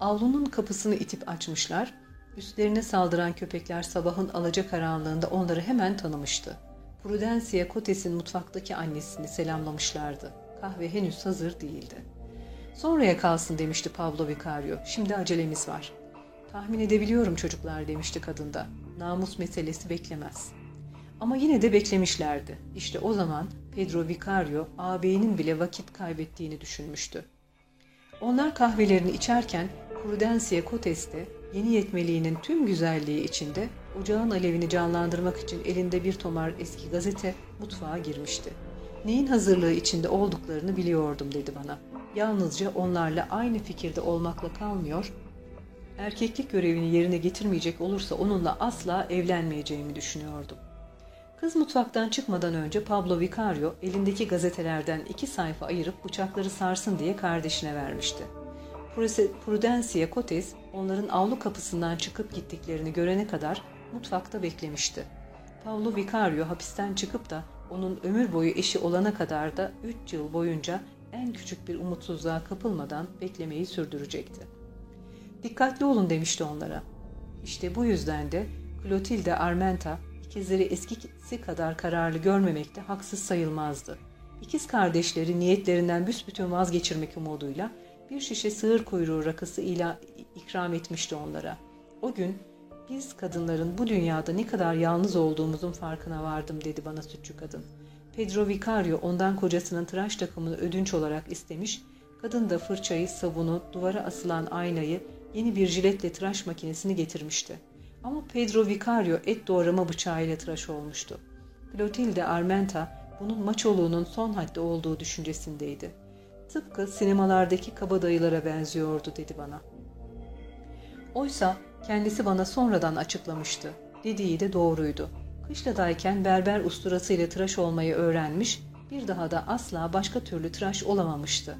Avlunun kapısını itip açmışlar, üstlerine saldıran köpekler sabahın alacakaranlığında onları hemen tanımıştı. Prudencia Cotes'in mutfaktaki annesini selamlamışlardı. Kahve henüz hazır değildi. Sonraya kalsın demişti Pablo Vicario. Şimdi acelemiz var. Tahmin edebiliyorum çocuklar demişti kadında. Namus meselesi beklemez. Ama yine de beklemişlerdi. İşte o zaman Pedro Vicario ağabeyinin bile vakit kaybettiğini düşünmüştü. Onlar kahvelerini içerken Prudencia Cotes'te yeni yetmeliğinin tüm güzelliği içinde ocağın alevini canlandırmak için elinde bir tomar eski gazete mutfağa girmişti. Neyin hazırlığı içinde olduklarını biliyordum dedi bana. Yalnızca onlarla aynı fikirde olmakla kalmıyor, erkeklik görevini yerine getirmeyecek olursa onunla asla evlenmeyeceğimi düşünüyordum. Kız mutfaktan çıkmadan önce Pablo Vicario elindeki gazetelerden iki sayfa ayırıp bıçakları sarsın diye kardeşine vermişti. Prudencia Cotes onların avlu kapısından çıkıp gittiklerini görene kadar mutfakta beklemişti. Pablo Vicario hapisten çıkıp da onun ömür boyu eşi olana kadar da üç yıl boyunca en küçük bir umutsuzluğa kapılmadan beklemeyi sürdürecekti. Dikkatli olun demişti onlara. İşte bu yüzden de Clotilde Armenta ikizleri eskisi kadar kararlı görmemekte haksız sayılmazdı. İkiz kardeşleri niyetlerinden büsbütün vazgeçirmek umuduyla bir şişe sığır kuyruğu rakısı ile ikram etmişti onlara. O gün biz kadınların bu dünyada ne kadar yalnız olduğumuzun farkına vardım dedi bana sütçü kadın. Pedro Vicario ondan kocasının tıraş takımını ödünç olarak istemiş, kadın da fırçayı, sabunu, duvara asılan aynayı, yeni bir jiletle tıraş makinesini getirmişti. Ama Pedro Vicario et doğrama bıçağıyla tıraş olmuştu. Clotilde Armenta bunun maçoluğunun son haddi olduğu düşüncesindeydi. Tıpkı sinemalardaki kabadayılara benziyordu dedi bana. Oysa kendisi bana sonradan açıklamıştı. Dediği de doğruydu. Kışladayken berber usturasıyla tıraş olmayı öğrenmiş, bir daha da asla başka türlü tıraş olamamıştı.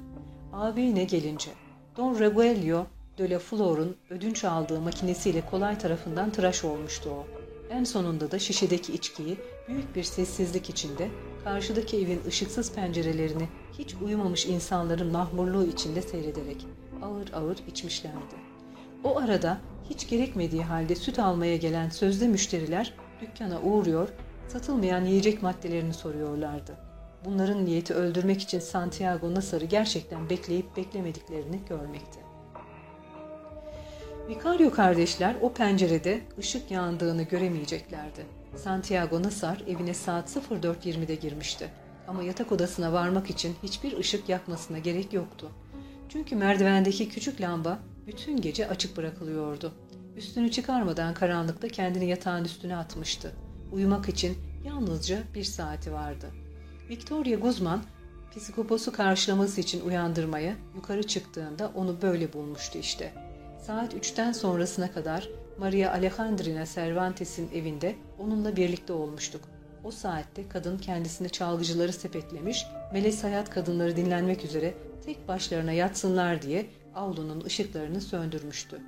Abine gelince, Don Reguelio de la Flor'un ödünç aldığı makinesiyle kolay tarafından tıraş olmuştu o. En sonunda da şişedeki içkiyi büyük bir sessizlik içinde karşıdaki evin ışıksız pencerelerini hiç uyumamış insanların mahmurluğu içinde seyrederek ağır ağır içmişlerdi. O arada hiç gerekmediği halde süt almaya gelen sözde müşteriler dükkana uğruyor, satılmayan yiyecek maddelerini soruyorlardı. Bunların niyeti öldürmek için Santiago Nasar'ı gerçekten bekleyip beklemediklerini görmekti. Vicario kardeşler o pencerede ışık yandığını göremeyeceklerdi. Santiago Nasar evine saat 04.20'de girmişti. Ama yatak odasına varmak için hiçbir ışık yakmasına gerek yoktu. Çünkü merdivendeki küçük lamba bütün gece açık bırakılıyordu. Üstünü çıkarmadan karanlıkta kendini yatağın üstüne atmıştı. Uyumak için yalnızca bir saati vardı. Victoria Guzman, psikoposu karşılaması için uyandırmaya yukarı çıktığında onu böyle bulmuştu işte. Saat üçten sonrasına kadar Maria Alejandrina Cervantes'in evinde onunla birlikte olmuştuk. O saatte kadın kendisine çalgıcıları sepetlemiş, melez hayat kadınları dinlenmek üzere tek başlarına yatsınlar diye avlunun ışıklarını söndürmüştü.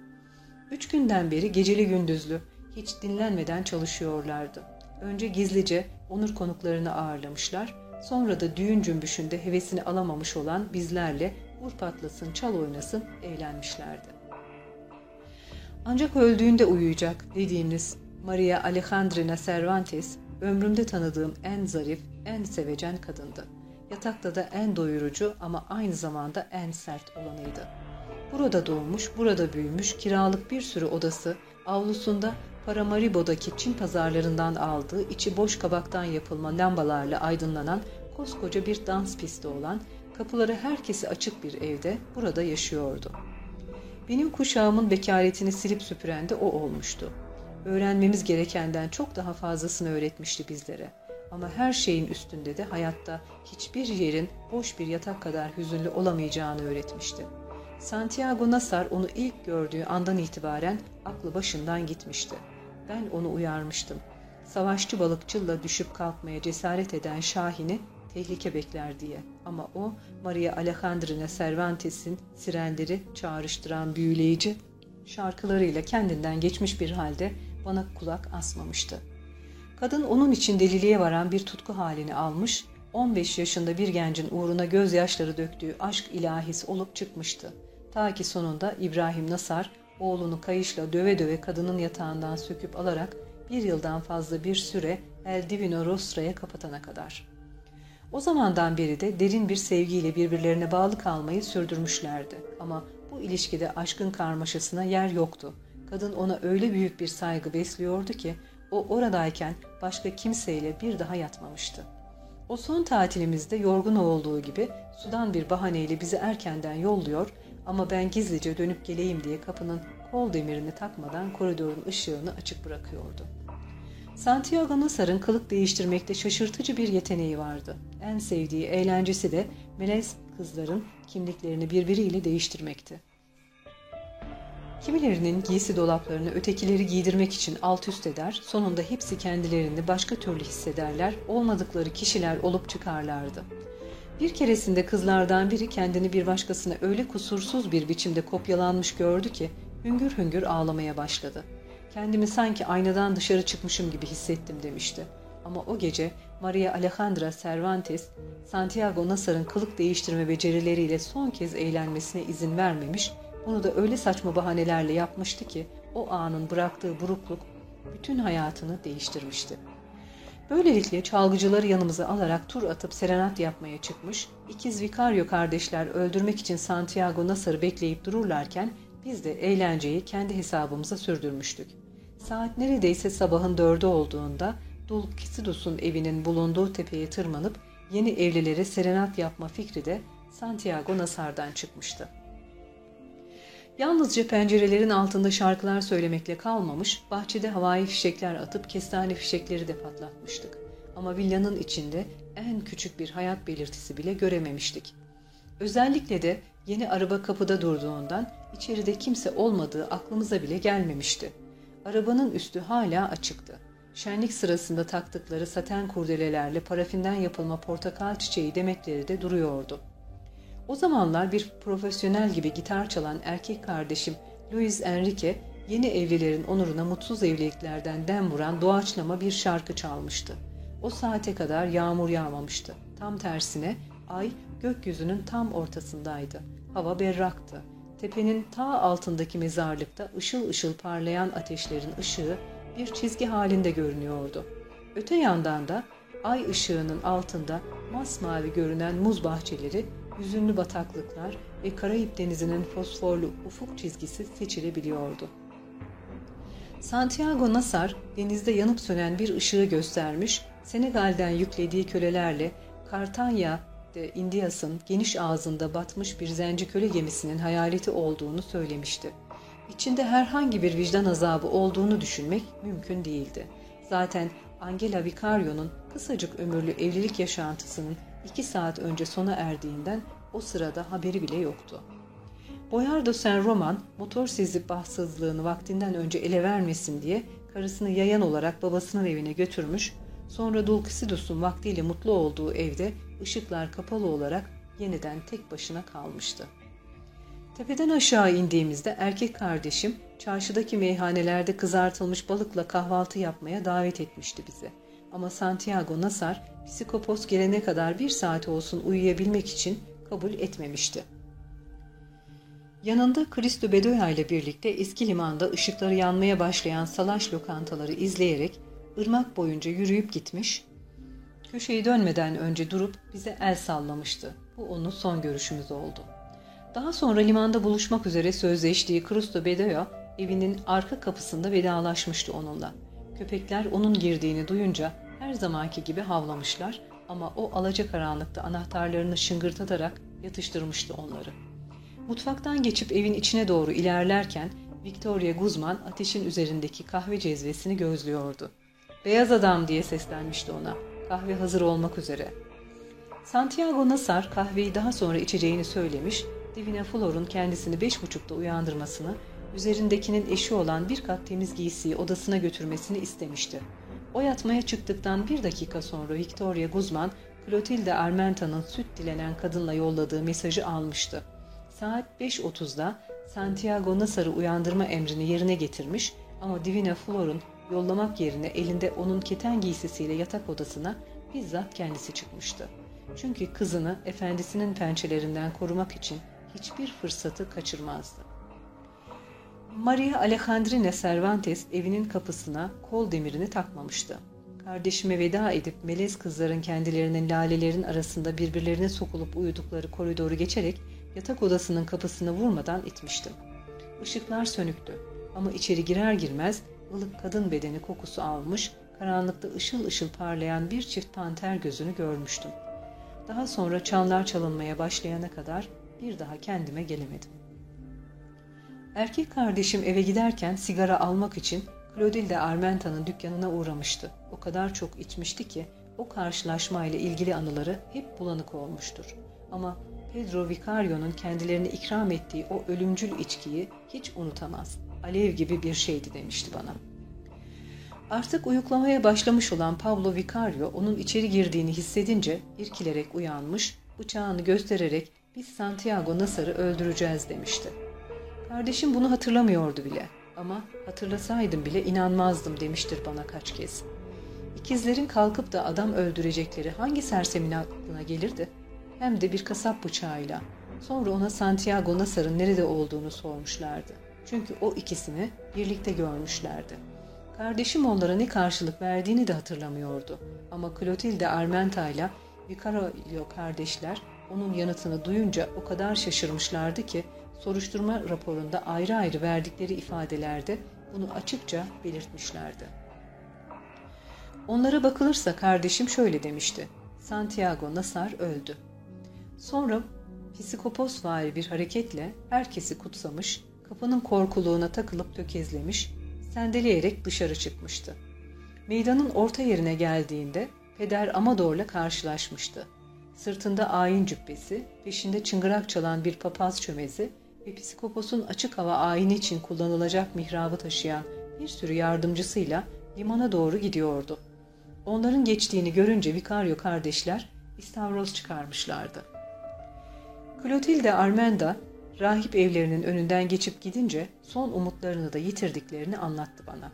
Üç günden beri geceli gündüzlü, hiç dinlenmeden çalışıyorlardı. Önce gizlice onur konuklarını ağırlamışlar, sonra da düğün cümbüşünde hevesini alamamış olan bizlerle vur patlasın, çal oynasın eğlenmişlerdi. Ancak öldüğünde uyuyacak dediğiniz Maria Alejandrina Cervantes, ömrümde tanıdığım en zarif, en sevecen kadındı. Yatakta da en doyurucu ama aynı zamanda en sert olanıydı. Burada doğmuş, burada büyümüş, kiralık bir sürü odası, avlusunda Paramaribo'daki Çin pazarlarından aldığı içi boş kabaktan yapılma lambalarla aydınlanan koskoca bir dans pisti olan, kapıları herkesi açık bir evde burada yaşıyordu. Benim kuşağımın bekaretini silip süpüren de o olmuştu. Öğrenmemiz gerekenden çok daha fazlasını öğretmişti bizlere. Ama her şeyin üstünde de hayatta hiçbir yerin boş bir yatak kadar hüzünlü olamayacağını öğretmişti. Santiago Nasar onu ilk gördüğü andan itibaren aklı başından gitmişti. Ben onu uyarmıştım. Savaşçı balıkçılla düşüp kalkmaya cesaret eden Şahin'i tehlike bekler diye. Ama o Maria Alejandrina Cervantes'in sirenleri çağrıştıran büyüleyici şarkılarıyla kendinden geçmiş bir halde bana kulak asmamıştı. Kadın onun için deliliğe varan bir tutku halini almış, 15 yaşında bir gencin uğruna gözyaşları döktüğü aşk ilahisi olup çıkmıştı. Ta ki sonunda İbrahim Nasar oğlunu kayışla döve döve kadının yatağından söküp alarak bir yıldan fazla bir süre El Divino Rostra'ya kapatana kadar. O zamandan beri de derin bir sevgiyle birbirlerine bağlı kalmayı sürdürmüşlerdi. Ama bu ilişkide aşkın karmaşasına yer yoktu. Kadın ona öyle büyük bir saygı besliyordu ki o oradayken başka kimseyle bir daha yatmamıştı. O son tatilimizde yorgun olduğu gibi sudan bir bahaneyle bizi erkenden yolluyor ama ben gizlice dönüp geleyim diye kapının kol demirini takmadan koridorun ışığını açık bırakıyordu. Santiago Nasar'ın kılık değiştirmekte şaşırtıcı bir yeteneği vardı. En sevdiği eğlencesi de melez kızların kimliklerini birbiriyle değiştirmekti. Kimilerinin giysi dolaplarını ötekileri giydirmek için alt üst eder, sonunda hepsi kendilerini başka türlü hissederler, olmadıkları kişiler olup çıkarlardı. Bir keresinde kızlardan biri kendini bir başkasına öyle kusursuz bir biçimde kopyalanmış gördü ki hüngür hüngür ağlamaya başladı. Kendimi sanki aynadan dışarı çıkmışım gibi hissettim demişti. Ama o gece Maria Alejandra Cervantes, Santiago Nasar'ın kılık değiştirme becerileriyle son kez eğlenmesine izin vermemiş, bunu da öyle saçma bahanelerle yapmıştı ki o anın bıraktığı burukluk bütün hayatını değiştirmişti. Böylelikle çalgıcıları yanımıza alarak tur atıp serenat yapmaya çıkmış, ikiz Vicario kardeşler öldürmek için Santiago Nasar'ı bekleyip dururlarken biz de eğlenceyi kendi hesabımıza sürdürmüştük. Saat neredeyse sabahın dördü olduğunda Dulcisidus'un evinin bulunduğu tepeye tırmanıp yeni evlilere serenat yapma fikri de Santiago Nasar'dan çıkmıştı. Yalnızca pencerelerin altında şarkılar söylemekle kalmamış, bahçede havai fişekler atıp kestane fişekleri de patlatmıştık. Ama villanın içinde en küçük bir hayat belirtisi bile görememiştik. Özellikle de Yeni araba kapıda durduğundan içeride kimse olmadığı aklımıza bile gelmemişti. Arabanın üstü hala açıktı. Şenlik sırasında taktıkları saten kurdelelerle parafinden yapılma portakal çiçeği demetleri de duruyordu. O zamanlar bir profesyonel gibi gitar çalan erkek kardeşim Luis Enrique yeni evlilerin onuruna mutsuz evliliklerden dem vuran doğaçlama bir şarkı çalmıştı. O saate kadar yağmur yağmamıştı. Tam tersine ay gökyüzünün tam ortasındaydı. Hava berraktı. Tepenin ta altındaki mezarlıkta ışıl ışıl parlayan ateşlerin ışığı bir çizgi halinde görünüyordu. Öte yandan da ay ışığının altında masmavi görünen muz bahçeleri, hüzünlü bataklıklar ve Karayip Denizi'nin fosforlu ufuk çizgisi seçilebiliyordu. Santiago Nasar denizde yanıp sönen bir ışığı göstermiş, Senegal'den yüklediği kölelerle Kartanya de Indias'ın geniş ağzında batmış bir zenci köle gemisinin hayaleti olduğunu söylemişti. İçinde herhangi bir vicdan azabı olduğunu düşünmek mümkün değildi. Zaten Angela Vicario'nun kısacık ömürlü evlilik yaşantısının iki saat önce sona erdiğinden o sırada haberi bile yoktu. Boyardo Sen Roman motor sezip bahtsızlığını vaktinden önce ele vermesin diye karısını yayan olarak babasının evine götürmüş, sonra Dulcisidus'un vaktiyle mutlu olduğu evde ışıklar kapalı olarak yeniden tek başına kalmıştı. Tepeden aşağı indiğimizde erkek kardeşim çarşıdaki meyhanelerde kızartılmış balıkla kahvaltı yapmaya davet etmişti bizi. Ama Santiago Nasar psikopos gelene kadar bir saat olsun uyuyabilmek için kabul etmemişti. Yanında Cristo Bedoya ile birlikte eski limanda ışıkları yanmaya başlayan salaş lokantaları izleyerek ırmak boyunca yürüyüp gitmiş, köşeyi dönmeden önce durup bize el sallamıştı. Bu onun son görüşümüz oldu. Daha sonra limanda buluşmak üzere sözleştiği Cristo Bedoya evinin arka kapısında vedalaşmıştı onunla. Köpekler onun girdiğini duyunca her zamanki gibi havlamışlar ama o alacakaranlıkta anahtarlarını şıngırtatarak yatıştırmıştı onları. Mutfaktan geçip evin içine doğru ilerlerken Victoria Guzman ateşin üzerindeki kahve cezvesini gözlüyordu. Beyaz adam diye seslenmişti ona. Kahve hazır olmak üzere. Santiago Nasar kahveyi daha sonra içeceğini söylemiş, Divine Flor'un kendisini beş buçukta uyandırmasını, üzerindekinin eşi olan bir kat temiz giysiyi odasına götürmesini istemişti. O yatmaya çıktıktan bir dakika sonra Victoria Guzman, Clotilde Armenta'nın süt dilenen kadınla yolladığı mesajı almıştı. Saat 5.30'da Santiago Nasar'ı uyandırma emrini yerine getirmiş ama Divine Flor'un yollamak yerine elinde onun keten giysisiyle yatak odasına bizzat kendisi çıkmıştı. Çünkü kızını efendisinin pençelerinden korumak için hiçbir fırsatı kaçırmazdı. Maria Alejandrina Cervantes evinin kapısına kol demirini takmamıştı. Kardeşime veda edip melez kızların kendilerinin lalelerin arasında birbirlerine sokulup uyudukları koridoru geçerek yatak odasının kapısını vurmadan itmiştim. Işıklar sönüktü ama içeri girer girmez ılık kadın bedeni kokusu almış, karanlıkta ışıl ışıl parlayan bir çift panter gözünü görmüştüm. Daha sonra çanlar çalınmaya başlayana kadar bir daha kendime gelemedim. Erkek kardeşim eve giderken sigara almak için Clotilde Armenta'nın dükkanına uğramıştı. O kadar çok içmişti ki o karşılaşmayla ilgili anıları hep bulanık olmuştur. Ama Pedro Vicario'nun kendilerine ikram ettiği o ölümcül içkiyi hiç unutamaz. Alev gibi bir şeydi demişti bana. Artık uyuklamaya başlamış olan Pablo Vicario onun içeri girdiğini hissedince irkilerek uyanmış, bıçağını göstererek biz Santiago Nasar'ı öldüreceğiz demişti. Kardeşim bunu hatırlamıyordu bile ama hatırlasaydım bile inanmazdım demiştir bana kaç kez. İkizlerin kalkıp da adam öldürecekleri hangi sersemin aklına gelirdi? Hem de bir kasap bıçağıyla. Sonra ona Santiago Nasar'ın nerede olduğunu sormuşlardı. Çünkü o ikisini birlikte görmüşlerdi. Kardeşim onlara ne karşılık verdiğini de hatırlamıyordu. Ama Clotilde Armenta ile Vicario kardeşler onun yanıtını duyunca o kadar şaşırmışlardı ki soruşturma raporunda ayrı ayrı verdikleri ifadelerde bunu açıkça belirtmişlerdi. Onlara bakılırsa kardeşim şöyle demişti. Santiago Nasar öldü. Sonra psikopos bir hareketle herkesi kutsamış, kapının korkuluğuna takılıp tökezlemiş, sendeleyerek dışarı çıkmıştı. Meydanın orta yerine geldiğinde Peder Amador'la karşılaşmıştı. Sırtında ayin cübbesi, peşinde çıngırak çalan bir papaz çömezi ve psikoposun açık hava ayini için kullanılacak mihrabı taşıyan bir sürü yardımcısıyla limana doğru gidiyordu. Onların geçtiğini görünce Vicario kardeşler istavroz çıkarmışlardı. Clotilde Armenda, rahip evlerinin önünden geçip gidince son umutlarını da yitirdiklerini anlattı bana.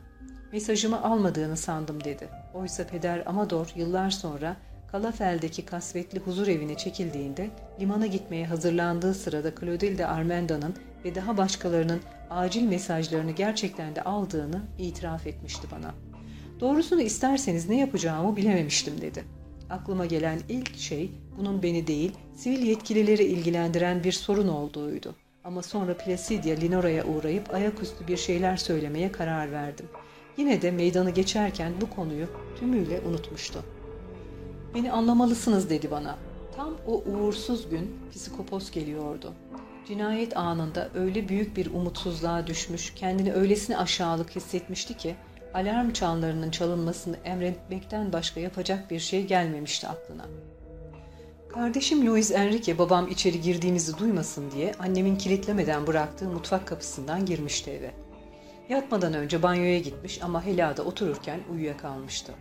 Mesajımı almadığını sandım dedi. Oysa peder Amador yıllar sonra Kalafel'deki kasvetli huzur evine çekildiğinde limana gitmeye hazırlandığı sırada Clotilde Armenda'nın ve daha başkalarının acil mesajlarını gerçekten de aldığını itiraf etmişti bana. Doğrusunu isterseniz ne yapacağımı bilememiştim dedi. Aklıma gelen ilk şey bunun beni değil, sivil yetkilileri ilgilendiren bir sorun olduğuydu. Ama sonra Placidia Linora'ya uğrayıp ayaküstü bir şeyler söylemeye karar verdim. Yine de meydanı geçerken bu konuyu tümüyle unutmuştu. Beni anlamalısınız dedi bana. Tam o uğursuz gün psikopos geliyordu. Cinayet anında öyle büyük bir umutsuzluğa düşmüş, kendini öylesine aşağılık hissetmişti ki alarm çanlarının çalınmasını emretmekten başka yapacak bir şey gelmemişti aklına. Kardeşim Louis Enrique babam içeri girdiğimizi duymasın diye annemin kilitlemeden bıraktığı mutfak kapısından girmişti eve. Yatmadan önce banyoya gitmiş ama helada otururken uyuyakalmıştı.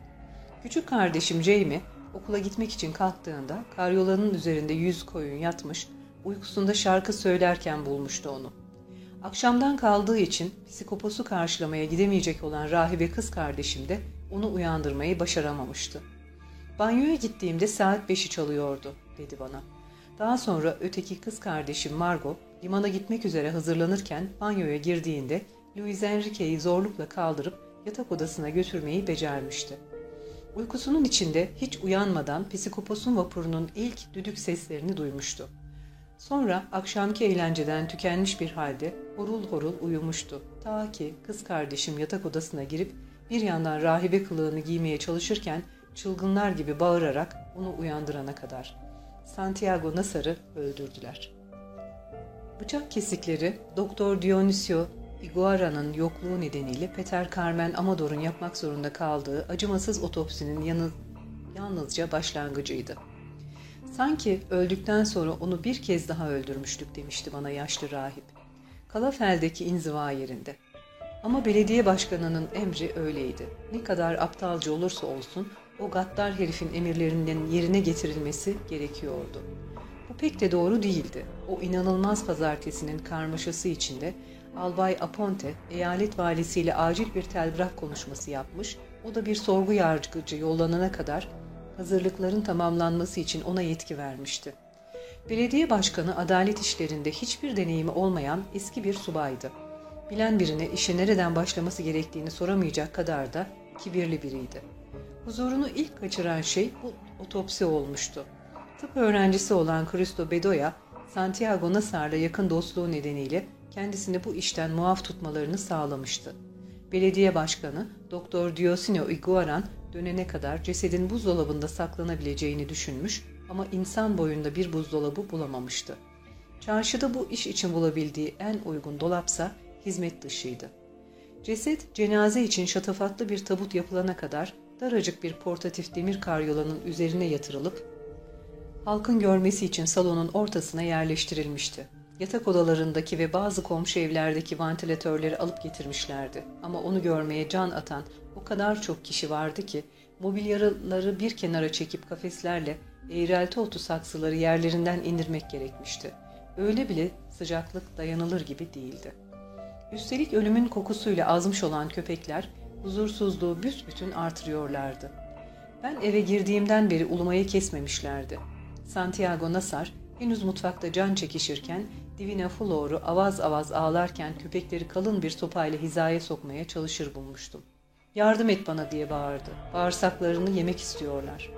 Küçük kardeşim Jamie okula gitmek için kalktığında karyolanın üzerinde yüz koyun yatmış, uykusunda şarkı söylerken bulmuştu onu. Akşamdan kaldığı için psikoposu karşılamaya gidemeyecek olan rahibe kız kardeşim de onu uyandırmayı başaramamıştı. Banyoya gittiğimde saat beşi çalıyordu, dedi bana. Daha sonra öteki kız kardeşim Margot, limana gitmek üzere hazırlanırken banyoya girdiğinde Louis Enrique'yi zorlukla kaldırıp yatak odasına götürmeyi becermişti. Uykusunun içinde hiç uyanmadan psikoposun vapurunun ilk düdük seslerini duymuştu. Sonra akşamki eğlenceden tükenmiş bir halde horul horul uyumuştu. Ta ki kız kardeşim yatak odasına girip bir yandan rahibe kılığını giymeye çalışırken çılgınlar gibi bağırarak onu uyandırana kadar. Santiago Nasar'ı öldürdüler. Bıçak kesikleri Doktor Dionisio Iguara'nın yokluğu nedeniyle Peter Carmen Amador'un yapmak zorunda kaldığı acımasız otopsinin yanı, yalnızca başlangıcıydı. Sanki öldükten sonra onu bir kez daha öldürmüştük demişti bana yaşlı rahip. Kalafel'deki inziva yerinde. Ama belediye başkanının emri öyleydi. Ne kadar aptalca olursa olsun o gaddar herifin emirlerinin yerine getirilmesi gerekiyordu. Bu pek de doğru değildi. O inanılmaz pazartesinin karmaşası içinde Albay Aponte eyalet valisiyle acil bir telgraf konuşması yapmış, o da bir sorgu yargıcı yollanana kadar hazırlıkların tamamlanması için ona yetki vermişti. Belediye başkanı adalet işlerinde hiçbir deneyimi olmayan eski bir subaydı. Bilen birine işe nereden başlaması gerektiğini soramayacak kadar da kibirli biriydi. Huzurunu ilk kaçıran şey bu otopsi olmuştu. Tıp öğrencisi olan Cristo Bedoya, Santiago Nasar'la yakın dostluğu nedeniyle kendisini bu işten muaf tutmalarını sağlamıştı. Belediye başkanı Doktor Diosino Iguaran dönene kadar cesedin buzdolabında saklanabileceğini düşünmüş ama insan boyunda bir buzdolabı bulamamıştı. Çarşıda bu iş için bulabildiği en uygun dolapsa hizmet dışıydı. Ceset cenaze için şatafatlı bir tabut yapılana kadar daracık bir portatif demir karyolanın üzerine yatırılıp halkın görmesi için salonun ortasına yerleştirilmişti. Yatak odalarındaki ve bazı komşu evlerdeki vantilatörleri alıp getirmişlerdi. Ama onu görmeye can atan o kadar çok kişi vardı ki mobilyaları bir kenara çekip kafeslerle eğrelti otu saksıları yerlerinden indirmek gerekmişti. Öyle bile sıcaklık dayanılır gibi değildi. Üstelik ölümün kokusuyla azmış olan köpekler huzursuzluğu büsbütün artırıyorlardı. Ben eve girdiğimden beri ulumayı kesmemişlerdi. Santiago Nasar henüz mutfakta can çekişirken Divina Flor'u avaz avaz ağlarken köpekleri kalın bir sopayla hizaya sokmaya çalışır bulmuştum. Yardım et bana diye bağırdı. Bağırsaklarını yemek istiyorlar.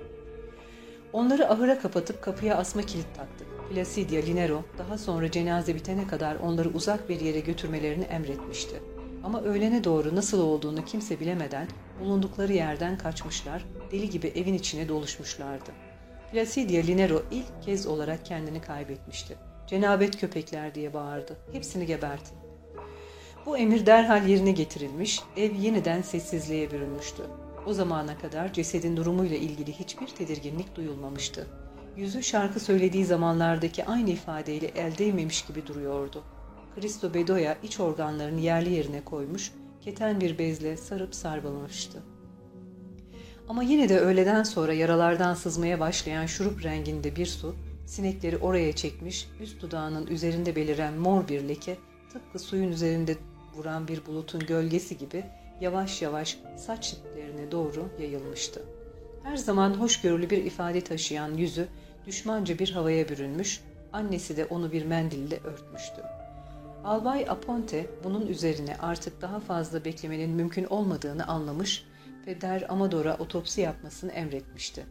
Onları ahıra kapatıp kapıya asma kilit taktık. Placidia Linero daha sonra cenaze bitene kadar onları uzak bir yere götürmelerini emretmişti. Ama öğlene doğru nasıl olduğunu kimse bilemeden bulundukları yerden kaçmışlar, deli gibi evin içine doluşmuşlardı. Placidia Linero ilk kez olarak kendini kaybetmişti. Cenabet köpekler diye bağırdı. Hepsini gebertin. Bu emir derhal yerine getirilmiş, ev yeniden sessizliğe bürünmüştü. O zamana kadar cesedin durumuyla ilgili hiçbir tedirginlik duyulmamıştı. Yüzü şarkı söylediği zamanlardaki aynı ifadeyle el değmemiş gibi duruyordu. Cristo Bedoya iç organlarını yerli yerine koymuş, keten bir bezle sarıp sarmalamıştı. Ama yine de öğleden sonra yaralardan sızmaya başlayan şurup renginde bir su, sinekleri oraya çekmiş, üst dudağının üzerinde beliren mor bir leke, tıpkı suyun üzerinde vuran bir bulutun gölgesi gibi yavaş yavaş saç iplerine doğru yayılmıştı. Her zaman hoşgörülü bir ifade taşıyan yüzü düşmanca bir havaya bürünmüş, annesi de onu bir mendille örtmüştü. Albay Aponte bunun üzerine artık daha fazla beklemenin mümkün olmadığını anlamış ve Der Amador'a otopsi yapmasını emretmişti.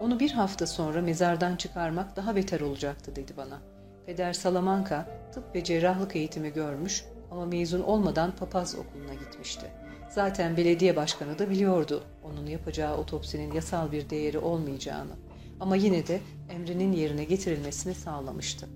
Onu bir hafta sonra mezardan çıkarmak daha beter olacaktı dedi bana. Peder Salamanca tıp ve cerrahlık eğitimi görmüş ama mezun olmadan papaz okuluna gitmişti. Zaten belediye başkanı da biliyordu onun yapacağı otopsinin yasal bir değeri olmayacağını. Ama yine de emrinin yerine getirilmesini sağlamıştı.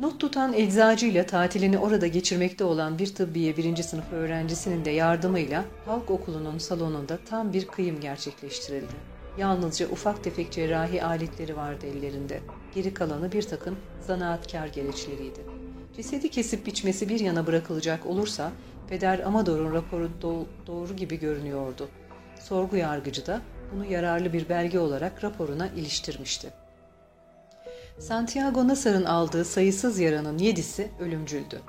Not tutan eczacıyla tatilini orada geçirmekte olan bir tıbbiye birinci sınıf öğrencisinin de yardımıyla halk okulunun salonunda tam bir kıyım gerçekleştirildi. Yalnızca ufak tefek cerrahi aletleri vardı ellerinde. Geri kalanı bir takım zanaatkar gereçleriydi. Cesedi kesip biçmesi bir yana bırakılacak olursa Peder Amador'un raporu do- doğru gibi görünüyordu. Sorgu yargıcı da bunu yararlı bir belge olarak raporuna iliştirmişti. Santiago Nasar'ın aldığı sayısız yaranın yedisi ölümcüldü.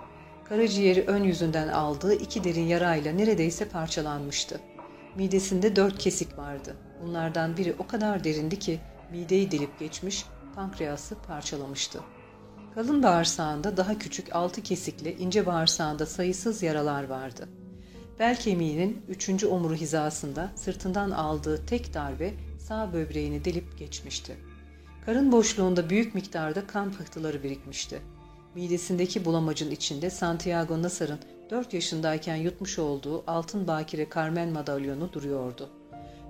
Karaciğeri ön yüzünden aldığı iki derin yarayla neredeyse parçalanmıştı. Midesinde dört kesik vardı. Bunlardan biri o kadar derindi ki mideyi delip geçmiş, pankreası parçalamıştı. Kalın bağırsağında daha küçük altı kesikli ince bağırsağında sayısız yaralar vardı. Bel kemiğinin üçüncü omuru hizasında sırtından aldığı tek darbe sağ böbreğini delip geçmişti. Karın boşluğunda büyük miktarda kan pıhtıları birikmişti. Midesindeki bulamacın içinde Santiago Nasar'ın 4 yaşındayken yutmuş olduğu altın bakire Carmen madalyonu duruyordu.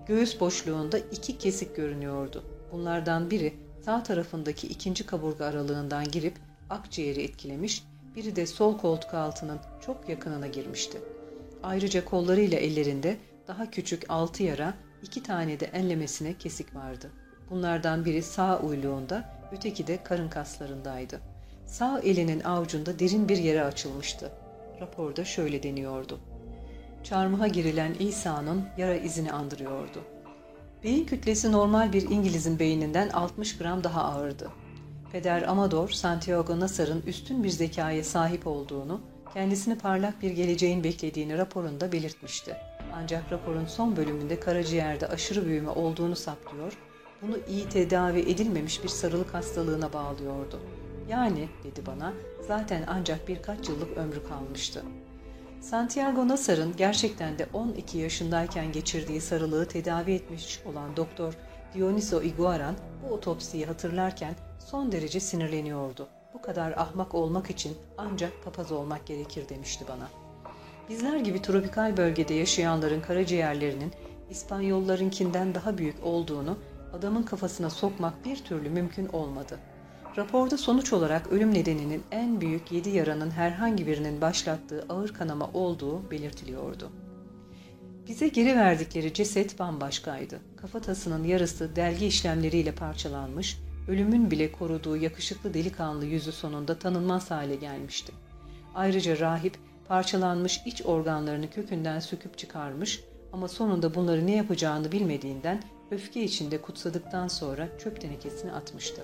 Göğüs boşluğunda iki kesik görünüyordu. Bunlardan biri sağ tarafındaki ikinci kaburga aralığından girip akciğeri etkilemiş, biri de sol koltuk altının çok yakınına girmişti. Ayrıca kollarıyla ellerinde daha küçük altı yara, iki tane de enlemesine kesik vardı. Bunlardan biri sağ uyluğunda, öteki de karın kaslarındaydı. Sağ elinin avucunda derin bir yere açılmıştı. Raporda şöyle deniyordu. Çarmıha girilen İsa'nın yara izini andırıyordu. Beyin kütlesi normal bir İngiliz'in beyninden 60 gram daha ağırdı. Peder Amador, Santiago Nasar'ın üstün bir zekaya sahip olduğunu, kendisini parlak bir geleceğin beklediğini raporunda belirtmişti. Ancak raporun son bölümünde karaciğerde aşırı büyüme olduğunu saptıyor, bunu iyi tedavi edilmemiş bir sarılık hastalığına bağlıyordu. Yani, dedi bana, zaten ancak birkaç yıllık ömrü kalmıştı. Santiago Nasar'ın gerçekten de 12 yaşındayken geçirdiği sarılığı tedavi etmiş olan doktor Dioniso Iguaran bu otopsiyi hatırlarken son derece sinirleniyordu. Bu kadar ahmak olmak için ancak papaz olmak gerekir demişti bana. Bizler gibi tropikal bölgede yaşayanların karaciğerlerinin İspanyollarınkinden daha büyük olduğunu adamın kafasına sokmak bir türlü mümkün olmadı. Raporda sonuç olarak ölüm nedeninin en büyük yedi yaranın herhangi birinin başlattığı ağır kanama olduğu belirtiliyordu. Bize geri verdikleri ceset bambaşkaydı. Kafatasının yarısı delgi işlemleriyle parçalanmış, ölümün bile koruduğu yakışıklı delikanlı yüzü sonunda tanınmaz hale gelmişti. Ayrıca rahip parçalanmış iç organlarını kökünden söküp çıkarmış ama sonunda bunları ne yapacağını bilmediğinden öfke içinde kutsadıktan sonra çöp tenekesini atmıştı.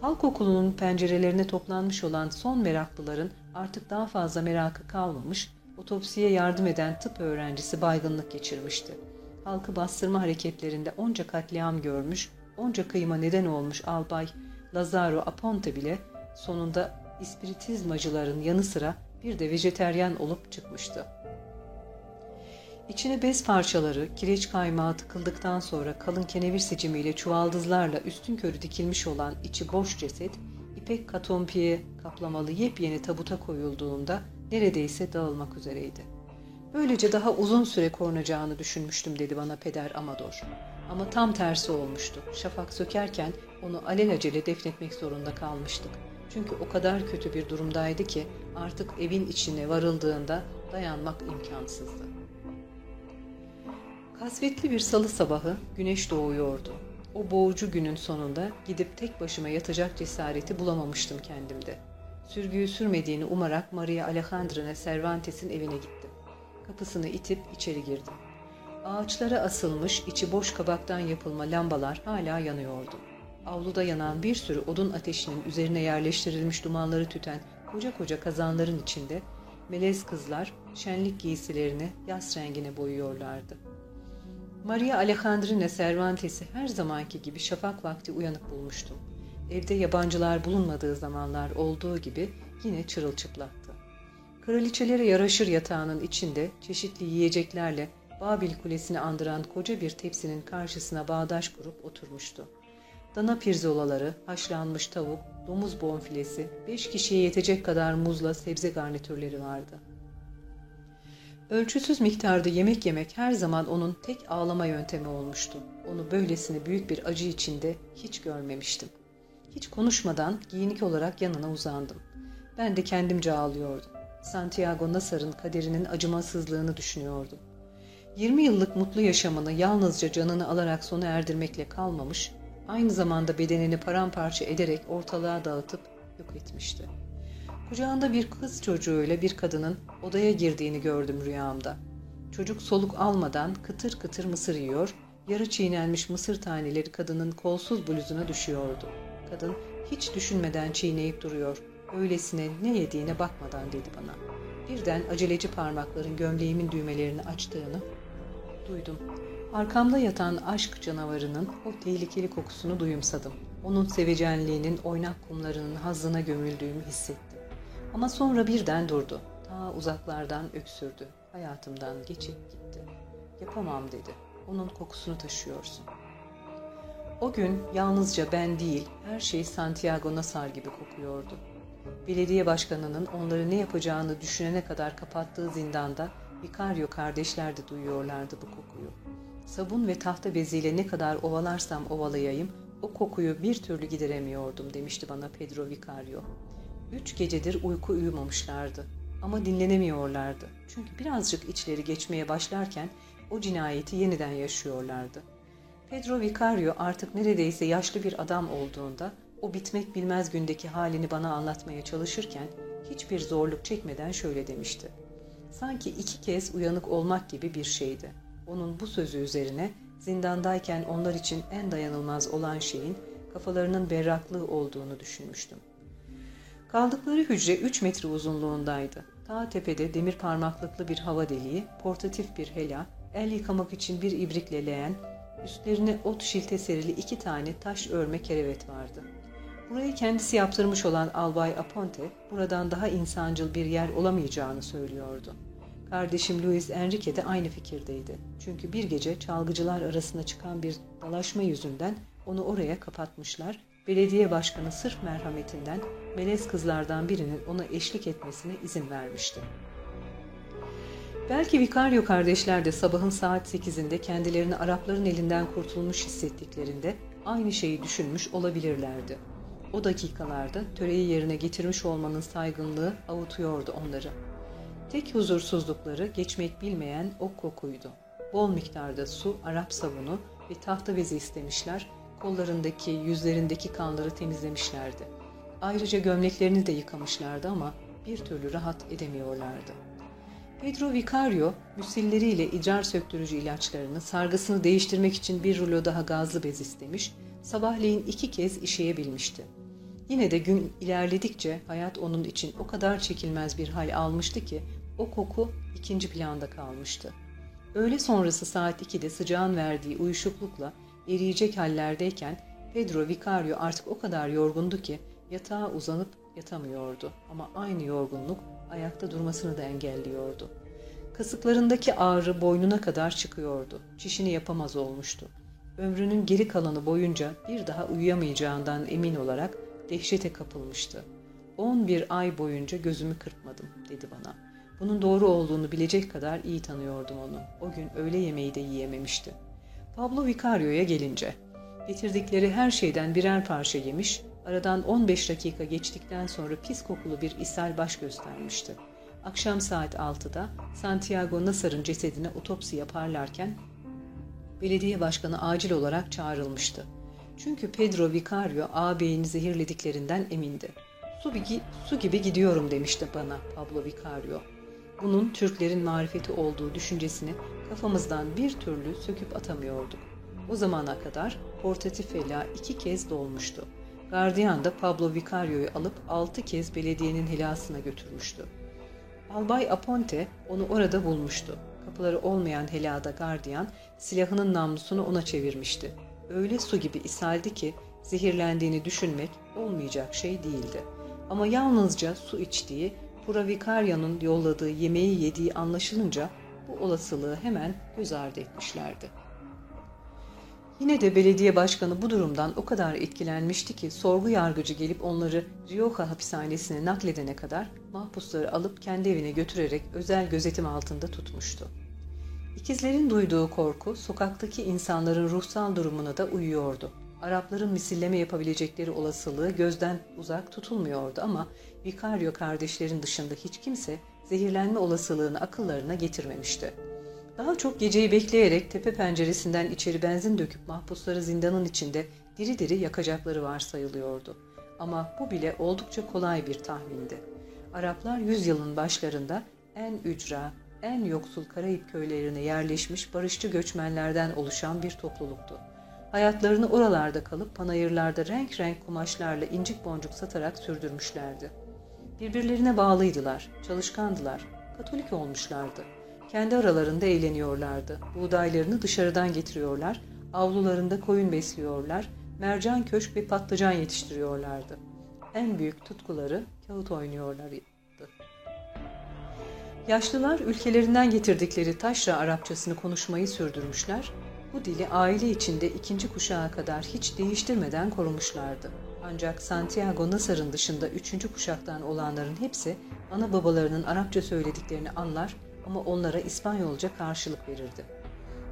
Halk okulunun pencerelerine toplanmış olan son meraklıların artık daha fazla merakı kalmamış, otopsiye yardım eden tıp öğrencisi baygınlık geçirmişti. Halkı bastırma hareketlerinde onca katliam görmüş, onca kıyıma neden olmuş albay Lazaro Aponte bile sonunda ispiritizmacıların yanı sıra bir de vejeteryan olup çıkmıştı. İçine bez parçaları, kireç kaymağı tıkıldıktan sonra kalın kenevir seçimiyle çuvaldızlarla üstün körü dikilmiş olan içi boş ceset, ipek katompiye kaplamalı yepyeni tabuta koyulduğunda neredeyse dağılmak üzereydi. Böylece daha uzun süre korunacağını düşünmüştüm dedi bana peder Amador. Ama tam tersi olmuştu. Şafak sökerken onu alelacele defnetmek zorunda kalmıştık. Çünkü o kadar kötü bir durumdaydı ki artık evin içine varıldığında dayanmak imkansızdı. Kasvetli bir salı sabahı güneş doğuyordu. O boğucu günün sonunda gidip tek başıma yatacak cesareti bulamamıştım kendimde. Sürgüyü sürmediğini umarak Maria Alejandrina Cervantes'in evine gittim. Kapısını itip içeri girdim. Ağaçlara asılmış, içi boş kabaktan yapılma lambalar hala yanıyordu. Avluda yanan bir sürü odun ateşinin üzerine yerleştirilmiş dumanları tüten koca koca kazanların içinde melez kızlar şenlik giysilerini yaz rengine boyuyorlardı. Maria Alejandrina Cervantes'i her zamanki gibi şafak vakti uyanık bulmuştum. Evde yabancılar bulunmadığı zamanlar olduğu gibi yine çırılçıplaktı. Kraliçelere yaraşır yatağının içinde çeşitli yiyeceklerle Babil Kulesi'ni andıran koca bir tepsinin karşısına bağdaş kurup oturmuştu. Dana pirzolaları, haşlanmış tavuk, domuz bonfilesi, beş kişiye yetecek kadar muzla sebze garnitürleri vardı. Ölçüsüz miktarda yemek yemek her zaman onun tek ağlama yöntemi olmuştu. Onu böylesine büyük bir acı içinde hiç görmemiştim. Hiç konuşmadan giyinik olarak yanına uzandım. Ben de kendimce ağlıyordum. Santiago Nasar'ın kaderinin acımasızlığını düşünüyordum. 20 yıllık mutlu yaşamını yalnızca canını alarak sona erdirmekle kalmamış, aynı zamanda bedenini paramparça ederek ortalığa dağıtıp yok etmişti. Kucağında bir kız çocuğuyla bir kadının odaya girdiğini gördüm rüyamda. Çocuk soluk almadan kıtır kıtır mısır yiyor, yarı çiğnenmiş mısır taneleri kadının kolsuz bluzuna düşüyordu. Kadın hiç düşünmeden çiğneyip duruyor, öylesine ne yediğine bakmadan dedi bana. Birden aceleci parmakların gömleğimin düğmelerini açtığını duydum. Arkamda yatan aşk canavarının o tehlikeli kokusunu duyumsadım. Onun sevecenliğinin oynak kumlarının hazına gömüldüğümü hissettim. Ama sonra birden durdu. Ta uzaklardan öksürdü. Hayatımdan geçip gitti. Yapamam dedi. Onun kokusunu taşıyorsun. O gün yalnızca ben değil, her şey Santiago Nasar gibi kokuyordu. Belediye başkanının onları ne yapacağını düşünene kadar kapattığı zindanda Vicario kardeşler de duyuyorlardı bu kokuyu. Sabun ve tahta beziyle ne kadar ovalarsam ovalayayım, o kokuyu bir türlü gideremiyordum demişti bana Pedro Vicario. Üç gecedir uyku uyumamışlardı ama dinlenemiyorlardı. Çünkü birazcık içleri geçmeye başlarken o cinayeti yeniden yaşıyorlardı. Pedro Vicario artık neredeyse yaşlı bir adam olduğunda o bitmek bilmez gündeki halini bana anlatmaya çalışırken hiçbir zorluk çekmeden şöyle demişti. Sanki iki kez uyanık olmak gibi bir şeydi. Onun bu sözü üzerine zindandayken onlar için en dayanılmaz olan şeyin kafalarının berraklığı olduğunu düşünmüştüm. Kaldıkları hücre 3 metre uzunluğundaydı. Ta tepede demir parmaklıklı bir hava deliği, portatif bir hela, el yıkamak için bir ibrikle leğen, üstlerine ot şilte serili iki tane taş örme kerevet vardı. Burayı kendisi yaptırmış olan Albay Aponte, buradan daha insancıl bir yer olamayacağını söylüyordu. Kardeşim Luis Enrique de aynı fikirdeydi. Çünkü bir gece çalgıcılar arasında çıkan bir dalaşma yüzünden onu oraya kapatmışlar. Belediye başkanı sırf merhametinden melez kızlardan birinin ona eşlik etmesine izin vermişti. Belki Vicario kardeşler de sabahın saat 8'inde kendilerini Arapların elinden kurtulmuş hissettiklerinde aynı şeyi düşünmüş olabilirlerdi. O dakikalarda töreyi yerine getirmiş olmanın saygınlığı avutuyordu onları. Tek huzursuzlukları geçmek bilmeyen o kokuydu. Bol miktarda su, Arap sabunu ve tahta bezi istemişler, kollarındaki, yüzlerindeki kanları temizlemişlerdi. Ayrıca gömleklerini de yıkamışlardı ama bir türlü rahat edemiyorlardı. Pedro Vicario, müsilleriyle idrar söktürücü ilaçlarını, sargısını değiştirmek için bir rulo daha gazlı bez istemiş, sabahleyin iki kez işeyebilmişti. Yine de gün ilerledikçe hayat onun için o kadar çekilmez bir hal almıştı ki o koku ikinci planda kalmıştı. Öğle sonrası saat 2'de sıcağın verdiği uyuşuklukla eriyecek hallerdeyken Pedro Vicario artık o kadar yorgundu ki yatağa uzanıp yatamıyordu ama aynı yorgunluk ayakta durmasını da engelliyordu. Kasıklarındaki ağrı boynuna kadar çıkıyordu. Çişini yapamaz olmuştu. Ömrünün geri kalanı boyunca bir daha uyuyamayacağından emin olarak dehşete kapılmıştı. 11 ay boyunca gözümü kırpmadım dedi bana. Bunun doğru olduğunu bilecek kadar iyi tanıyordum onu. O gün öğle yemeği de yiyememişti. Pablo Vicario'ya gelince, getirdikleri her şeyden birer parça yemiş, aradan 15 dakika geçtikten sonra pis kokulu bir ishal baş göstermişti. Akşam saat 6'da Santiago Nasar'ın cesedine otopsi yaparlarken belediye başkanı acil olarak çağrılmıştı. Çünkü Pedro Vicario ağabeyini zehirlediklerinden emindi. Su, su gibi gidiyorum demişti bana Pablo Vicario. Bunun Türklerin marifeti olduğu düşüncesini kafamızdan bir türlü söküp atamıyorduk. O zamana kadar portatif hela iki kez dolmuştu. Gardiyan da Pablo Vicario'yu alıp altı kez belediyenin helasına götürmüştü. Albay Aponte onu orada bulmuştu. Kapıları olmayan helada gardiyan silahının namlusunu ona çevirmişti. Öyle su gibi ishaldi ki zehirlendiğini düşünmek olmayacak şey değildi. Ama yalnızca su içtiği, Puravikarya'nın yolladığı yemeği yediği anlaşılınca bu olasılığı hemen göz ardı etmişlerdi. Yine de belediye başkanı bu durumdan o kadar etkilenmişti ki sorgu yargıcı gelip onları Rioja hapishanesine nakledene kadar mahpusları alıp kendi evine götürerek özel gözetim altında tutmuştu. İkizlerin duyduğu korku sokaktaki insanların ruhsal durumuna da uyuyordu. Arapların misilleme yapabilecekleri olasılığı gözden uzak tutulmuyordu ama Vicario kardeşlerin dışında hiç kimse zehirlenme olasılığını akıllarına getirmemişti. Daha çok geceyi bekleyerek tepe penceresinden içeri benzin döküp mahpusları zindanın içinde diri diri yakacakları varsayılıyordu. Ama bu bile oldukça kolay bir tahmindi. Araplar yüzyılın başlarında en ücra, en yoksul Karayip köylerine yerleşmiş barışçı göçmenlerden oluşan bir topluluktu. Hayatlarını oralarda kalıp panayırlarda renk renk kumaşlarla incik boncuk satarak sürdürmüşlerdi. Birbirlerine bağlıydılar, çalışkandılar, katolik olmuşlardı. Kendi aralarında eğleniyorlardı. Buğdaylarını dışarıdan getiriyorlar, avlularında koyun besliyorlar, mercan köşk ve patlıcan yetiştiriyorlardı. En büyük tutkuları kağıt oynuyorlardı. Yaşlılar ülkelerinden getirdikleri taşra Arapçasını konuşmayı sürdürmüşler, bu dili aile içinde ikinci kuşağa kadar hiç değiştirmeden korumuşlardı. Ancak Santiago Nasar'ın dışında üçüncü kuşaktan olanların hepsi ana babalarının Arapça söylediklerini anlar ama onlara İspanyolca karşılık verirdi.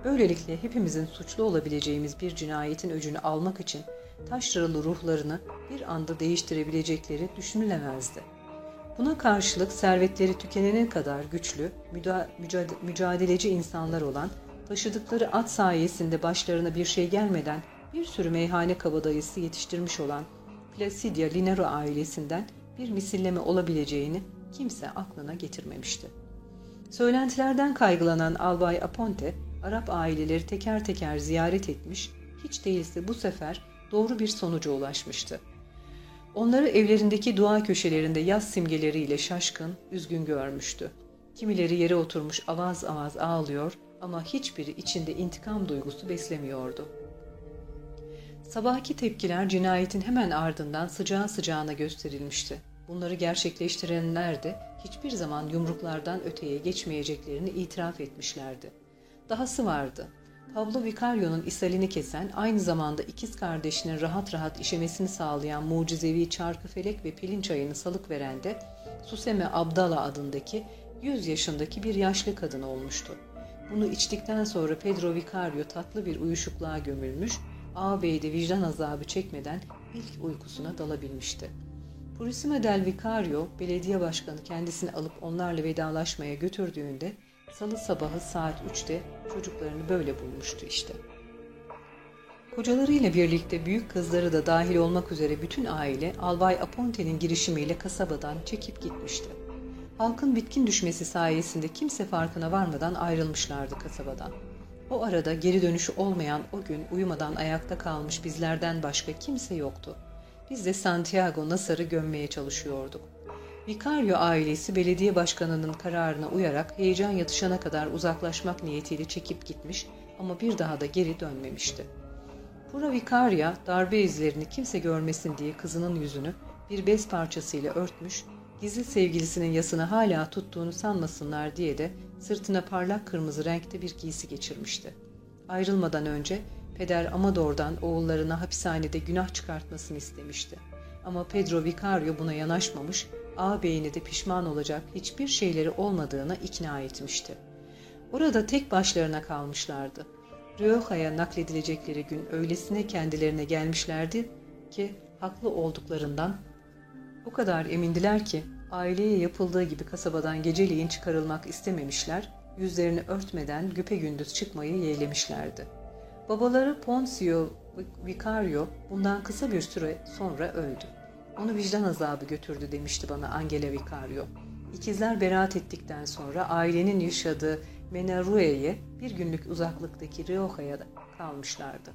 Böylelikle hepimizin suçlu olabileceğimiz bir cinayetin öcünü almak için taşralı ruhlarını bir anda değiştirebilecekleri düşünülemezdi. Buna karşılık servetleri tükenene kadar güçlü, mücadeleci insanlar olan, taşıdıkları at sayesinde başlarına bir şey gelmeden bir sürü meyhane kabadayısı yetiştirmiş olan Placidia Linero ailesinden bir misilleme olabileceğini kimse aklına getirmemişti. Söylentilerden kaygılanan Albay Aponte, Arap aileleri teker teker ziyaret etmiş, hiç değilse bu sefer doğru bir sonuca ulaşmıştı. Onları evlerindeki dua köşelerinde yaz simgeleriyle şaşkın, üzgün görmüştü. Kimileri yere oturmuş avaz avaz ağlıyor ama hiçbiri içinde intikam duygusu beslemiyordu. Sabahki tepkiler cinayetin hemen ardından sıcağı sıcağına gösterilmişti. Bunları gerçekleştirenler de hiçbir zaman yumruklardan öteye geçmeyeceklerini itiraf etmişlerdi. Dahası vardı. Pablo Vicario'nun ishalini kesen, aynı zamanda ikiz kardeşinin rahat rahat işemesini sağlayan mucizevi çarkıfelek ve pilin çayını salık veren de Suseme Abdala adındaki 100 yaşındaki bir yaşlı kadın olmuştu. Bunu içtikten sonra Pedro Vicario tatlı bir uyuşukluğa gömülmüş, ağabey de vicdan azabı çekmeden ilk uykusuna dalabilmişti. Purisima del Vicario, belediye başkanı kendisini alıp onlarla vedalaşmaya götürdüğünde salı sabahı saat 3'te çocuklarını böyle bulmuştu işte. Kocalarıyla birlikte büyük kızları da dahil olmak üzere bütün aile Albay Aponte'nin girişimiyle kasabadan çekip gitmişti. Halkın bitkin düşmesi sayesinde kimse farkına varmadan ayrılmışlardı kasabadan. O arada geri dönüşü olmayan o gün uyumadan ayakta kalmış bizlerden başka kimse yoktu. Biz de Santiago Nasar'ı gömmeye çalışıyorduk. Vicario ailesi belediye başkanının kararına uyarak heyecan yatışana kadar uzaklaşmak niyetiyle çekip gitmiş ama bir daha da geri dönmemişti. Pura Vicaria darbe izlerini kimse görmesin diye kızının yüzünü bir bez parçasıyla örtmüş, gizli sevgilisinin yasını hala tuttuğunu sanmasınlar diye de sırtına parlak kırmızı renkte bir giysi geçirmişti. Ayrılmadan önce Peder Amador'dan oğullarına hapishanede günah çıkartmasını istemişti. Ama Pedro Vicario buna yanaşmamış, ağabeyini de pişman olacak hiçbir şeyleri olmadığına ikna etmişti. Orada tek başlarına kalmışlardı. Rioja'ya nakledilecekleri gün öylesine kendilerine gelmişlerdi ki haklı olduklarından o kadar emindiler ki aileye yapıldığı gibi kasabadan geceleyin çıkarılmak istememişler, yüzlerini örtmeden güpe gündüz çıkmayı yeğlemişlerdi. Babaları Poncio Vicario bundan kısa bir süre sonra öldü. Onu vicdan azabı götürdü demişti bana Angela Vicario. İkizler beraat ettikten sonra ailenin yaşadığı Menarue'ye bir günlük uzaklıktaki Rioja'ya kalmışlardı.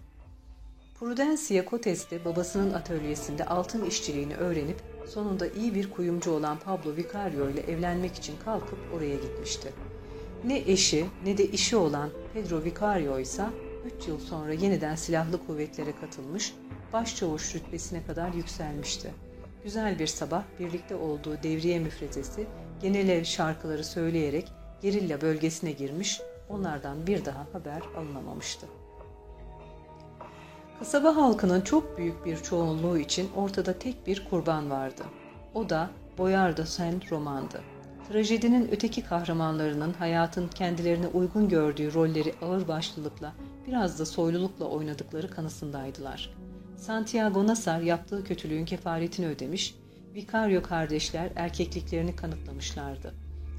Prudencia Cotes de babasının atölyesinde altın işçiliğini öğrenip sonunda iyi bir kuyumcu olan Pablo Vicario ile evlenmek için kalkıp oraya gitmişti. Ne eşi ne de işi olan Pedro Vicario ise 3 yıl sonra yeniden silahlı kuvvetlere katılmış, başçavuş rütbesine kadar yükselmişti. Güzel bir sabah birlikte olduğu devriye müfrezesi genel şarkıları söyleyerek gerilla bölgesine girmiş, onlardan bir daha haber alınamamıştı. Kasaba halkının çok büyük bir çoğunluğu için ortada tek bir kurban vardı. O da Boyardo Saint Roman'dı. Trajedinin öteki kahramanlarının hayatın kendilerine uygun gördüğü rolleri ağırbaşlılıkla, biraz da soylulukla oynadıkları kanısındaydılar. Santiago Nasar yaptığı kötülüğün kefaretini ödemiş, Vicario kardeşler erkekliklerini kanıtlamışlardı.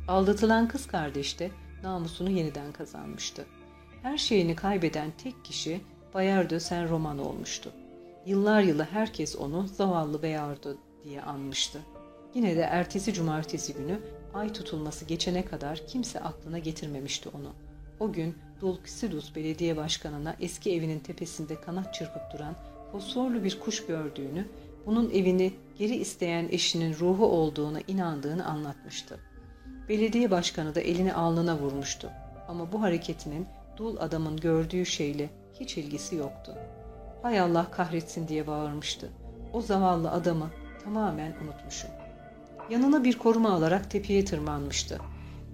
Aldatılan kız kardeş de namusunu yeniden kazanmıştı. Her şeyini kaybeden tek kişi Bayardo Sen Roman olmuştu. Yıllar yılı herkes onu zavallı Bayardo diye anmıştı. Yine de ertesi cumartesi günü ay tutulması geçene kadar kimse aklına getirmemişti onu. O gün Dulcidus belediye başkanına eski evinin tepesinde kanat çırpıp duran fosforlu bir kuş gördüğünü, bunun evini geri isteyen eşinin ruhu olduğuna inandığını anlatmıştı. Belediye başkanı da elini alnına vurmuştu. Ama bu hareketinin dul adamın gördüğü şeyle hiç ilgisi yoktu. Hay Allah kahretsin diye bağırmıştı. O zavallı adamı tamamen unutmuşum. Yanına bir koruma alarak tepeye tırmanmıştı.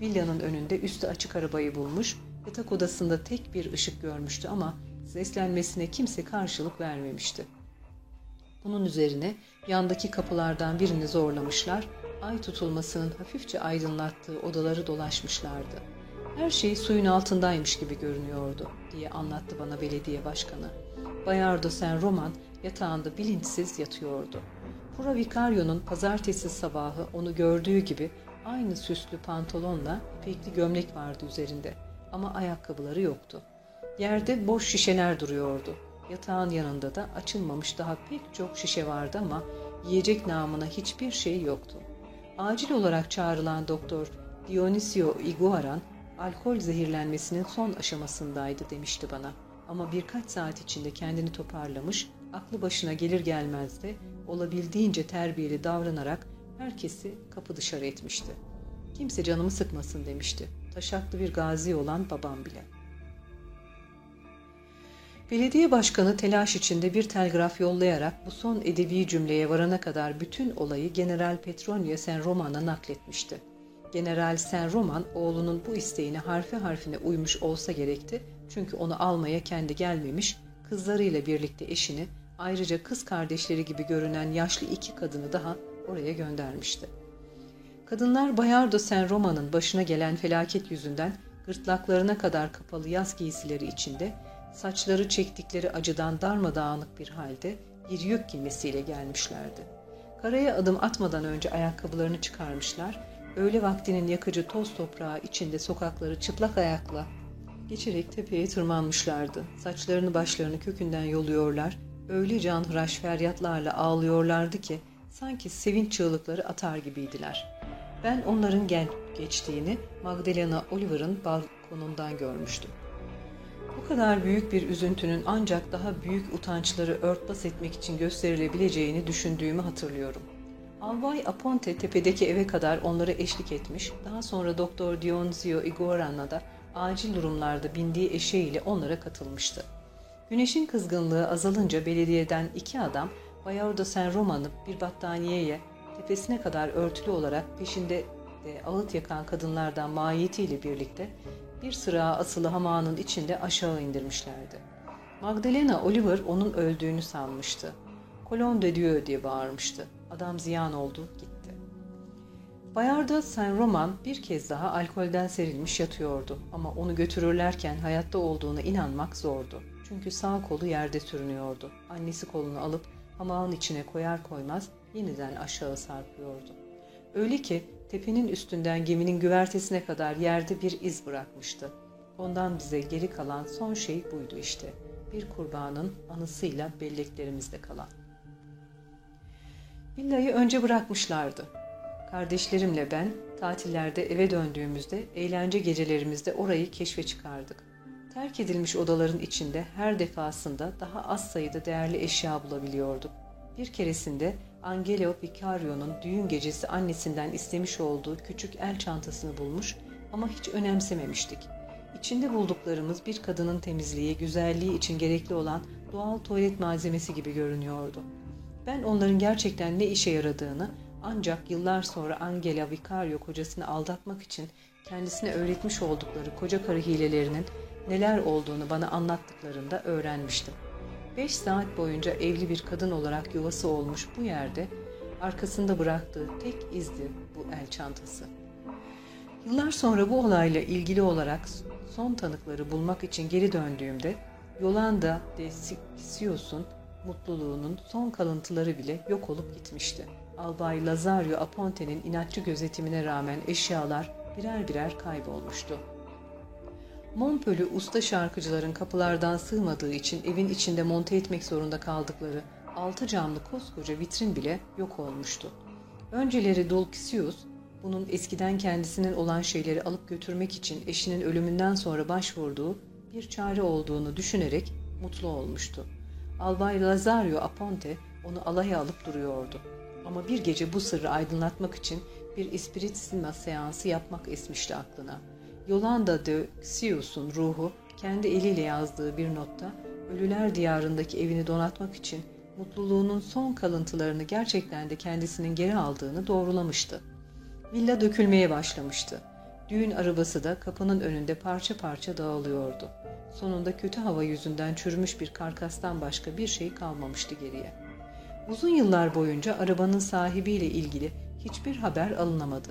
Villanın önünde üstü açık arabayı bulmuş, yatak odasında tek bir ışık görmüştü ama seslenmesine kimse karşılık vermemişti. Bunun üzerine yandaki kapılardan birini zorlamışlar, ay tutulmasının hafifçe aydınlattığı odaları dolaşmışlardı. Her şey suyun altındaymış gibi görünüyordu diye anlattı bana belediye başkanı. Bayardo Sen Roman yatağında bilinçsiz yatıyordu. Pura Vicario'nun pazartesi sabahı onu gördüğü gibi aynı süslü pantolonla ipekli gömlek vardı üzerinde ama ayakkabıları yoktu. Yerde boş şişeler duruyordu. Yatağın yanında da açılmamış daha pek çok şişe vardı ama yiyecek namına hiçbir şey yoktu. Acil olarak çağrılan doktor Dionisio Iguaran alkol zehirlenmesinin son aşamasındaydı demişti bana. Ama birkaç saat içinde kendini toparlamış, aklı başına gelir gelmez de olabildiğince terbiyeli davranarak herkesi kapı dışarı etmişti. Kimse canımı sıkmasın demişti. Taşaklı bir gazi olan babam bile. Belediye başkanı telaş içinde bir telgraf yollayarak bu son edebi cümleye varana kadar bütün olayı General Petronio Sen Roman'a nakletmişti. General Sen Roman oğlunun bu isteğine harfi harfine uymuş olsa gerekti çünkü onu almaya kendi gelmemiş, kızlarıyla birlikte eşini, ayrıca kız kardeşleri gibi görünen yaşlı iki kadını daha oraya göndermişti. Kadınlar Bayardo Sen Roman'ın başına gelen felaket yüzünden gırtlaklarına kadar kapalı yaz giysileri içinde, saçları çektikleri acıdan darmadağınık bir halde bir yük giymesiyle gelmişlerdi. Karaya adım atmadan önce ayakkabılarını çıkarmışlar, öğle vaktinin yakıcı toz toprağı içinde sokakları çıplak ayakla geçerek tepeye tırmanmışlardı. Saçlarını başlarını kökünden yoluyorlar, öyle canhıraş feryatlarla ağlıyorlardı ki sanki sevinç çığlıkları atar gibiydiler. Ben onların gel geçtiğini Magdalena Oliver'ın balkonundan görmüştüm. Bu kadar büyük bir üzüntünün ancak daha büyük utançları örtbas etmek için gösterilebileceğini düşündüğümü hatırlıyorum. Albay Aponte tepedeki eve kadar onlara eşlik etmiş, daha sonra Doktor Dionzio Igoran'la da acil durumlarda bindiği eşeğiyle onlara katılmıştı. Güneşin kızgınlığı azalınca belediyeden iki adam Bayardo Sen Roman'ı bir battaniyeye tepesine kadar örtülü olarak peşinde de ağıt yakan kadınlardan mahiyetiyle birlikte bir sıra asılı hamağının içinde aşağı indirmişlerdi. Magdalena Oliver onun öldüğünü sanmıştı. Colon de Dieu diye bağırmıştı. Adam ziyan oldu, gitti. Bayarda Saint Roman bir kez daha alkolden serilmiş yatıyordu ama onu götürürlerken hayatta olduğuna inanmak zordu. Çünkü sağ kolu yerde sürünüyordu. Annesi kolunu alıp hamağın içine koyar koymaz yeniden aşağı sarkıyordu. Öyle ki tepenin üstünden geminin güvertesine kadar yerde bir iz bırakmıştı. Ondan bize geri kalan son şey buydu işte. bir kurbanın anısıyla belleklerimizde kalan. Villayı önce bırakmışlardı. Kardeşlerimle ben tatillerde eve döndüğümüzde eğlence gecelerimizde orayı keşfe çıkardık. Terk edilmiş odaların içinde her defasında daha az sayıda değerli eşya bulabiliyorduk. Bir keresinde Angelo Vicario'nun düğün gecesi annesinden istemiş olduğu küçük el çantasını bulmuş ama hiç önemsememiştik. İçinde bulduklarımız bir kadının temizliği, güzelliği için gerekli olan doğal tuvalet malzemesi gibi görünüyordu. Ben onların gerçekten ne işe yaradığını ancak yıllar sonra Angela Vicario kocasını aldatmak için kendisine öğretmiş oldukları koca karı hilelerinin neler olduğunu bana anlattıklarında öğrenmiştim. Beş saat boyunca evli bir kadın olarak yuvası olmuş bu yerde arkasında bıraktığı tek izdi bu el çantası. Yıllar sonra bu olayla ilgili olarak son tanıkları bulmak için geri döndüğümde Yolanda de Sixios'un mutluluğunun son kalıntıları bile yok olup gitmişti. Albay Lazario Aponte'nin inatçı gözetimine rağmen eşyalar birer birer kaybolmuştu. Montpel'ü usta şarkıcıların kapılardan sığmadığı için evin içinde monte etmek zorunda kaldıkları altı camlı koskoca vitrin bile yok olmuştu. Önceleri Dulcisius, bunun eskiden kendisinin olan şeyleri alıp götürmek için eşinin ölümünden sonra başvurduğu bir çare olduğunu düşünerek mutlu olmuştu. Albay Lazario Aponte onu alaya alıp duruyordu. Ama bir gece bu sırrı aydınlatmak için bir ispiritizma seansı yapmak esmişti aklına. Yolanda de Sius'un ruhu kendi eliyle yazdığı bir notta ölüler diyarındaki evini donatmak için mutluluğunun son kalıntılarını gerçekten de kendisinin geri aldığını doğrulamıştı. Villa dökülmeye başlamıştı. Düğün arabası da kapının önünde parça parça dağılıyordu. Sonunda kötü hava yüzünden çürümüş bir karkastan başka bir şey kalmamıştı geriye. Uzun yıllar boyunca arabanın sahibiyle ilgili hiçbir haber alınamadı.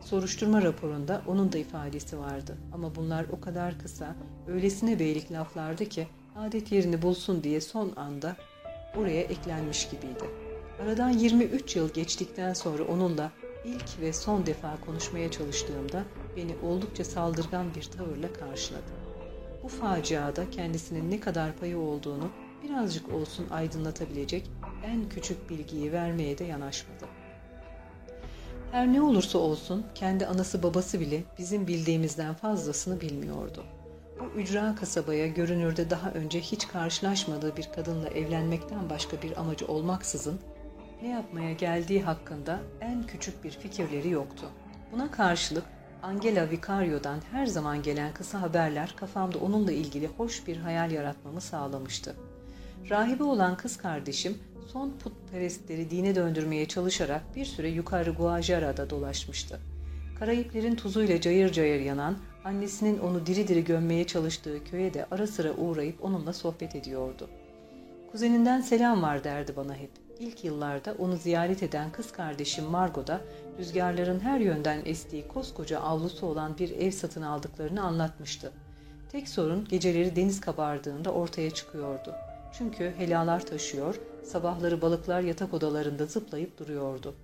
Soruşturma raporunda onun da ifadesi vardı ama bunlar o kadar kısa, öylesine beylik laflardı ki adet yerini bulsun diye son anda oraya eklenmiş gibiydi. Aradan 23 yıl geçtikten sonra onunla ilk ve son defa konuşmaya çalıştığımda beni oldukça saldırgan bir tavırla karşıladı. Bu faciada kendisinin ne kadar payı olduğunu birazcık olsun aydınlatabilecek en küçük bilgiyi vermeye de yanaşmadı. Her ne olursa olsun kendi anası babası bile bizim bildiğimizden fazlasını bilmiyordu. Bu ücra kasabaya görünürde daha önce hiç karşılaşmadığı bir kadınla evlenmekten başka bir amacı olmaksızın ne yapmaya geldiği hakkında en küçük bir fikirleri yoktu. Buna karşılık Angela Vicario'dan her zaman gelen kısa haberler kafamda onunla ilgili hoş bir hayal yaratmamı sağlamıştı. Rahibe olan kız kardeşim son putperestleri dine döndürmeye çalışarak bir süre yukarı Guajara'da dolaşmıştı. Karayiplerin tuzuyla cayır cayır yanan, annesinin onu diri diri gömmeye çalıştığı köye de ara sıra uğrayıp onunla sohbet ediyordu. Kuzeninden selam var derdi bana hep. İlk yıllarda onu ziyaret eden kız kardeşim Margot rüzgarların her yönden estiği koskoca avlusu olan bir ev satın aldıklarını anlatmıştı. Tek sorun geceleri deniz kabardığında ortaya çıkıyordu. Çünkü helalar taşıyor, sabahları balıklar yatak odalarında zıplayıp duruyordu.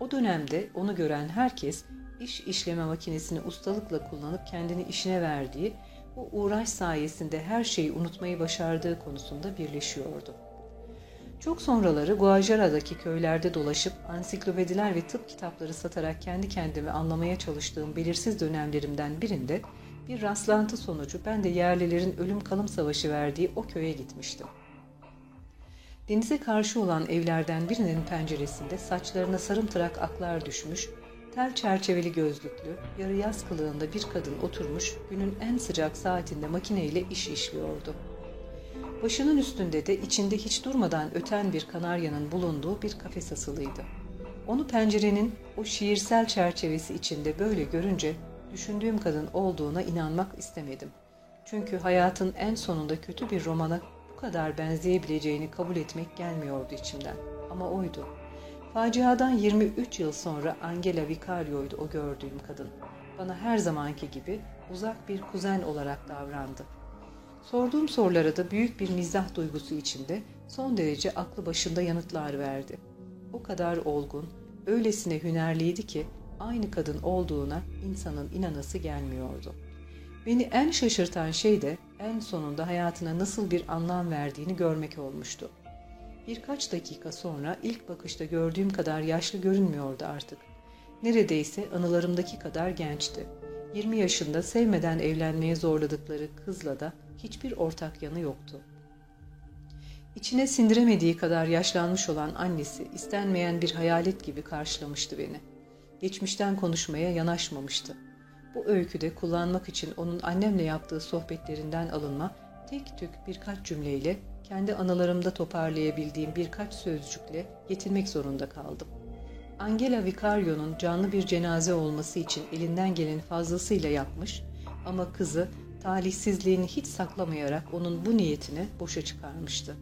O dönemde onu gören herkes iş işleme makinesini ustalıkla kullanıp kendini işine verdiği, bu uğraş sayesinde her şeyi unutmayı başardığı konusunda birleşiyordu. Çok sonraları Guajara'daki köylerde dolaşıp ansiklopediler ve tıp kitapları satarak kendi kendimi anlamaya çalıştığım belirsiz dönemlerimden birinde bir rastlantı sonucu ben de yerlilerin ölüm kalım savaşı verdiği o köye gitmiştim. Denize karşı olan evlerden birinin penceresinde saçlarına sarımtırak aklar düşmüş, tel çerçeveli gözlüklü, yarı yaz kılığında bir kadın oturmuş günün en sıcak saatinde makineyle iş işliyordu. Başının üstünde de içinde hiç durmadan öten bir kanaryanın bulunduğu bir kafes asılıydı. Onu pencerenin o şiirsel çerçevesi içinde böyle görünce düşündüğüm kadın olduğuna inanmak istemedim. Çünkü hayatın en sonunda kötü bir romana bu kadar benzeyebileceğini kabul etmek gelmiyordu içimden. Ama oydu. Faciadan 23 yıl sonra Angela Vicario'ydu o gördüğüm kadın. Bana her zamanki gibi uzak bir kuzen olarak davrandı. Sorduğum sorulara da büyük bir mizah duygusu içinde son derece aklı başında yanıtlar verdi. O kadar olgun, öylesine hünerliydi ki aynı kadın olduğuna insanın inanası gelmiyordu. Beni en şaşırtan şey de en sonunda hayatına nasıl bir anlam verdiğini görmek olmuştu. Birkaç dakika sonra ilk bakışta gördüğüm kadar yaşlı görünmüyordu artık. Neredeyse anılarımdaki kadar gençti. 20 yaşında sevmeden evlenmeye zorladıkları kızla da hiçbir ortak yanı yoktu. İçine sindiremediği kadar yaşlanmış olan annesi istenmeyen bir hayalet gibi karşılamıştı beni. Geçmişten konuşmaya yanaşmamıştı. Bu öyküde kullanmak için onun annemle yaptığı sohbetlerinden alınma tek tük birkaç cümleyle kendi anılarımda toparlayabildiğim birkaç sözcükle yetinmek zorunda kaldım. Angela Vicario'nun canlı bir cenaze olması için elinden gelen fazlasıyla yapmış ama kızı talihsizliğini hiç saklamayarak onun bu niyetini boşa çıkarmıştı.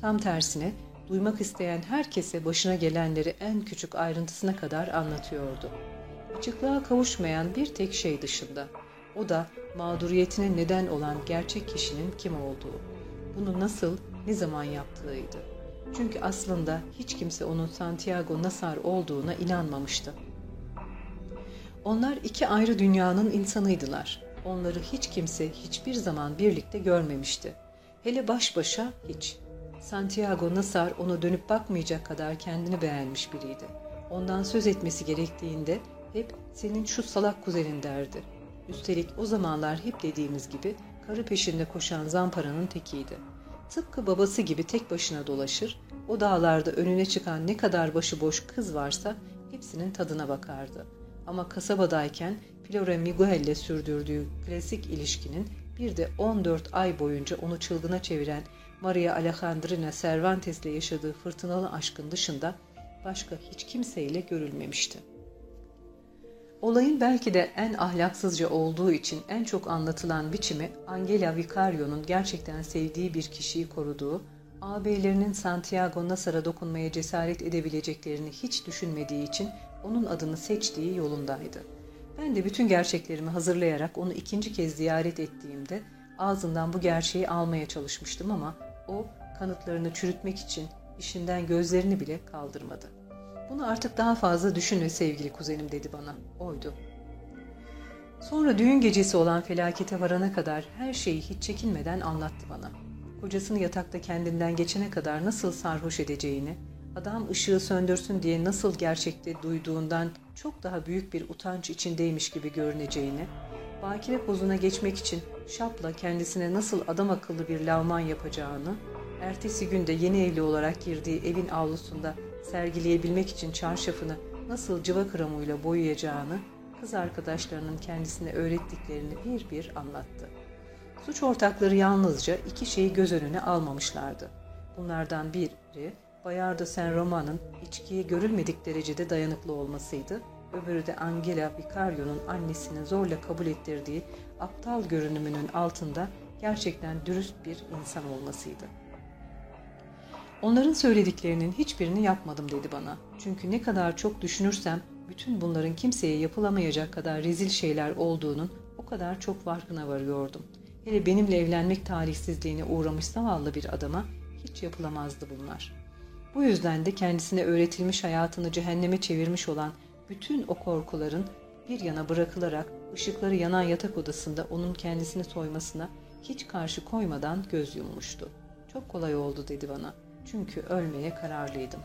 Tam tersine duymak isteyen herkese başına gelenleri en küçük ayrıntısına kadar anlatıyordu. Açıklığa kavuşmayan bir tek şey dışında. O da mağduriyetine neden olan gerçek kişinin kim olduğu. Bunu nasıl, ne zaman yaptığıydı. Çünkü aslında hiç kimse onun Santiago Nasar olduğuna inanmamıştı. Onlar iki ayrı dünyanın insanıydılar. Onları hiç kimse hiçbir zaman birlikte görmemişti. Hele baş başa hiç. Santiago Nasar ona dönüp bakmayacak kadar kendini beğenmiş biriydi. Ondan söz etmesi gerektiğinde hep senin şu salak kuzenin derdi. Üstelik o zamanlar hep dediğimiz gibi karı peşinde koşan zamparanın tekiydi. Tıpkı babası gibi tek başına dolaşır, o dağlarda önüne çıkan ne kadar başıboş kız varsa hepsinin tadına bakardı. Ama kasabadayken Flora Miguel'le sürdürdüğü klasik ilişkinin bir de 14 ay boyunca onu çılgına çeviren Maria Alejandrina Cervantes'le yaşadığı fırtınalı aşkın dışında başka hiç kimseyle görülmemişti. Olayın belki de en ahlaksızca olduğu için en çok anlatılan biçimi Angela Vicario'nun gerçekten sevdiği bir kişiyi koruduğu, ağabeylerinin Santiago Nasar'a dokunmaya cesaret edebileceklerini hiç düşünmediği için onun adını seçtiği yolundaydı. Ben de bütün gerçeklerimi hazırlayarak onu ikinci kez ziyaret ettiğimde ağzından bu gerçeği almaya çalışmıştım ama o kanıtlarını çürütmek için işinden gözlerini bile kaldırmadı. Bunu artık daha fazla düşünme sevgili kuzenim dedi bana. Oydu. Sonra düğün gecesi olan felakete varana kadar her şeyi hiç çekinmeden anlattı bana. Kocasını yatakta kendinden geçene kadar nasıl sarhoş edeceğini, adam ışığı söndürsün diye nasıl gerçekte duyduğundan çok daha büyük bir utanç içindeymiş gibi görüneceğini, bakire pozuna geçmek için şapla kendisine nasıl adam akıllı bir lavman yapacağını, ertesi günde yeni evli olarak girdiği evin avlusunda sergileyebilmek için çarşafını nasıl cıva kramuyla boyayacağını kız arkadaşlarının kendisine öğrettiklerini bir bir anlattı. Suç ortakları yalnızca iki şeyi göz önüne almamışlardı. Bunlardan biri Bayardo Sen Roma'nın içkiye görülmedik derecede dayanıklı olmasıydı. Öbürü de Angela Vicario'nun annesinin zorla kabul ettirdiği aptal görünümünün altında gerçekten dürüst bir insan olmasıydı.'' Onların söylediklerinin hiçbirini yapmadım dedi bana. Çünkü ne kadar çok düşünürsem bütün bunların kimseye yapılamayacak kadar rezil şeyler olduğunun o kadar çok farkına varıyordum. Hele benimle evlenmek talihsizliğine uğramış zavallı bir adama hiç yapılamazdı bunlar. Bu yüzden de kendisine öğretilmiş hayatını cehenneme çevirmiş olan bütün o korkuların bir yana bırakılarak ışıkları yanan yatak odasında onun kendisini soymasına hiç karşı koymadan göz yummuştu. Çok kolay oldu dedi bana.'' Çünkü ölmeye kararlıydım.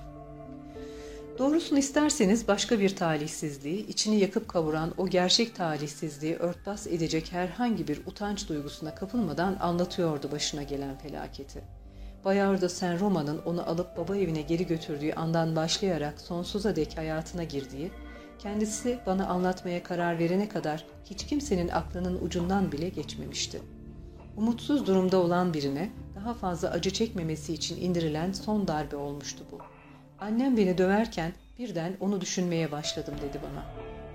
Doğrusunu isterseniz başka bir talihsizliği, içini yakıp kavuran o gerçek talihsizliği örtbas edecek herhangi bir utanç duygusuna kapılmadan anlatıyordu başına gelen felaketi. Bayardo Sen Roma'nın onu alıp baba evine geri götürdüğü andan başlayarak sonsuza dek hayatına girdiği, kendisi bana anlatmaya karar verene kadar hiç kimsenin aklının ucundan bile geçmemişti. Umutsuz durumda olan birine daha fazla acı çekmemesi için indirilen son darbe olmuştu bu. Annem beni döverken birden onu düşünmeye başladım dedi bana.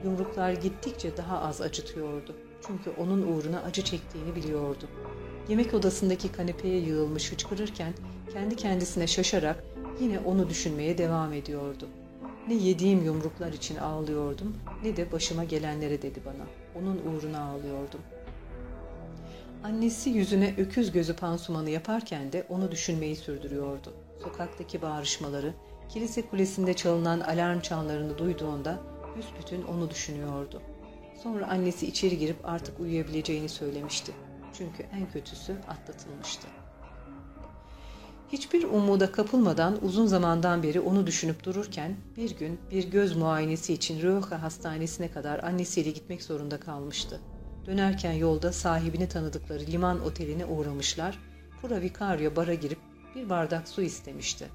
Yumruklar gittikçe daha az acıtıyordu. Çünkü onun uğruna acı çektiğini biliyordu. Yemek odasındaki kanepeye yığılmış hıçkırırken kendi kendisine şaşarak yine onu düşünmeye devam ediyordu. Ne yediğim yumruklar için ağlıyordum ne de başıma gelenlere dedi bana. Onun uğruna ağlıyordum.'' Annesi yüzüne öküz gözü pansumanı yaparken de onu düşünmeyi sürdürüyordu. Sokaktaki bağrışmaları, kilise kulesinde çalınan alarm çanlarını duyduğunda büsbütün onu düşünüyordu. Sonra annesi içeri girip artık uyuyabileceğini söylemişti. Çünkü en kötüsü atlatılmıştı. Hiçbir umuda kapılmadan uzun zamandan beri onu düşünüp dururken bir gün bir göz muayenesi için Rioja Hastanesi'ne kadar annesiyle gitmek zorunda kalmıştı. Dönerken yolda sahibini tanıdıkları liman oteline uğramışlar. Pura Vicario bara girip bir bardak su istemişti.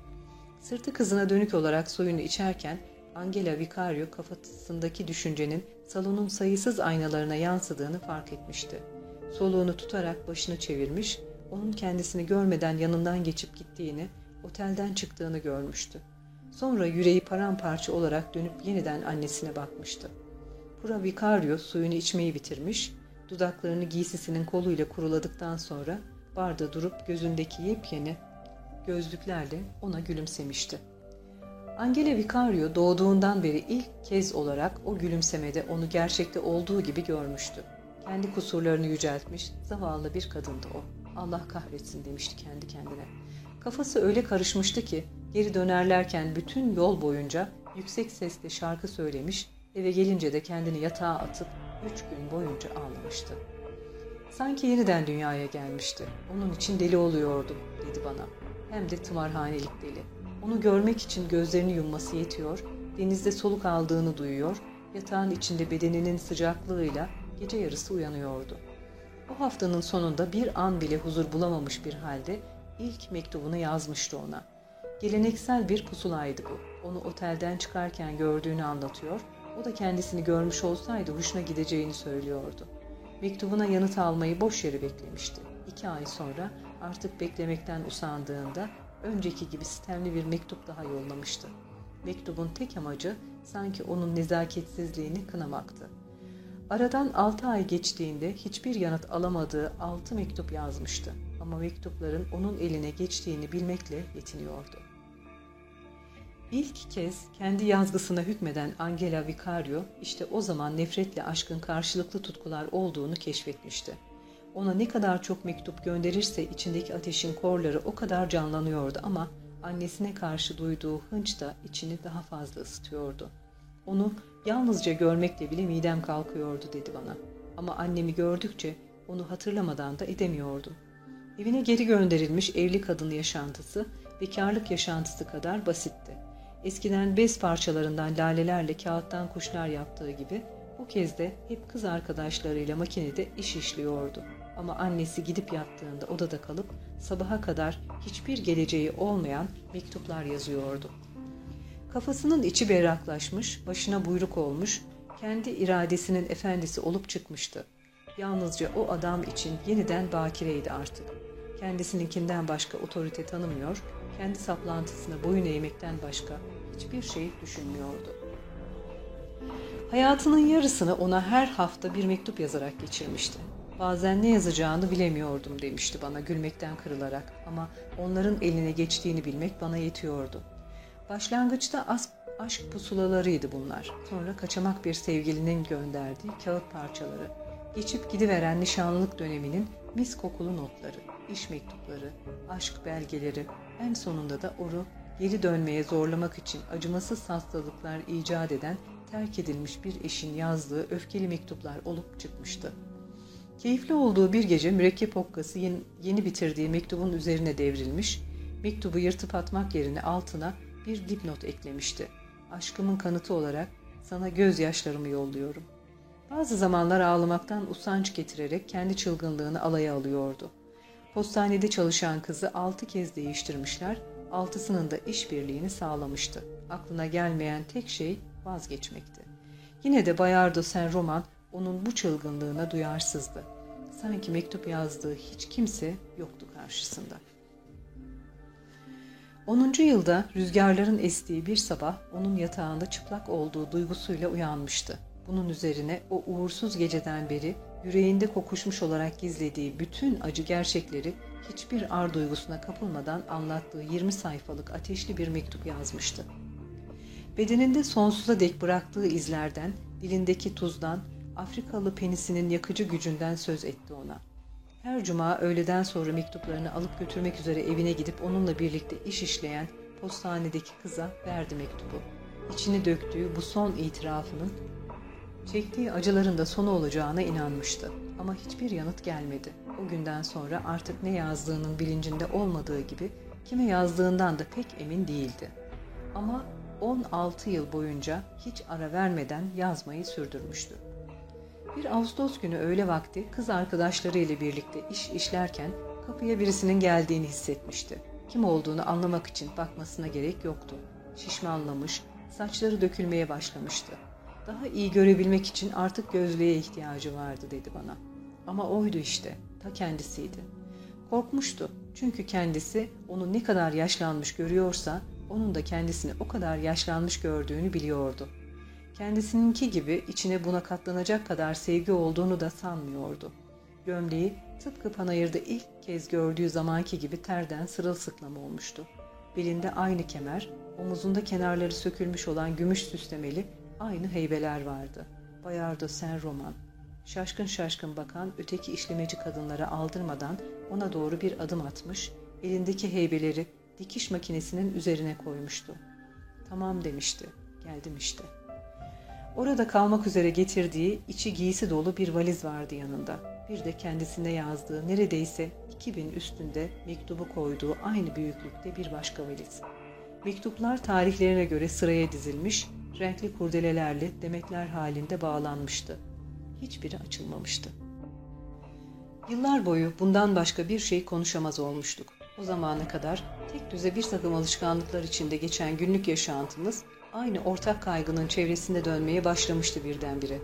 Sırtı kızına dönük olarak suyunu içerken Angela Vicario kafasındaki düşüncenin salonun sayısız aynalarına yansıdığını fark etmişti. Soluğunu tutarak başını çevirmiş, onun kendisini görmeden yanından geçip gittiğini, otelden çıktığını görmüştü. Sonra yüreği paramparça olarak dönüp yeniden annesine bakmıştı. Pura Vicario suyunu içmeyi bitirmiş, dudaklarını giysisinin koluyla kuruladıktan sonra barda durup gözündeki yepyeni gözlüklerle ona gülümsemişti. Angela Vicario doğduğundan beri ilk kez olarak o gülümsemede onu gerçekte olduğu gibi görmüştü. Kendi kusurlarını yüceltmiş, zavallı bir kadındı o. Allah kahretsin demişti kendi kendine. Kafası öyle karışmıştı ki geri dönerlerken bütün yol boyunca yüksek sesle şarkı söylemiş, eve gelince de kendini yatağa atıp üç gün boyunca ağlamıştı. Sanki yeniden dünyaya gelmişti. Onun için deli oluyordum dedi bana. Hem de tımarhanelik deli. Onu görmek için gözlerini yumması yetiyor, denizde soluk aldığını duyuyor, yatağın içinde bedeninin sıcaklığıyla gece yarısı uyanıyordu. O haftanın sonunda bir an bile huzur bulamamış bir halde ilk mektubunu yazmıştı ona. Geleneksel bir pusulaydı bu. Onu otelden çıkarken gördüğünü anlatıyor, o da kendisini görmüş olsaydı hoşuna gideceğini söylüyordu. Mektubuna yanıt almayı boş yere beklemişti. İki ay sonra artık beklemekten usandığında önceki gibi sistemli bir mektup daha yollamıştı. Mektubun tek amacı sanki onun nezaketsizliğini kınamaktı. Aradan altı ay geçtiğinde hiçbir yanıt alamadığı altı mektup yazmıştı. Ama mektupların onun eline geçtiğini bilmekle yetiniyordu. İlk kez kendi yazgısına hükmeden Angela Vicario işte o zaman nefretle aşkın karşılıklı tutkular olduğunu keşfetmişti. Ona ne kadar çok mektup gönderirse içindeki ateşin korları o kadar canlanıyordu ama annesine karşı duyduğu hınç da içini daha fazla ısıtıyordu. Onu yalnızca görmekle bile midem kalkıyordu dedi bana. Ama annemi gördükçe onu hatırlamadan da edemiyordum. Evine geri gönderilmiş evli kadın yaşantısı, bekarlık yaşantısı kadar basitti. Eskiden bez parçalarından lalelerle kağıttan kuşlar yaptığı gibi bu kez de hep kız arkadaşlarıyla makinede iş işliyordu. Ama annesi gidip yattığında odada kalıp sabaha kadar hiçbir geleceği olmayan mektuplar yazıyordu. Kafasının içi berraklaşmış, başına buyruk olmuş, kendi iradesinin efendisi olup çıkmıştı. Yalnızca o adam için yeniden bakireydi artık. Kendisininkinden başka otorite tanımıyor, kendi saplantısına boyun eğmekten başka hiçbir şey düşünmüyordu. Hayatının yarısını ona her hafta bir mektup yazarak geçirmişti. Bazen ne yazacağını bilemiyordum demişti bana gülmekten kırılarak ama onların eline geçtiğini bilmek bana yetiyordu. Başlangıçta as aşk pusulalarıydı bunlar. Sonra kaçamak bir sevgilinin gönderdiği kağıt parçaları. Geçip gidiveren nişanlılık döneminin mis kokulu notları, iş mektupları, aşk belgeleri, en sonunda da oru geri dönmeye zorlamak için acımasız hastalıklar icat eden terk edilmiş bir eşin yazdığı öfkeli mektuplar olup çıkmıştı. Keyifli olduğu bir gece mürekkep okkası yeni, yeni bitirdiği mektubun üzerine devrilmiş, mektubu yırtıp atmak yerine altına bir dipnot eklemişti. Aşkımın kanıtı olarak sana gözyaşlarımı yolluyorum. Bazı zamanlar ağlamaktan usanç getirerek kendi çılgınlığını alaya alıyordu. Postanede çalışan kızı altı kez değiştirmişler, altısının da işbirliğini sağlamıştı. Aklına gelmeyen tek şey vazgeçmekti. Yine de Bayardo Sen Roman onun bu çılgınlığına duyarsızdı. Sanki mektup yazdığı hiç kimse yoktu karşısında. 10. yılda rüzgarların estiği bir sabah onun yatağında çıplak olduğu duygusuyla uyanmıştı. Bunun üzerine o uğursuz geceden beri yüreğinde kokuşmuş olarak gizlediği bütün acı gerçekleri hiçbir ar duygusuna kapılmadan anlattığı 20 sayfalık ateşli bir mektup yazmıştı. Bedeninde sonsuza dek bıraktığı izlerden, dilindeki tuzdan, Afrikalı penisinin yakıcı gücünden söz etti ona. Her cuma öğleden sonra mektuplarını alıp götürmek üzere evine gidip onunla birlikte iş işleyen postanedeki kıza verdi mektubu. İçini döktüğü bu son itirafının Çektiği acıların da sonu olacağına inanmıştı. Ama hiçbir yanıt gelmedi. O günden sonra artık ne yazdığının bilincinde olmadığı gibi kime yazdığından da pek emin değildi. Ama 16 yıl boyunca hiç ara vermeden yazmayı sürdürmüştü. Bir Ağustos günü öğle vakti kız arkadaşlarıyla birlikte iş işlerken kapıya birisinin geldiğini hissetmişti. Kim olduğunu anlamak için bakmasına gerek yoktu. Şişmanlamış, saçları dökülmeye başlamıştı. Daha iyi görebilmek için artık gözlüğe ihtiyacı vardı dedi bana. Ama oydu işte, ta kendisiydi. Korkmuştu çünkü kendisi onu ne kadar yaşlanmış görüyorsa onun da kendisini o kadar yaşlanmış gördüğünü biliyordu. Kendisininki gibi içine buna katlanacak kadar sevgi olduğunu da sanmıyordu. Gömleği tıpkı panayırda ilk kez gördüğü zamanki gibi terden sırılsıklam olmuştu. Belinde aynı kemer, omuzunda kenarları sökülmüş olan gümüş süslemeli aynı heybeler vardı. Bayardo Sen Roman. Şaşkın şaşkın bakan öteki işlemeci kadınlara aldırmadan ona doğru bir adım atmış, elindeki heybeleri dikiş makinesinin üzerine koymuştu. Tamam demişti, geldim işte. Orada kalmak üzere getirdiği içi giysi dolu bir valiz vardı yanında. Bir de kendisine yazdığı neredeyse 2000 üstünde mektubu koyduğu aynı büyüklükte bir başka valiz. Mektuplar tarihlerine göre sıraya dizilmiş, renkli kurdelelerle demetler halinde bağlanmıştı. Hiçbiri açılmamıştı. Yıllar boyu bundan başka bir şey konuşamaz olmuştuk. O zamana kadar tek düze bir takım alışkanlıklar içinde geçen günlük yaşantımız aynı ortak kaygının çevresinde dönmeye başlamıştı birdenbire.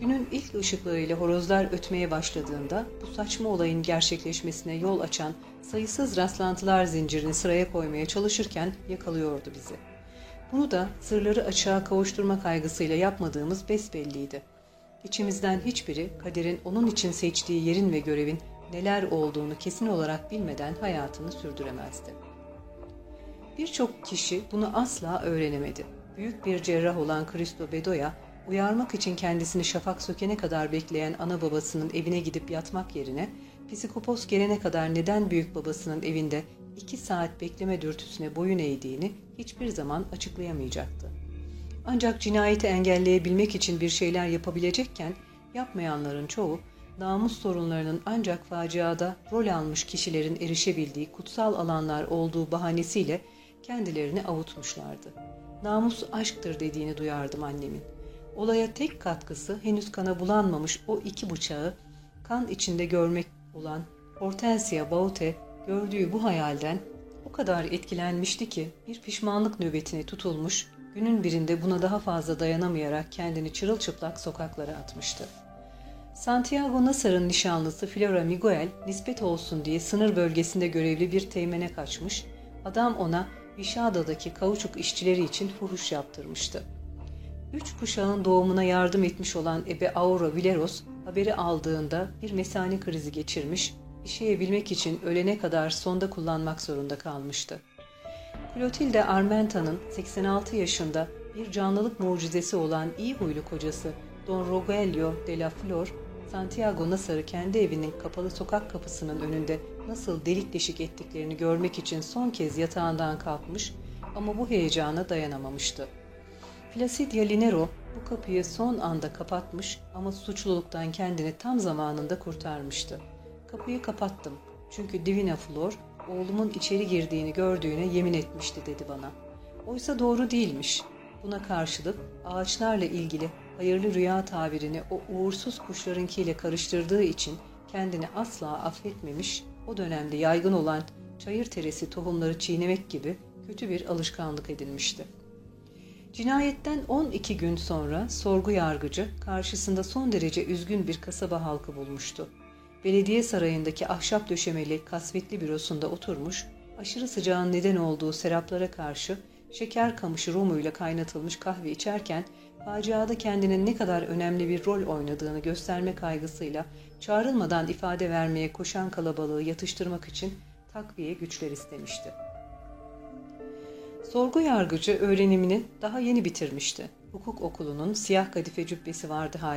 Günün ilk ışıklarıyla horozlar ötmeye başladığında bu saçma olayın gerçekleşmesine yol açan sayısız rastlantılar zincirini sıraya koymaya çalışırken yakalıyordu bizi. Bunu da sırları açığa kavuşturma kaygısıyla yapmadığımız besbelliydi. İçimizden hiçbiri kaderin onun için seçtiği yerin ve görevin neler olduğunu kesin olarak bilmeden hayatını sürdüremezdi. Birçok kişi bunu asla öğrenemedi. Büyük bir cerrah olan Cristo Bedoya, uyarmak için kendisini şafak sökene kadar bekleyen ana babasının evine gidip yatmak yerine, psikopos gelene kadar neden büyük babasının evinde iki saat bekleme dürtüsüne boyun eğdiğini hiçbir zaman açıklayamayacaktı. Ancak cinayeti engelleyebilmek için bir şeyler yapabilecekken, yapmayanların çoğu, namus sorunlarının ancak faciada rol almış kişilerin erişebildiği kutsal alanlar olduğu bahanesiyle kendilerini avutmuşlardı. Namus aşktır dediğini duyardım annemin. Olaya tek katkısı henüz kana bulanmamış o iki bıçağı kan içinde görmek olan Hortensia Baute gördüğü bu hayalden o kadar etkilenmişti ki bir pişmanlık nöbetine tutulmuş, günün birinde buna daha fazla dayanamayarak kendini çırılçıplak sokaklara atmıştı. Santiago Nasar'ın nişanlısı Flora Miguel nispet olsun diye sınır bölgesinde görevli bir teğmene kaçmış, adam ona Vişada'daki kauçuk işçileri için fuhuş yaptırmıştı. Üç kuşağın doğumuna yardım etmiş olan Ebe Aura Vileros haberi aldığında bir mesane krizi geçirmiş, işeyebilmek için ölene kadar sonda kullanmak zorunda kalmıştı. Clotilde Armenta'nın 86 yaşında bir canlılık mucizesi olan iyi huylu kocası Don Rogelio de la Flor, Santiago Nasar'ı kendi evinin kapalı sokak kapısının önünde nasıl delik deşik ettiklerini görmek için son kez yatağından kalkmış ama bu heyecana dayanamamıştı. Placidia Linero bu kapıyı son anda kapatmış ama suçluluktan kendini tam zamanında kurtarmıştı. Kapıyı kapattım çünkü Divina Flor oğlumun içeri girdiğini gördüğüne yemin etmişti dedi bana. Oysa doğru değilmiş. Buna karşılık ağaçlarla ilgili hayırlı rüya tabirini o uğursuz kuşlarınkiyle karıştırdığı için kendini asla affetmemiş, o dönemde yaygın olan çayır teresi tohumları çiğnemek gibi kötü bir alışkanlık edinmişti. Cinayetten 12 gün sonra sorgu yargıcı karşısında son derece üzgün bir kasaba halkı bulmuştu. Belediye sarayındaki ahşap döşemeli kasvetli bürosunda oturmuş, aşırı sıcağın neden olduğu seraplara karşı şeker kamışı romuyla kaynatılmış kahve içerken faciada kendinin ne kadar önemli bir rol oynadığını gösterme kaygısıyla çağrılmadan ifade vermeye koşan kalabalığı yatıştırmak için takviye güçler istemişti. Sorgu yargıcı öğrenimini daha yeni bitirmişti. Hukuk okulunun siyah kadife cübbesi vardı hala.